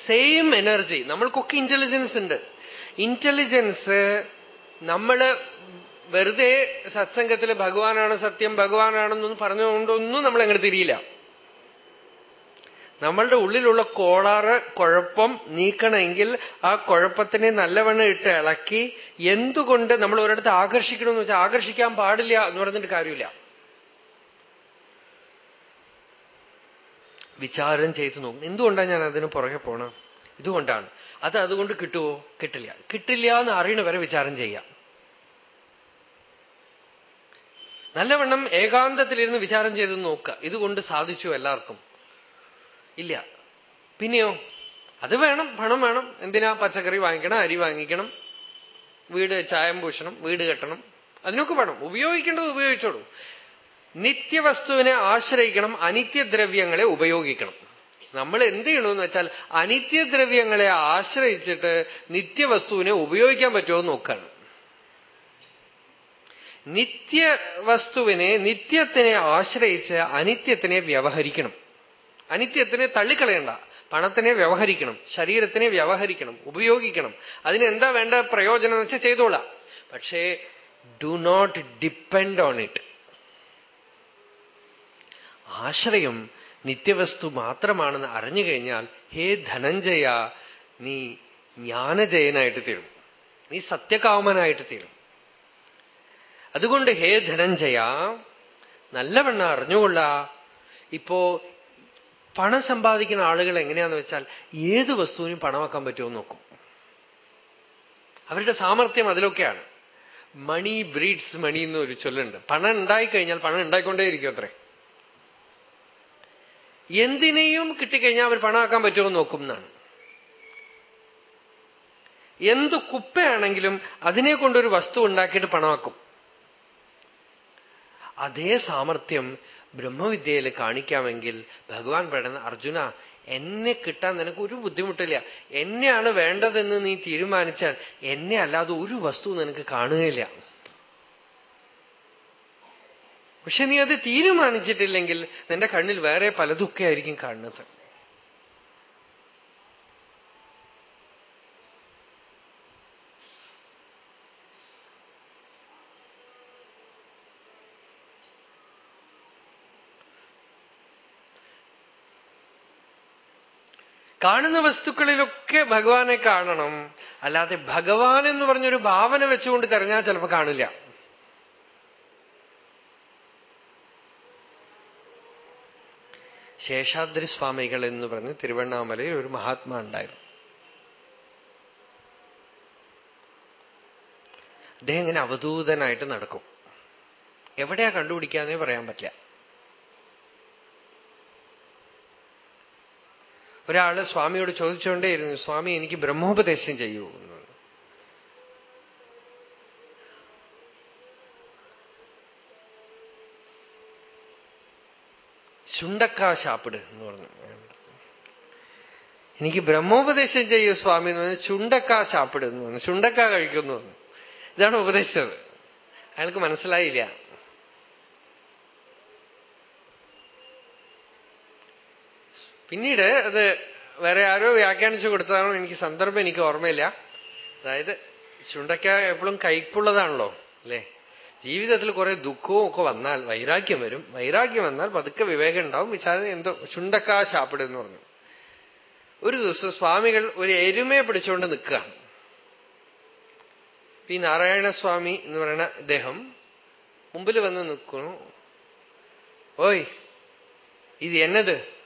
സെയിം എനർജി നമ്മൾക്കൊക്കെ ഇന്റലിജൻസ് ഉണ്ട്. ഇന്റലിജൻസ് നമ്മൾ വെറുതെ സത്സംഗത്തിൽ ഭഗവാനാണ് സത്യം ഭഗവാനാണെന്നൊന്നും പറഞ്ഞുകൊണ്ടൊന്നും നമ്മൾ അങ്ങനെ തിരിയില്ല. നമ്മളുടെ ഉള്ളിലുള്ള കോളാറ് കുഴപ്പം നീക്കണമെങ്കിൽ ആ കുഴപ്പത്തിനെ നല്ലവണ്ണം ഇട്ട് ഇളക്കി എന്തുകൊണ്ട് നമ്മൾ ഒരിടത്ത് ആകർഷിക്കണമെന്ന് വെച്ചാൽ ആകർഷിക്കാൻ പാടില്ല എന്ന് പറഞ്ഞിട്ട് കാര്യമില്ല. വിചാരം ചെയ്തു നോക്കും. എന്തുകൊണ്ടാണ് ഞാൻ അതിന് പുറകെ പോണം ഇതുകൊണ്ടാണ്. അത് അതുകൊണ്ട് കിട്ടുമോ കിട്ടില്ല. കിട്ടില്ല എന്ന് അറിയണ വരെ വിചാരം ചെയ്യാം. നല്ലവണ്ണം ഏകാന്തത്തിലിരുന്ന് വിചാരം ചെയ്ത് നോക്കുക. ഇതുകൊണ്ട് സാധിച്ചു എല്ലാവർക്കും. ഇല്ല. പിന്നെയോ? അത് വേണം പണം വേണം. എന്തിനാ പച്ചക്കറി വാങ്ങിക്കണം അരി വാങ്ങിക്കണം? വീട് ചായം പൂശണം വീട് കെട്ടണം. അതിനൊക്കെ പണം ഉപയോഗിക്കേണ്ടത് ഉപയോഗിച്ചോളൂ. നിത്യവസ്തുവിനെ ആശ്രയിക്കണം അനിത്യദ്രവ്യങ്ങളെ ഉപയോഗിക്കണം. നമ്മൾ എന്ത് ചെയ്യണമെന്ന് വെച്ചാൽ അനിത്യദ്രവ്യങ്ങളെ ആശ്രയിച്ചിട്ട് നിത്യവസ്തുവിനെ ഉപയോഗിക്കാൻ പറ്റുമോ എന്ന് നോക്കുകയാണ് നിത്യവസ്തുവിനെ നിത്യത്തിനെ ആശ്രയിച്ച് അനിത്യത്തിനെ വ്യവഹരിക്കണം. അനിത്യത്തിനെ തള്ളിക്കളയണ്ട. പണത്തിനെ വ്യവഹരിക്കണം. ശരീരത്തിനെ വ്യവഹരിക്കണം. ഉപയോഗിക്കണം. അതിനെന്താ വേണ്ട പ്രയോജനം എന്ന് വെച്ചാൽ ചെയ്തോളാം. പക്ഷേ do not depend on it ആശ്രയം നിത്യവസ്തു മാത്രമാണെന്ന് അറിഞ്ഞു കഴിഞ്ഞാൽ ഹേ ധനഞ്ജയ നീ ജ്ഞാനജയനായിട്ട് തീരും. നീ സത്യകാമനായിട്ട് തീരും. അതുകൊണ്ട് ഹേ ധനഞ്ജയ നല്ലവണ്ണ അറിഞ്ഞുകൊള്ള. ഇപ്പോ പണം സമ്പാദിക്കുന്ന ആളുകൾ എങ്ങനെയാന്ന് വെച്ചാൽ ഏത് വസ്തുവിനും പണമാക്കാൻ പറ്റുമോ നോക്കും. അവരുടെ സാമർഥ്യം അതിലൊക്കെയാണ്. മണി ബ്രീഡ്സ് മണി ഒരു ചൊല്ലുണ്ട്. പണം ഉണ്ടായിക്കഴിഞ്ഞാൽ പണം ഉണ്ടായിക്കൊണ്ടേയിരിക്കും അത്രേ. എന്തിനേയും കിട്ടിക്കഴിഞ്ഞാൽ അവർ പണമാക്കാൻ പറ്റുമോ നോക്കും എന്നാണ്. എന്ത് കുപ്പയാണെങ്കിലും അതിനെ കൊണ്ടൊരു വസ്തു ഉണ്ടാക്കിയിട്ട് പണമാക്കും അതേ സാമർഥ്യം ബ്രഹ്മവിദ്യയിൽ കാണിക്കാമെങ്കിൽ ഭഗവാൻ പറയുന്ന അർജുന എന്നെ കിട്ടാൻ നിനക്ക് ഒരു ബുദ്ധിമുട്ടില്ല. എന്നെയാണ് വേണ്ടതെന്ന് നീ തീരുമാനിച്ചാൽ എന്നെ അല്ലാതെ ഒരു വസ്തു നിനക്ക് കാണുകയില്ല. പക്ഷെ നീ അത് തീരുമാനിച്ചിട്ടില്ലെങ്കിൽ നിന്റെ കണ്ണിൽ വേറെ പലതൊക്കെ ആയിരിക്കും കാണുന്നത്. കാണുന്ന വസ്തുക്കളിലൊക്കെ ഭഗവാനെ കാണണം. അല്ലാതെ ഭഗവാൻ എന്ന് പറഞ്ഞൊരു ഭാവന വെച്ചുകൊണ്ട് തെരഞ്ഞാൽ ചിലപ്പോൾ കാണില്ല. ശേഷാദ്രി സ്വാമികൾ എന്ന് പറഞ്ഞ് തിരുവണ്ണാമലയിൽ ഒരു മഹാത്മാ ഉണ്ടായിരുന്നു. അദ്ദേഹം ഇങ്ങനെ അവധൂതനായിട്ട് നടക്കും. എവിടെയാ കണ്ടുപിടിക്കാന്നേ പറയാൻ പറ്റില്ല. ഒരാൾ സ്വാമിയോട് ചോദിച്ചുകൊണ്ടേയിരുന്നു സ്വാമി എനിക്ക് ബ്രഹ്മോപദേശം ചെയ്യൂ. എന്ന് ചുണ്ടക്കാ ശാപ്പിട് എന്ന് പറഞ്ഞു. എനിക്ക് ബ്രഹ്മോപദേശം ചെയ്യൂ സ്വാമി എന്ന് പറഞ്ഞു. ചുണ്ടക്കാ ശാപ്പിട് എന്ന് പറഞ്ഞു. ചുണ്ടക്ക കഴിക്കുന്നു ഇതാണ് ഉപദേശിച്ചത് അയാൾക്ക് മനസ്സിലായില്ല. പിന്നീട് അത് വേറെ ആരോ വ്യാഖ്യാനിച്ചു കൊടുത്തതാണോ എനിക്ക് സന്ദർഭം എനിക്ക് ഓർമ്മയില്ല. അതായത് ചുണ്ടക്ക എപ്പോഴും കൈപ്പുള്ളതാണല്ലോ അല്ലേ? ജീവിതത്തിൽ കുറെ ദുഃഖവും ഒക്കെ വന്നാൽ വൈരാഗ്യം വരും. വൈരാഗ്യം വന്നാൽ പതുക്കെ വിവേകം ഉണ്ടാവും. വിചാരം എന്തോ ചുണ്ടക്കാ ശാപ്പിടെന്ന് പറഞ്ഞു. ഒരു ദിവസം സ്വാമികൾ ഒരു എരുമയെ പിടിച്ചുകൊണ്ട് നിൽക്കുകയാണ്. പി നാരായണസ്വാമി എന്ന് പറയുന്ന അദ്ദേഹം മുമ്പിൽ വന്ന് നിൽക്കുന്നു. ഓയ് ഇത് എന്നത്?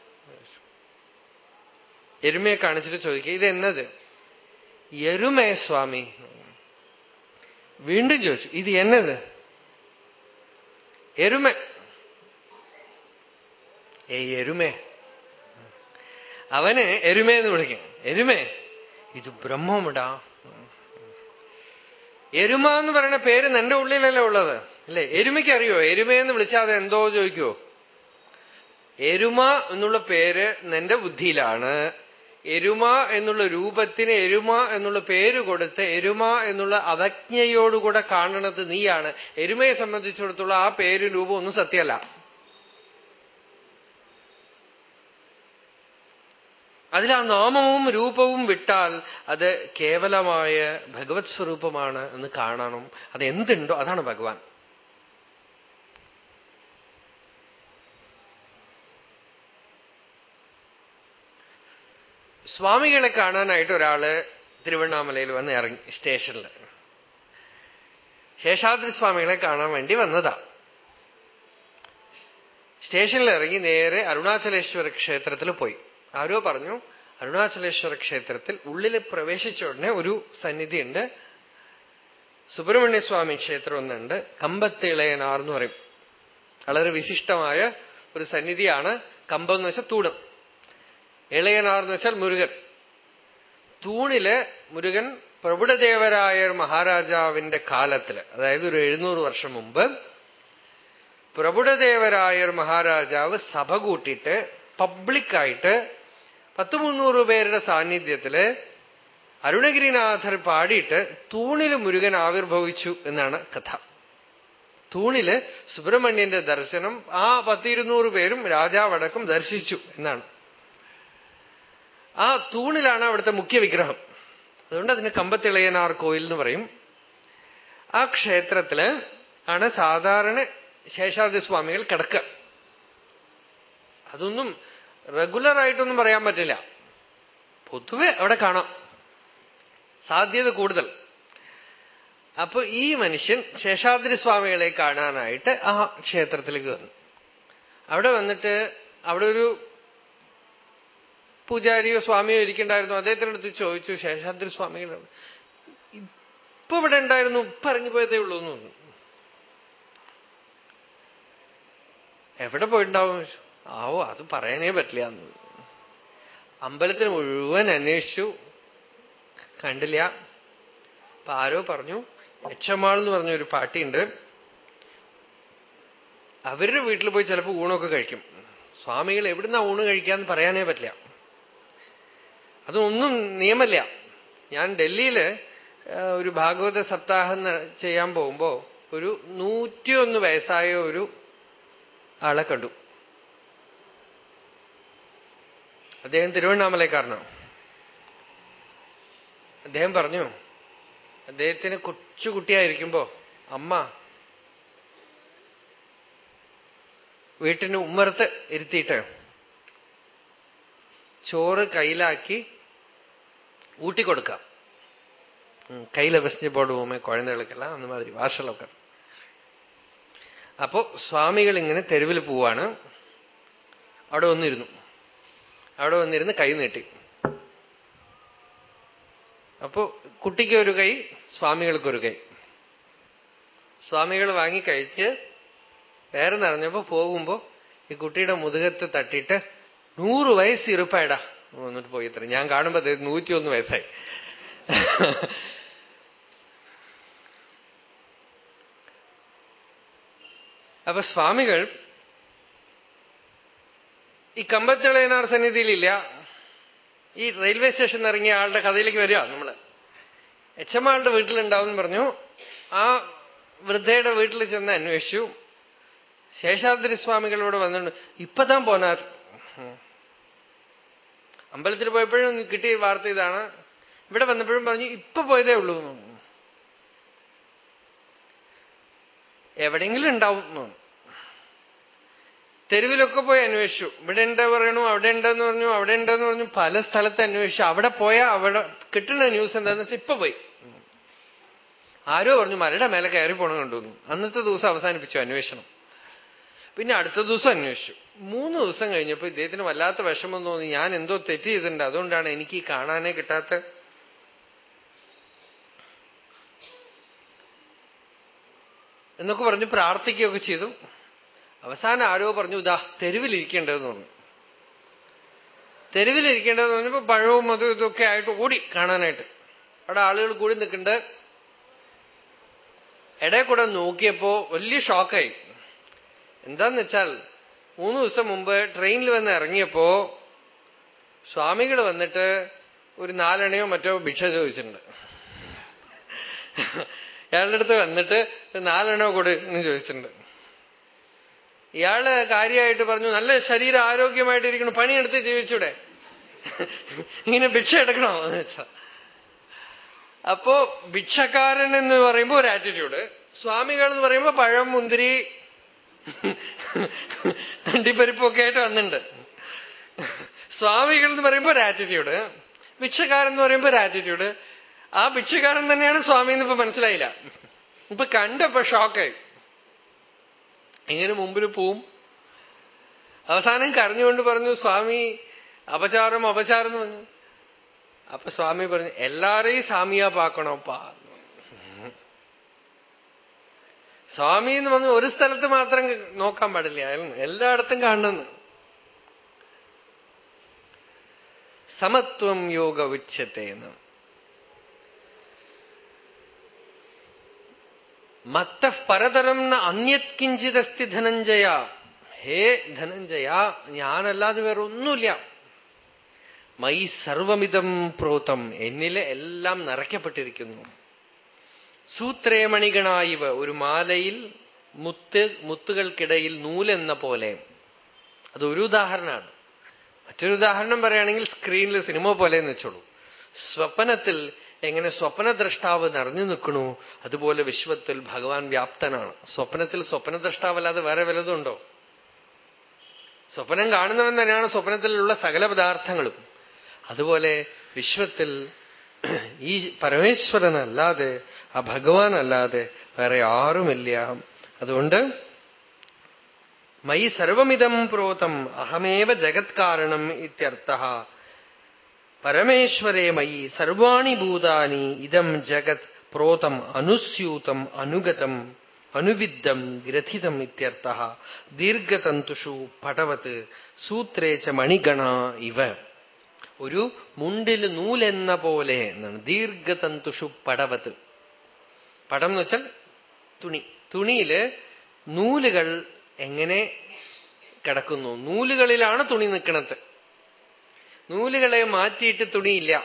എരുമയെ കാണിച്ചിട്ട് ചോദിക്കുക ഇത് എന്നത് എരുമേ സ്വാമി. വീണ്ടും ചോദിച്ചു ഇത് എന്നത്? എരുമ. ഏ എരുമേ. അവന് എരുമേന്ന് വിളിക്കും. എരുമേ? ഇത് ബ്രഹ്മമിടാ. എരുമ എന്ന് പറയുന്ന പേര് നിന്റെ ഉള്ളിലല്ലേ ഉള്ളത്? അല്ലെ എരുമയ്ക്ക് അറിയോ? എരുമയെന്ന് വിളിച്ചാൽ അത് എന്തോ ചോദിക്കുവോ? എരുമ എന്നുള്ള പേര് നിന്റെ ബുദ്ധിയിലാണ്. എരുമ എന്നുള്ള രൂപത്തിന് എരുമ എന്നുള്ള പേര് കൊടുത്ത് എരുമ എന്നുള്ള അവജ്ഞയോടുകൂടെ കാണണത് നീയാണ്. എരുമയെ സംബന്ധിച്ചിടത്തോളം ആ പേര് രൂപം ഒന്നും സത്യമല്ല. അതിൽ ആ നാമവും രൂപവും വിട്ടാൽ അത് കേവലമായ ഭഗവത് സ്വരൂപമാണ് എന്ന് കാണണം. അത് എന്തുണ്ടോ അതാണ് ഭഗവാൻ. സ്വാമികളെ കാണാനായിട്ട് ഒരാൾ തിരുവണ്ണാമലയിൽ വന്ന് ഇറങ്ങി സ്റ്റേഷനിൽ ശേഷാദ്രി സ്വാമികളെ കാണാൻ വേണ്ടി വന്നതാ. സ്റ്റേഷനിൽ ഇറങ്ങി നേരെ അരുണാചലേശ്വര ക്ഷേത്രത്തിൽ പോയി. ആരോ പറഞ്ഞു അരുണാചലേശ്വര ക്ഷേത്രത്തിൽ ഉള്ളിൽ പ്രവേശിച്ച ഉടനെ ഒരു സന്നിധിയുണ്ട്. സുബ്രഹ്മണ്യസ്വാമി ക്ഷേത്രം ഒന്നുണ്ട്. കമ്പത്തിളയനാർ എന്ന് പറയും. വളരെ വിശിഷ്ടമായ ഒരു സന്നിധിയാണ് കമ്പം എന്ന് വെച്ചാൽ തൂണം ഇളയനാർ എന്ന് വെച്ചാൽ മുരുകൻ. തൂണിൽ മുരുകൻ പ്രഭുടദേവരായർ മഹാരാജാവിന്റെ കാലത്തിൽ അതായത് ഒരു എഴുന്നൂറ് വർഷം മുമ്പ് പ്രഭുടദേവരായർ മഹാരാജാവ് സഭ കൂട്ടിയിട്ട് പബ്ലിക്കായിട്ട് പത്ത് മുന്നൂറ് പേരുടെ സാന്നിധ്യത്തിൽ അരുണഗിരിനാഥർ പാടിയിട്ട് തൂണിൽ മുരുകൻ ആവിർഭവിച്ചു എന്നാണ് കഥ. തൂണിൽ സുബ്രഹ്മണ്യന്റെ ദർശനം ആ പത്തിരുന്നൂറ് പേരും രാജാവടക്കം ദർശിച്ചു എന്നാണ്. ആ തൂണിലാണ് അവിടുത്തെ മുഖ്യ വിഗ്രഹം. അതുകൊണ്ട് അതിന് കമ്പത്തിളയനാർ കോയിൽ എന്ന് പറയും. ആ ക്ഷേത്രത്തിൽ ആണ് സാധാരണ ശേഷാദ്രി സ്വാമികൾ കിടക്കുക അതൊന്നും റെഗുലർ ആയിട്ടൊന്നും പറയാൻ പറ്റില്ല. പൊതുവെ അവിടെ കാണാം. സാധ്യത കൂടുതൽ. അപ്പൊ ഈ മനുഷ്യൻ ശേഷാദ്രി സ്വാമികളെ കാണാനായിട്ട് ആ ക്ഷേത്രത്തിലേക്ക് വന്നു. അവിടെ വന്നിട്ട് അവിടെ ഒരു പൂജാരിയോ സ്വാമിയോ ഇരിക്കണ്ടായിരുന്നു. അദ്ദേഹത്തിനടുത്ത് ചോദിച്ചു. ശേഷാദ്രി സ്വാമികൾ ഇപ്പൊ ഇവിടെ ഉണ്ടായിരുന്നു ഇപ്പൊ ഇറങ്ങിപ്പോയതേ ഉള്ളൂ എന്ന് എവിടെ പോയിട്ടുണ്ടാവും ആവോ അത് പറയാനേ പറ്റില്ല എന്ന്. അമ്പലത്തിന് മുഴുവൻ അന്വേഷിച്ചു. കണ്ടില്ല. അപ്പൊ ആരോ പറഞ്ഞു യക്ഷമാൾ എന്ന് പറഞ്ഞ ഒരു പാട്ടിയുണ്ട്. അവരുടെ വീട്ടിൽ പോയി ചിലപ്പോൾ ഊണൊക്കെ കഴിക്കും. സ്വാമികൾ എവിടുന്ന ഊണ് കഴിക്കാന്ന് പറയാനേ പറ്റില്ല. അതൊന്നും നിയമല്ല. ഞാൻ ഡൽഹിയിൽ ഒരു ഭാഗവത സപ്താഹം ചെയ്യാൻ പോകുമ്പോ ഒരു നൂറ്റിയൊന്ന് വയസ്സായ ഒരു ആളെ കണ്ടു. അദ്ദേഹം തിരുവണ്ണാമലക്കാരനാണ്. അദ്ദേഹം പറഞ്ഞു അദ്ദേഹത്തിന് കൊച്ചുകുട്ടിയായിരിക്കുമ്പോ അമ്മ വീട്ടിന് ഉമ്മറത്ത് ഇരുത്തിയിട്ട് ചോറ് കയ്യിലാക്കി ഊട്ടിക്കൊടുക്കാം கையில் വിസഞ്ഞ് போடுவோமே குழந்தைகளுக்கெல்லாம் அந்த மாதிரி வாசல் உட்கார் അപ്പോ സ്വാമികൾ ഇങ്ങനെ തെരുവിൽ പോവാണ്. അവിടെ വന്നിരുന്നു. അവിടെ വന്നിരുന്ന് കൈ നീട്ടി. അപ്പോ കുട്ടിക്ക് ഒരു കൈ സ്വാമികൾക്കൊരു കൈ. സ്വാമികൾ വാങ്ങിക്കഴിച്ച് വേറെ നിറഞ്ഞപ്പോ പോകുമ്പോ ഈ കുട്ടിയുടെ മുതുകത്ത് തട്ടിയിട്ട് നൂറ് വയസ്സ് ഇരുപ്പായടാ. വന്നിട്ട് പോയി ഇത്ര. ഞാൻ കാണുമ്പോ നൂറ്റിയൊന്ന് വയസ്സായി. അപ്പൊ സ്വാമികൾ ഈ കമ്പത്തിളയനാർ സന്നിധിയിലില്ല. ഈ റെയിൽവേ സ്റ്റേഷനിൽ ഇറങ്ങിയ ആളുടെ കഥയിലേക്ക് വരിക നമ്മൾ. എച്ചമ്മാളുടെ വീട്ടിലുണ്ടാവും പറഞ്ഞു. ആ വൃദ്ധയുടെ വീട്ടിൽ ചെന്ന് അന്വേഷിച്ചു. ശേഷാദ്രി സ്വാമികളോട് വന്നിട്ടുണ്ട്. ഇപ്പതാൻ പോനാർ അമ്പലത്തിൽ പോയപ്പോഴും കിട്ടിയ വാർത്ത ഇതാണ്. ഇവിടെ വന്നപ്പോഴും പറഞ്ഞു ഇപ്പൊ പോയതേ ഉള്ളൂ എവിടെയെങ്കിലും ഉണ്ടാവും തെരുവിലൊക്കെ പോയി അന്വേഷിച്ചു. ഇവിടെ ഉണ്ട് പറയണു അവിടെ ഉണ്ടെന്ന് പറഞ്ഞു അവിടെ ഉണ്ടെന്ന് പറഞ്ഞു. പല സ്ഥലത്ത് അന്വേഷിച്ചു. അവിടെ പോയാൽ അവിടെ കിട്ടുന്ന ന്യൂസ് എന്താന്ന് വെച്ചാൽ ഇപ്പൊ പോയി. ആരോ പറഞ്ഞു മലയുടെ മേലെ കയറി പോണം കണ്ടു അന്നത്തെ ദിവസം അവസാനിപ്പിച്ചു അന്വേഷണം. പിന്നെ അടുത്ത ദിവസം അന്വേഷിച്ചു. മൂന്ന് ദിവസം കഴിഞ്ഞപ്പോൾ ഇദ്ദേഹത്തിന് വല്ലാത്ത വിഷമം തോന്നി. ഞാൻ എന്തോ തെറ്റ് ചെയ്തിട്ടുണ്ട്. അതുകൊണ്ടാണ് എനിക്ക് ഈ കാണാനേ കിട്ടാത്ത എന്നൊക്കെ പറഞ്ഞ് പ്രാർത്ഥിക്കുകയൊക്കെ ചെയ്തു. അവസാനം ആരോ പറഞ്ഞു ഇതാ തെരുവിലിരിക്കേണ്ടതെന്ന് പറഞ്ഞു. തെരുവിലിരിക്കേണ്ടതെന്ന് പറഞ്ഞപ്പോ പഴവും അതും ഇതൊക്കെ ആയിട്ട് ഓടി കാണാനായിട്ട്. അവിടെ ആളുകൾ കൂടി നിൽക്കുന്നുണ്ട്. ഇടയിൽ കൂടെ നോക്കിയപ്പോ വലിയ ഷോക്കായി എന്താന്ന് വെച്ചാൽ മൂന്ന് ദിവസം മുമ്പ് ട്രെയിനിൽ വന്ന് ഇറങ്ങിയപ്പോ സ്വാമികൾ വന്നിട്ട് ഒരു നാലണയോ മറ്റോ ഭിക്ഷ ചോദിച്ചിട്ടുണ്ട്. ഇയാളുടെ അടുത്ത് വന്നിട്ട് നാലെണ്ണോ കൊടു എന്ന് ചോദിച്ചിട്ടുണ്ട്. ഇയാൾ കാര്യമായിട്ട് പറഞ്ഞു നല്ല ശരീരം ആരോഗ്യമായിട്ടിരിക്കണം പണിയെടുത്ത് ജീവിച്ചൂടെ. ഇങ്ങനെ ഭിക്ഷ എടുക്കണോ എന്ന് വെച്ചാ. അപ്പോ ഭിക്ഷക്കാരൻ എന്ന് പറയുമ്പോ ഒരു ആറ്റിറ്റ്യൂഡ് സ്വാമികൾ എന്ന് പറയുമ്പോ പഴം മുന്തിരി അണ്ടിപ്പരിപ്പൊക്കെ ആയിട്ട് വന്നിട്ടുണ്ട്. സ്വാമികൾ എന്ന് പറയുമ്പോ ഒരു ആറ്റിറ്റ്യൂഡ് ഭിക്ഷക്കാരൻ എന്ന് പറയുമ്പോ ഒരു ആറ്റിറ്റ്യൂഡ് ആ ഭിക്ഷക്കാരൻ തന്നെയാണ് സ്വാമി എന്ന് ഇപ്പൊ മനസ്സിലായില്ല. ഇപ്പൊ കണ്ടപ്പോ ഷോക്കായി ഇങ്ങനെ മുമ്പിൽ പോവും. അവസാനം കരഞ്ഞുകൊണ്ട് പറഞ്ഞു സ്വാമി അപചാരം അപചാരം എന്ന് പറഞ്ഞു. അപ്പൊ സ്വാമി പറഞ്ഞു എല്ലാരെയും സാമിയാ പാക്കണോപ്പാ. സ്വാമി എന്ന് പറഞ്ഞ ഒരു സ്ഥലത്ത് മാത്രം നോക്കാൻ പാടില്ല. എല്ലായിടത്തും കാണുന്നു സമത്വം യോഗ ഉച്ചത്തേന്ന് മത്ത പരതരം അന്യത് കിഞ്ചിതസ്തി ധനഞ്ജയ. ഹേ ധനഞ്ജയ ഞാനല്ലാതെ വേറെ ഒന്നുമില്ല മൈ സർവമിതം പ്രോതം. എന്നിലെ എല്ലാം നിറയ്ക്കപ്പെട്ടിരിക്കുന്നു. സൂത്രേമണികണായിവ് ഒരു മാലയിൽ മുത്ത് മുത്തുകൾക്കിടയിൽ നൂലെന്ന പോലെ. അതൊരു ഉദാഹരണമാണ്. മറ്റൊരു ഉദാഹരണം പറയുകയാണെങ്കിൽ സ്ക്രീനിൽ സിനിമ പോലെ എന്ന് വെച്ചോളൂ. സ്വപ്നത്തിൽ എങ്ങനെ സ്വപ്നദ്രഷ്ടാവ് നിറഞ്ഞു നിൽക്കണു അതുപോലെ വിശ്വത്തിൽ ഭഗവാൻ വ്യാപ്തനാണ്. സ്വപ്നത്തിൽ സ്വപ്നദ്രഷ്ടാവല്ലാതെ വേറെ വല്ലതുണ്ടോ സ്വപ്നം കാണുന്നവൻ തന്നെയാണ് സ്വപ്നത്തിലുള്ള സകല പദാർത്ഥങ്ങളും. അതുപോലെ വിശ്വത്തിൽ ഈ പരമേശ്വരനല്ലാതെ ആ ഭഗവാൻ അല്ലാതെ വേറെ ആരുമില്ല. അതുകൊണ്ട് മൈ സർവമിതം പ്രോതം അഹമേവ ജഗത് കാരണം ഇത്യർത്ഥ. പരമേശ്വരേ മയി സർവാണി ഭൂതാനി ഇതം ജഗത് പ്രോതം അനുസ്യൂതം അനുഗതം അനുവിദ്ധം ഗ്രഥിതം ഇത്യർത്ഥ. ദീർഘതന്തുഷു പടവത് സൂത്രേ ച മണിഗണ ഇവ. ഒരു മുണ്ടിൽ നൂലെന്ന പോലെ എന്നാണ്. ദീർഘതന്തുഷു പടവത്ത് പടം എന്ന് വെച്ചാൽ തുണി. തുണിയിൽ നൂലുകൾ എങ്ങനെ കിടക്കുന്നു? നൂലുകളിലാണ് തുണി നിൽക്കുന്നത്. നൂലുകളെ മാറ്റിയിട്ട് തുണിയില്ല.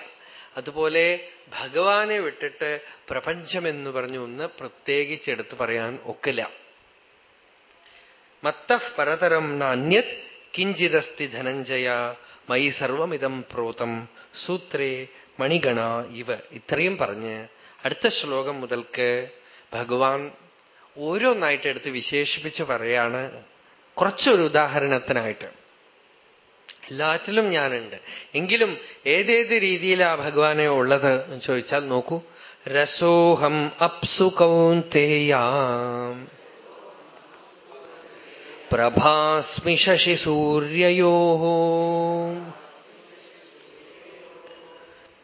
അതുപോലെ ഭഗവാനെ വിട്ടിട്ട് പ്രപഞ്ചമെന്ന് പറഞ്ഞു ഒന്ന് പ്രത്യേകിച്ച് എടുത്തു പറയാൻ ഒക്കില്ല. മത്ത പരതരം നാന്യത് കിഞ്ചിതസ്തി ധനഞ്ജയ മൈ സർവമിതം പ്രോതം സൂത്രേ മണിഗണ ഇവ. ഇത്രയും പറഞ്ഞ് അടുത്ത ശ്ലോകം മുതൽക്ക് ഭഗവാൻ ഓരോന്നായിട്ട് എടുത്ത് വിശേഷിപ്പിച്ച് പറയാണ്. കുറച്ചൊരു ഉദാഹരണത്തിനായിട്ട്. എല്ലാറ്റിലും ഞാനുണ്ട്. എങ്കിലും ഏതേത് രീതിയിലാണ് ഭഗവാനെ ഉള്ളത് എന്ന് ചോദിച്ചാൽ നോക്കൂ. രസോഹം അപ്സു കൗന്തേയാം. പ്രഭാസ്മി ശശി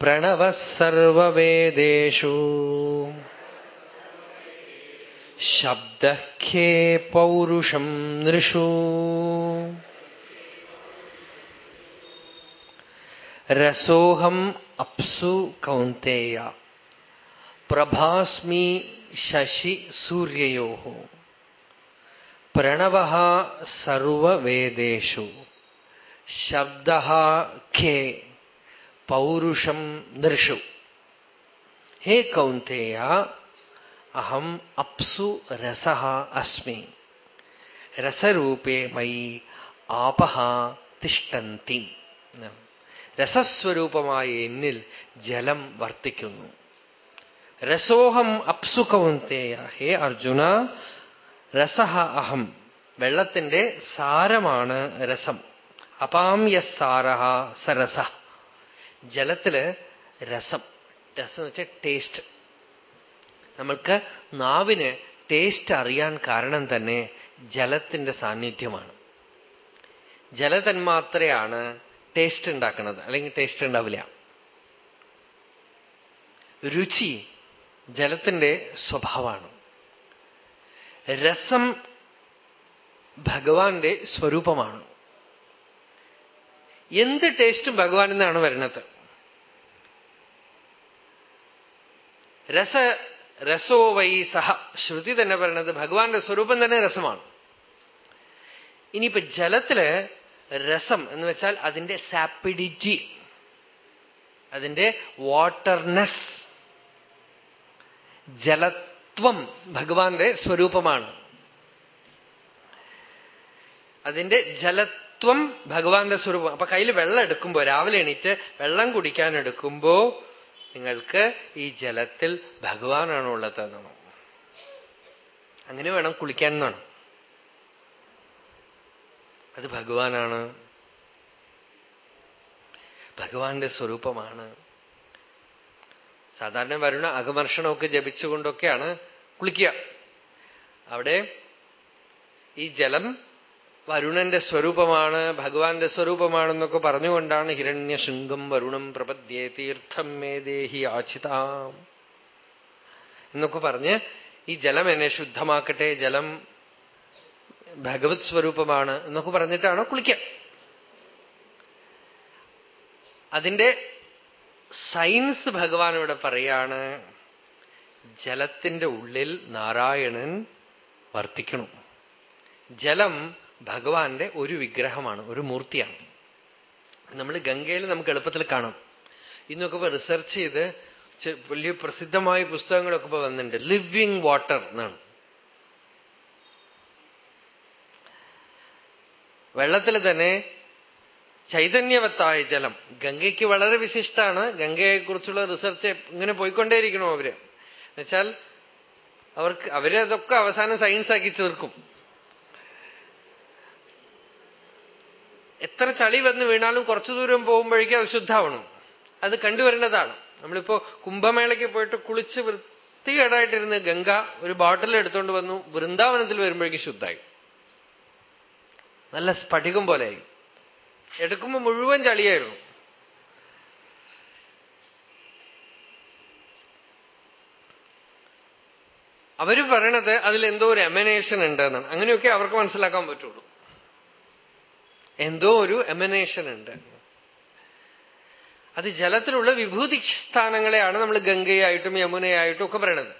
സൂര്യയോ പ്രണവ സർവേദേഷു ശബ്ദഖ്യേ പൗരുഷം നൃഷു രസോഹം അപ്സു കൗന്തേയ പ്രഭാസ്മി ശശി സൂര്യയോ പ്രണവ സർവേദേഷു ശബ്ദ ഖേ പൗരുഷം നൃഷു ഹേ കൗന്തേയ അഹം അപ്സു രസ അസ്മി. രസരൂപേ മയി ആപഹ തിഷ്ടന്തി രസസ്വരൂപമായ എന്നിൽ ജലം വർത്തിക്കുന്നു. രസോഹം അപ്സു കൗന്തേയ ഹേ അർജുന രസ അഹം വെള്ളത്തിന്റെ സാരമാണ് രസം. അപാം യസാരഹ സരസ ജലത്തിൽ രസം. രസം എന്ന് വെച്ചാൽ ടേസ്റ്റ് നമ്മൾക്ക് നാവിന് ടേസ്റ്റ് അറിയാൻ കാരണം തന്നെ ജലത്തിന്റെ സാന്നിധ്യമാണ്. ജലതന്മാത്രയാണ് ടേസ്റ്റ് ഉണ്ടാക്കുന്നത്. അല്ലെങ്കിൽ ടേസ്റ്റ് ഉണ്ടാവില്ല. രുചി ജലത്തിന്റെ സ്വഭാവമാണ്. രസം ഭഗവാന്റെ സ്വരൂപമാണ്. എന്ത് ടേസ്റ്റും ഭഗവാനിൽ നിന്നാണ് വരുന്നത്? രസ രസോ വൈ സഹ. ശ്രുതി തന്നെ പറയണത് ഭഗവാന്റെ സ്വരൂപം തന്നെ രസമാണ്. ഇനിയിപ്പോ ജലത്തിൽ രസം എന്ന് വെച്ചാൽ അതിന്റെ സാപ്പിഡിറ്റി അതിന്റെ വാട്ടർനെസ്. ജലത്വം ഭഗവാന്റെ സ്വരൂപമാണ്. അതിന്റെ ജലത്വം ഭഗവാന്റെ സ്വരൂപം അപ്പൊ കയ്യിൽ വെള്ളം എടുക്കുമ്പോ രാവിലെ എണീറ്റ് വെള്ളം കുടിക്കാൻ എടുക്കുമ്പോ നിങ്ങൾക്ക് ഈ ജലത്തിൽ ഭഗവാനാണ് ഉള്ളത് എന്നാണ് അങ്ങനെ വേണം കുളിക്കാൻ എന്നാണ്. അത് ഭഗവാനാണ്. ഭഗവാന്റെ സ്വരൂപമാണ്. സാധാരണ വരുണ അകമർഷണമൊക്കെ ജപിച്ചുകൊണ്ടൊക്കെയാണ് കുളിക്കുക. അവിടെ ഈ ജലം വരുണന്റെ സ്വരൂപമാണ് ഭഗവാന്റെ സ്വരൂപമാണെന്നൊക്കെ പറഞ്ഞുകൊണ്ടാണ് ഹിരണ്യശൃംഗം വരുണം പ്രപദ്യേ തീർത്ഥം മേ ദേഹി ആചിതാം എന്നൊക്കെ പറഞ്ഞ് ഈ ജലം എന്നെ ശുദ്ധമാക്കട്ടെ ജലം ഭഗവത് സ്വരൂപമാണ് എന്നൊക്കെ പറഞ്ഞിട്ടാണ് കുളിക്കുക. അതിന്റെ സയൻസ് ഭഗവാൻ ഇവിടെ പറയാണ് ജലത്തിന്റെ ഉള്ളിൽ നാരായണൻ വർത്തിക്കണം. ജലം ഭഗവാന്റെ ഒരു വിഗ്രഹമാണ് ഒരു മൂർത്തിയാണ്. നമ്മൾ ഗംഗയിൽ നമുക്ക് എളുപ്പത്തിൽ കാണാം. ഇന്നൊക്കെ ഇപ്പൊ റിസർച്ച് ചെയ്ത് വലിയ പ്രസിദ്ധമായ പുസ്തകങ്ങളൊക്കെ ഇപ്പൊ വന്നിട്ടുണ്ട്. ലിവിങ് വാട്ടർ എന്നാണ്. വെള്ളത്തിൽ തന്നെ ചൈതന്യവത്തായ ജലം. ഗംഗയ്ക്ക് വളരെ വിശിഷ്ടമാണ് ഗംഗയെക്കുറിച്ചുള്ള റിസർച്ച് ഇങ്ങനെ പോയിക്കൊണ്ടേയിരിക്കണോ അവർ? എന്നുവെച്ചാൽ അവർക്ക് അവരതൊക്കെ അവസാനം സയൻസ് ആക്കി തീർക്കും. എത്ര ചളി വന്ന് വീണാലും കുറച്ചു ദൂരം പോകുമ്പോഴേക്കും അത് ശുദ്ധമാവണം അത് കണ്ടുവരേണ്ടതാണ്. നമ്മളിപ്പോ കുംഭമേളയ്ക്ക് പോയിട്ട് കുളിച്ച് വൃത്തികേടായിട്ടിരുന്ന് ഗംഗ ഒരു ബോട്ടിൽ എടുത്തുകൊണ്ട് വന്നു വൃന്ദാവനത്തിൽ വരുമ്പോഴേക്കും ശുദ്ധമായി നല്ല സ്ഫടികം പോലെയായി. എടുക്കുമ്പോൾ മുഴുവൻ ചളിയായിരുന്നു. അവർ പറയണത് അതിൽ എന്തോ ഒരു എമനേഷൻ ഉണ്ടെന്നാണ്. അങ്ങനെയൊക്കെ അവർക്ക് മനസ്സിലാക്കാൻ പറ്റുള്ളൂ. എന്തോ ഒരു എമനേഷൻ ഉണ്ട്. അത് ജലത്തിലുള്ള വിഭൂതി സ്ഥാനങ്ങളെയാണ് നമ്മൾ ഗംഗയായിട്ടും യമുനയായിട്ടും ഒക്കെ പറയണത്.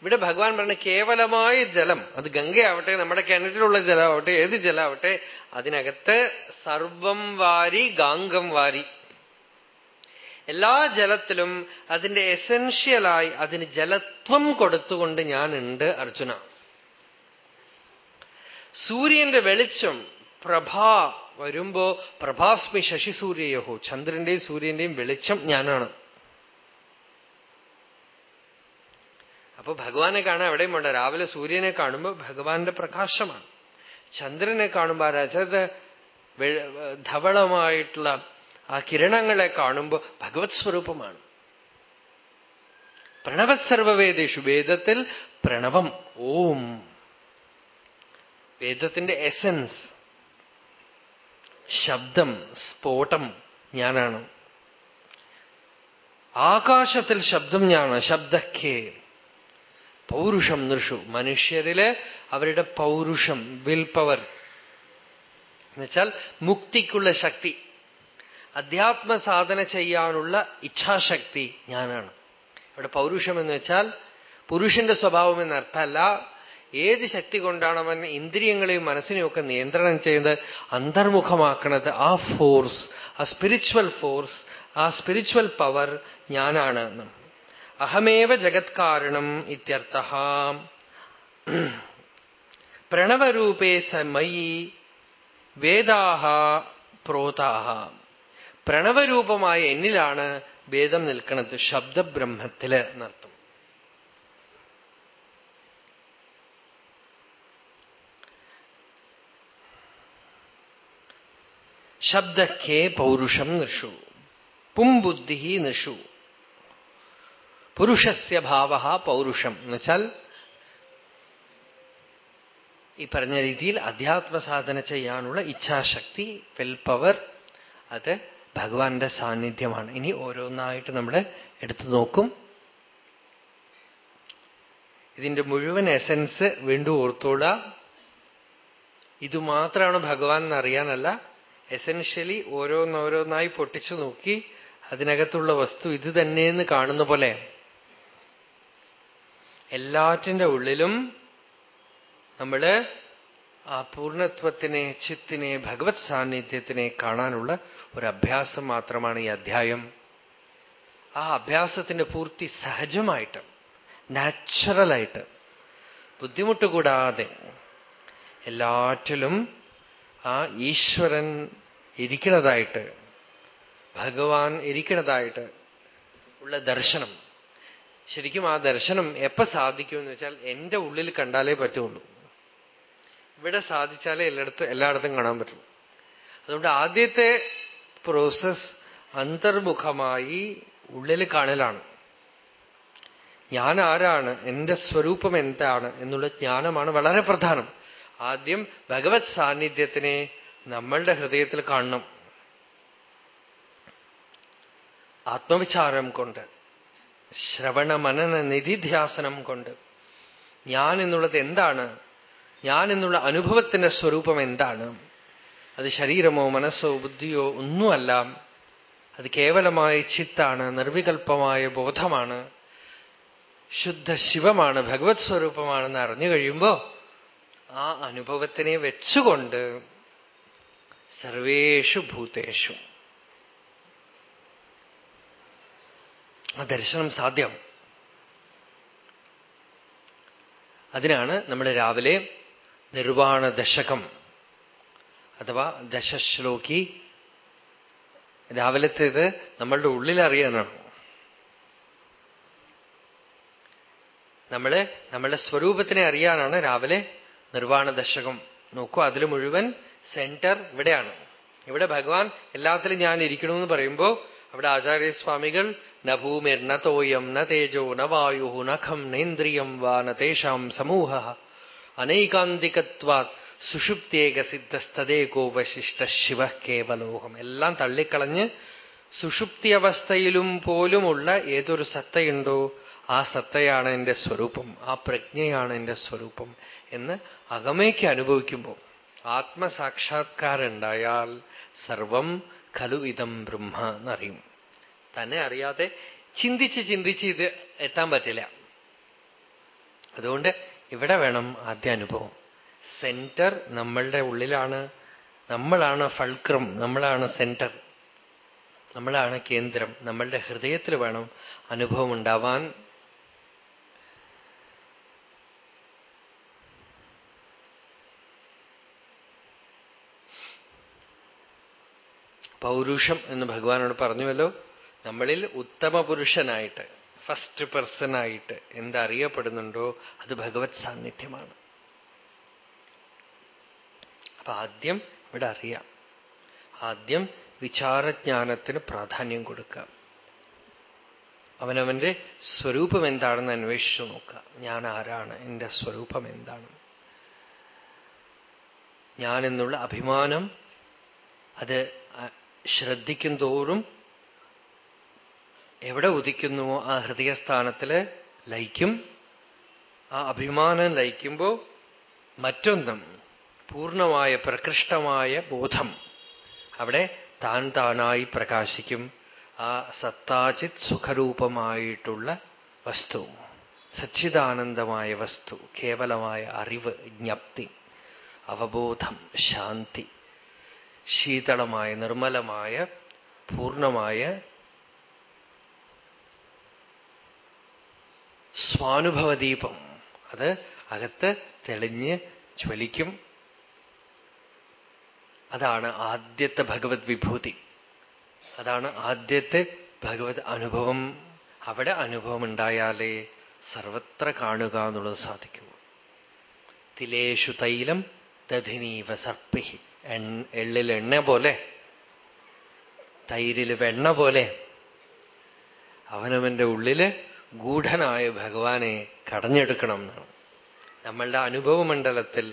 ഇവിടെ ഭഗവാൻ പറഞ്ഞ കേവലമായ ജലം അത് ഗംഗയാവട്ടെ നമ്മുടെ കിണറ്റിലുള്ള ജലമാവട്ടെ ഏത് ജലമാവട്ടെ അതിനകത്ത് സർവം വാരി ഗാംഗം വാരി. എല്ലാ ജലത്തിലും അതിന്റെ എസെൻഷ്യലായി അതിന് ജലത്വം കൊടുത്തുകൊണ്ട് ഞാനുണ്ട് അർജുന. സൂര്യന്റെ വെളിച്ചം പ്രഭാ വരുമ്പോ പ്രഭാസ്മി ശശിസൂര്യയോഹോ. ചന്ദ്രന്റെയും സൂര്യന്റെയും വെളിച്ചം ഞാനാണ്. അപ്പൊ ഭഗവാനെ കാണാൻ എവിടെയും വേണ്ട രാവിലെ സൂര്യനെ കാണുമ്പോൾ ഭഗവാന്റെ പ്രകാശമാണ്. ചന്ദ്രനെ കാണുമ്പോൾ ആ രജത ധവളമായിട്ടുള്ള ആ കിരണങ്ങളെ കാണുമ്പോൾ ഭഗവത് സ്വരൂപമാണ്. പ്രണവ പ്രണവസർവവേദേഷു വേദത്തിൽ പ്രണവം ഓം. വേദത്തിന്റെ എസൻസ് ശബ്ദം സ്ഫോടം ഞാനാണ്. ആകാശത്തിൽ ശബ്ദം ഞാൻ ശബ്ദക്കേ. പൗരുഷം നൃഷു. മനുഷ്യരിൽ അവരുടെ പൗരുഷം വിൽ പവർ. എന്നുവെച്ചാൽ മുക്തിക്കുള്ള ശക്തി. അധ്യാത്മ സാധന ചെയ്യാനുള്ള ഇച്ഛാശക്തി ഞാനാണ്. ഇവിടെ പൗരുഷം എന്ന് വെച്ചാൽ പുരുഷന്റെ സ്വഭാവം എന്നർത്ഥമല്ല ഏത് ശക്തി കൊണ്ടാണ് അവൻ ഇന്ദ്രിയങ്ങളെയും മനസ്സിനെയും ഒക്കെ നിയന്ത്രണം ചെയ്ത് അന്തർമുഖമാക്കുന്നത് ആ ഫോഴ്സ് ആ സ്പിരിച്വൽ ഫോഴ്സ് ആ സ്പിരിച്വൽ പവർ ഞാനാണ് അഹമേവ ജഗത് കാരണം ഇത്യർത്ഥ. പ്രണവരൂപേ സമയി വേദാഹ പ്രോതാഹ. പ്രണവരൂപമായ എന്നിലാണ് വേദം നിൽക്കുന്നത് ശബ്ദബ്രഹ്മത്തിൽ എന്നർത്ഥം. ശബ്ദക്കേ പൗരുഷം നിഷു. പുംബുദ്ധി നിഷു. പുരുഷസ്യ ഭാവ പൗരുഷം. എന്നുവെച്ചാൽ ഈ പറഞ്ഞ രീതിയിൽ അധ്യാത്മ സാധന ചെയ്യാനുള്ള ഇച്ഛാശക്തി വിൽ പവർ അത് ഭഗവാന്റെ സാന്നിധ്യമാണ്. ഇനി ഓരോന്നായിട്ട് നമ്മൾ എടുത്തു നോക്കും. ഇതിന്റെ മുഴുവൻ എസൻസ് വീണ്ടും ഓർത്തോളാം. ഇതുമാത്രമാണ് ഭഗവാൻ എന്നറിയാനല്ല. എസൻഷ്യലി ഓരോന്നോരോന്നായി പൊട്ടിച്ചു നോക്കി അതിനകത്തുള്ള വസ്തു ഇത് തന്നെയെന്ന് കാണുന്ന പോലെ. എല്ലാറ്റിന്റെ ഉള്ളിലും നമ്മൾ ആ പൂർണത്വത്തിനെ ചിത്തിനെ ഭഗവത് സാന്നിധ്യത്തിനെ കാണാനുള്ള ഒരു അഭ്യാസം മാത്രമാണ് ഈ അധ്യായം. ആ അഭ്യാസത്തിന്റെ പൂർത്തി സഹജമായിട്ട് നാച്ചുറലായിട്ട് ബുദ്ധിമുട്ട് കൂടാതെ എല്ലാറ്റിലും ആ ഈശ്വരൻ ഇരിക്കുന്നതായിട്ട് ഭഗവാൻ ഇരിക്കുന്നതായിട്ട് ഉള്ള ദർശനം. ശരിക്കും ആ ദർശനം എപ്പോ സാധിക്കുമെന്ന് വെച്ചാൽ എന്റെ ഉള്ളിൽ കണ്ടാലേ പറ്റുള്ളൂ. ഇവിടെ സാധിച്ചാലേ എല്ലായിടത്തും എല്ലായിടത്തും കാണാൻ പറ്റും അതുകൊണ്ട് ആദ്യത്തെ പ്രോസസ് അന്തർമുഖമായി ഉള്ളിൽ കാണലാണ്. ഞാൻ ആരാണ്? എന്റെ സ്വരൂപം എന്താണ്? എന്നുള്ള ജ്ഞാനമാണ് വളരെ പ്രധാനം. ആദ്യം ഭഗവത് സാന്നിധ്യത്തിനെ നമ്മളുടെ ഹൃദയത്തിൽ കാണണം. ആത്മവിചാരം കൊണ്ട് ശ്രവണ മനന നിധിധ്യാസനം കൊണ്ട് ഞാൻ എന്നുള്ളത് എന്താണ്? ഞാൻ എന്നുള്ള അനുഭവത്തിന്റെ സ്വരൂപം എന്താണ്? അത് ശരീരമോ മനസ്സോ ബുദ്ധിയോ ഒന്നുമല്ല. അത് കേവലമായ ചിത്താണ് നിർവികൽപ്പമായ ബോധമാണ്. ശുദ്ധ ശിവമാണ് ഭഗവത് സ്വരൂപമാണെന്ന് അറിഞ്ഞു കഴിയുമ്പോ ആ അനുഭവത്തിനെ വെച്ചുകൊണ്ട് സർവേഷു ഭൂതേഷു. ആ ദർശനം സാധ്യം. അതിനാണ് നമ്മൾ രാവിലെ നിർവാണ ദശകം അഥവാ ദശശ്ലോകി രാവിലത്തേത് നമ്മളുടെ ഉള്ളിൽ അറിയാനാണ്. നമ്മൾ നമ്മളുടെ സ്വരൂപത്തിനെ അറിയാനാണ് രാവിലെ നിർവാണ ദശകം. നോക്കൂ അതിൽ മുഴുവൻ സെന്റർ ഇവിടെയാണ്. ഇവിടെ ഭഗവാൻ എല്ലാത്തിലും ഞാൻ ഇരിക്കണമെന്ന് പറയുമ്പോൾ അവിടെ ആചാര്യസ്വാമികൾ ന ഭൂമിർ ന തോയം ന തേജോ ന വായു നഖം നേന്ദ്രിയം വാ ന തേഷാം സമൂഹ. അനൈകാന്തികത്വാ സുഷുപ്തേക സിദ്ധസ്തദേകോ വശിഷ്ട ശിവ കേവലോഹം. എല്ലാം തള്ളിക്കളഞ്ഞ് സുഷുപ്തി അവസ്ഥയിലും പോലുമുള്ള ഏതൊരു സത്തയുണ്ടോ ആ സത്തയാണ് എന്റെ സ്വരൂപം ആ പ്രജ്ഞയാണ് എന്റെ സ്വരൂപം എന്ന് അകമയ്ക്ക് അനുഭവിക്കുമ്പോൾ ആത്മസാക്ഷാത്കാരുണ്ടായാൽ സർവം ഖലു ഇതം ബ്രഹ്മ എന്നറിയും. തന്നെ അറിയാതെ ചിന്തിച്ച് ചിന്തിച്ച് ഇത് എത്താൻ പറ്റില്ല. അതുകൊണ്ട് ഇവിടെ വേണം ആദ്യ അനുഭവം. സെന്റർ നമ്മളുടെ ഉള്ളിലാണ്. നമ്മളാണ് ഫൾക്രം നമ്മളാണ് സെന്റർ. നമ്മളാണ് കേന്ദ്രം. നമ്മളുടെ ഹൃദയത്തിൽ വേണം അനുഭവം ഉണ്ടാവാൻ പൗരുഷം എന്ന് ഭഗവാനോട് പറഞ്ഞുവല്ലോ. നമ്മളിൽ ഉത്തമ പുരുഷനായിട്ട് ഫസ്റ്റ് പേഴ്സണായിട്ട് എന്തറിയപ്പെടുന്നുണ്ടോ അത് ഭഗവത് സാന്നിധ്യമാണ്. അപ്പൊ ആദ്യം ഇവിടെ അറിയാം. ആദ്യം വിചാരജ്ഞാനത്തിന് പ്രാധാന്യം കൊടുക്കാം അവനവന്റെ സ്വരൂപം എന്താണെന്ന് അന്വേഷിച്ചു നോക്കാം ഞാൻ ആരാണ്? എന്റെ സ്വരൂപം എന്താണ്? ഞാൻ എന്നുള്ള അഭിമാനം അത് ശ്രദ്ധിക്കും തോറും എവിടെ ഉദിക്കുന്നുവോ ആ ഹൃദയസ്ഥാനത്തിൽ ലയിക്കും. ആ അഭിമാനം ലയിക്കുമ്പോ മറ്റൊന്നും പൂർണമായ പ്രകൃഷ്ടമായ ബോധം അവിടെ താൻ താനായി പ്രകാശിക്കും. ആ സത്താചിത് സുഖരൂപമായിട്ടുള്ള വസ്തു സച്ചിദാനന്ദമായ വസ്തു കേവലമായ അറിവ് ജ്ഞപ്തി അവബോധം ശാന്തി. ശീതളമായ നിർമ്മലമായ പൂർണമായ സ്വാനുഭവദീപം. അത് അകത്ത് തെളിഞ്ഞ് ജ്വലിക്കും. അതാണ് ആദ്യത്തെ ഭഗവത് വിഭൂതി. അതാണ് ആദ്യത്തെ ഭഗവത് അനുഭവം. അവിടെ അനുഭവം ഉണ്ടായാലേ സർവത്ര കാണുക എന്നുള്ളത് സാധിക്കൂ. തിലേഷു തൈലം ദധിനീവ സർപ്പിഹി. എള്ളിൽ എണ്ണ പോലെ തൈരിൽ വെണ്ണ പോലെ അവനവന്റെ ഉള്ളിൽ ഗൂഢനായ ഭഗവാനെ കടഞ്ഞെടുക്കണം എന്നാണ്. നമ്മളുടെ അനുഭവമണ്ഡലത്തിൽ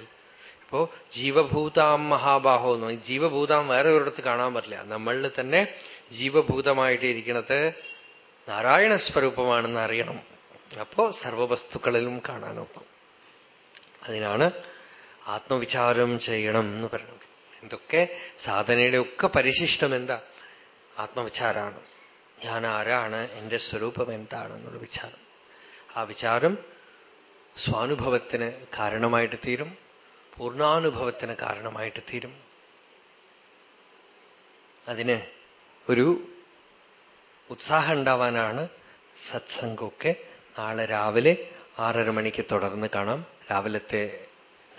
ഇപ്പോ ജീവഭൂതാം മഹാബാഹോ എന്ന് ജീവഭൂതാം വേറെ ഒരിടത്ത് കാണാൻ പറ്റില്ല. നമ്മളിൽ തന്നെ ജീവഭൂതമായിട്ട് ഇരിക്കണത് നാരായണ സ്വരൂപമാണെന്ന് അറിയണം. അപ്പോ സർവവസ്തുക്കളിലും കാണാൻ നോക്കും അതിനാണ് ആത്മവിചാരം ചെയ്യണം എന്ന് പറയുന്നത്. എന്തൊക്കെ സാധനയുടെ ഒക്കെ പരിശിഷ്ടം എന്താ? ആത്മവിചാരാണ്. ഞാൻ ആരാണ്? എന്റെ സ്വരൂപം എന്താണെന്നുള്ള വിചാരം. ആ വിചാരം സ്വാനുഭവത്തിന് കാരണമായിട്ട് തീരും. പൂർണാനുഭവത്തിന് കാരണമായിട്ട് തീരും. അതിന് ഒരു ഉത്സാഹം ഉണ്ടാവാനാണ് സത്സംഗമൊക്കെ. നാളെ രാവിലെ ആറര മണിക്ക് തുടർന്ന് കാണാം. രാവിലത്തെ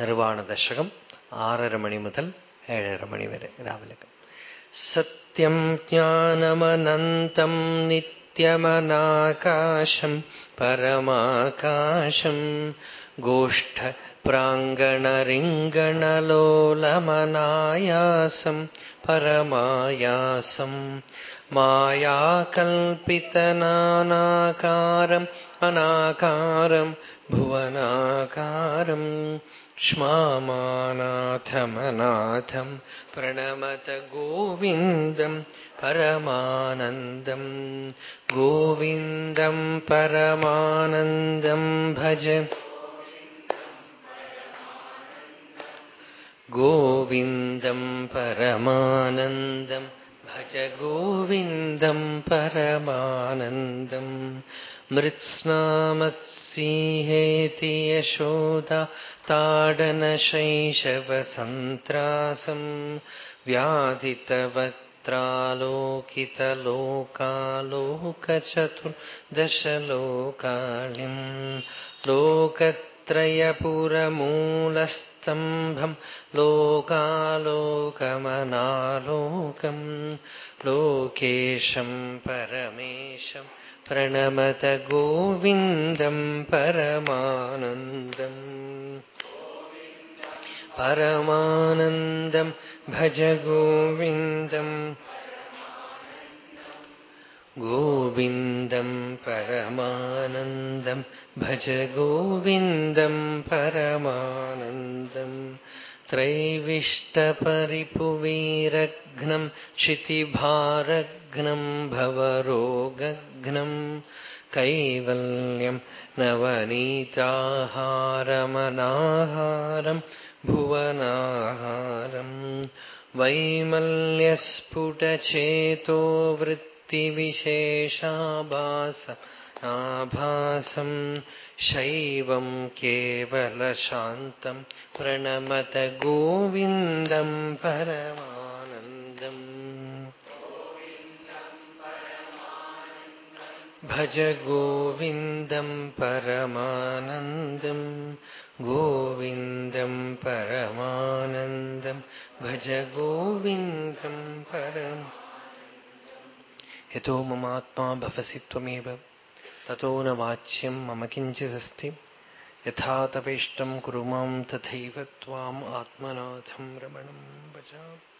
നിർവാണ ദശകം ആറര മണി മുതൽ ഏഴര മണി വരെ രാവിലെ സത്യം ജ്ഞാനമനന്തം നിത്യമനാകാശം പരമാകാശം ഗോഷ്ഠ പ്രാങ്കണരിങ്കണലോലമനായാസം പരമായാസം മായാകൽപ്പിതനാനാകാരം അനാകാരം ഭുവനാകാരം ക്ഷ്മാനാഥമനാഥം പ്രണമത ഗോവിന്ദം പരമാനന്ദം ഗോവിന്ദം പരമാനന്ദം ഭജ ഗോവിന്ദം പരമാനന്ദം ഭജ ഗോവിന്ദം പരമാനന്ദം मृत्स्नामत्सिहेति यशोदा ताडनशैशवसन्त्रासम् व्याधितवक्त्रालोकितलोकालोकचतुर्दशलोकाणिम् लोकत्रयपुरमूलस्तम्भम् लोकालोकमनालोकम् लोकेशम् परमेशम् प्रणमत गोविन्दम् परमानन्दम् परमानन्दम् भज गोविन्दम् गोविन्दम् परमानन्दम् भज गोविन्दम् परमानन्दम् त्रैविष्टपरिपुवीरघ्नम् क्षितिभारघ्नम् भवरोगघ्नम् कैवल्यम् नवनीताहारमनाहारम् भुवनाहारम् वैमल्यस्फुटचेतो वृत्तिविशेषाभास आभासम् शैवम् केवलशान्तम् प्रणमत गोविन्दम् परमानन्दम् भज गोविन्दम् परमानन्दम् गोविन्दम् परमानन्दम् भज गोविन्दम् परम् यतो ममात्मा भवसि त्वमेव ततो न वाच्यम् मम किञ्चिदस्ति। यथा तवेष्टम् कुरु माम् तथैव त्वाम् आत्मनाथम् रमणम् भजामि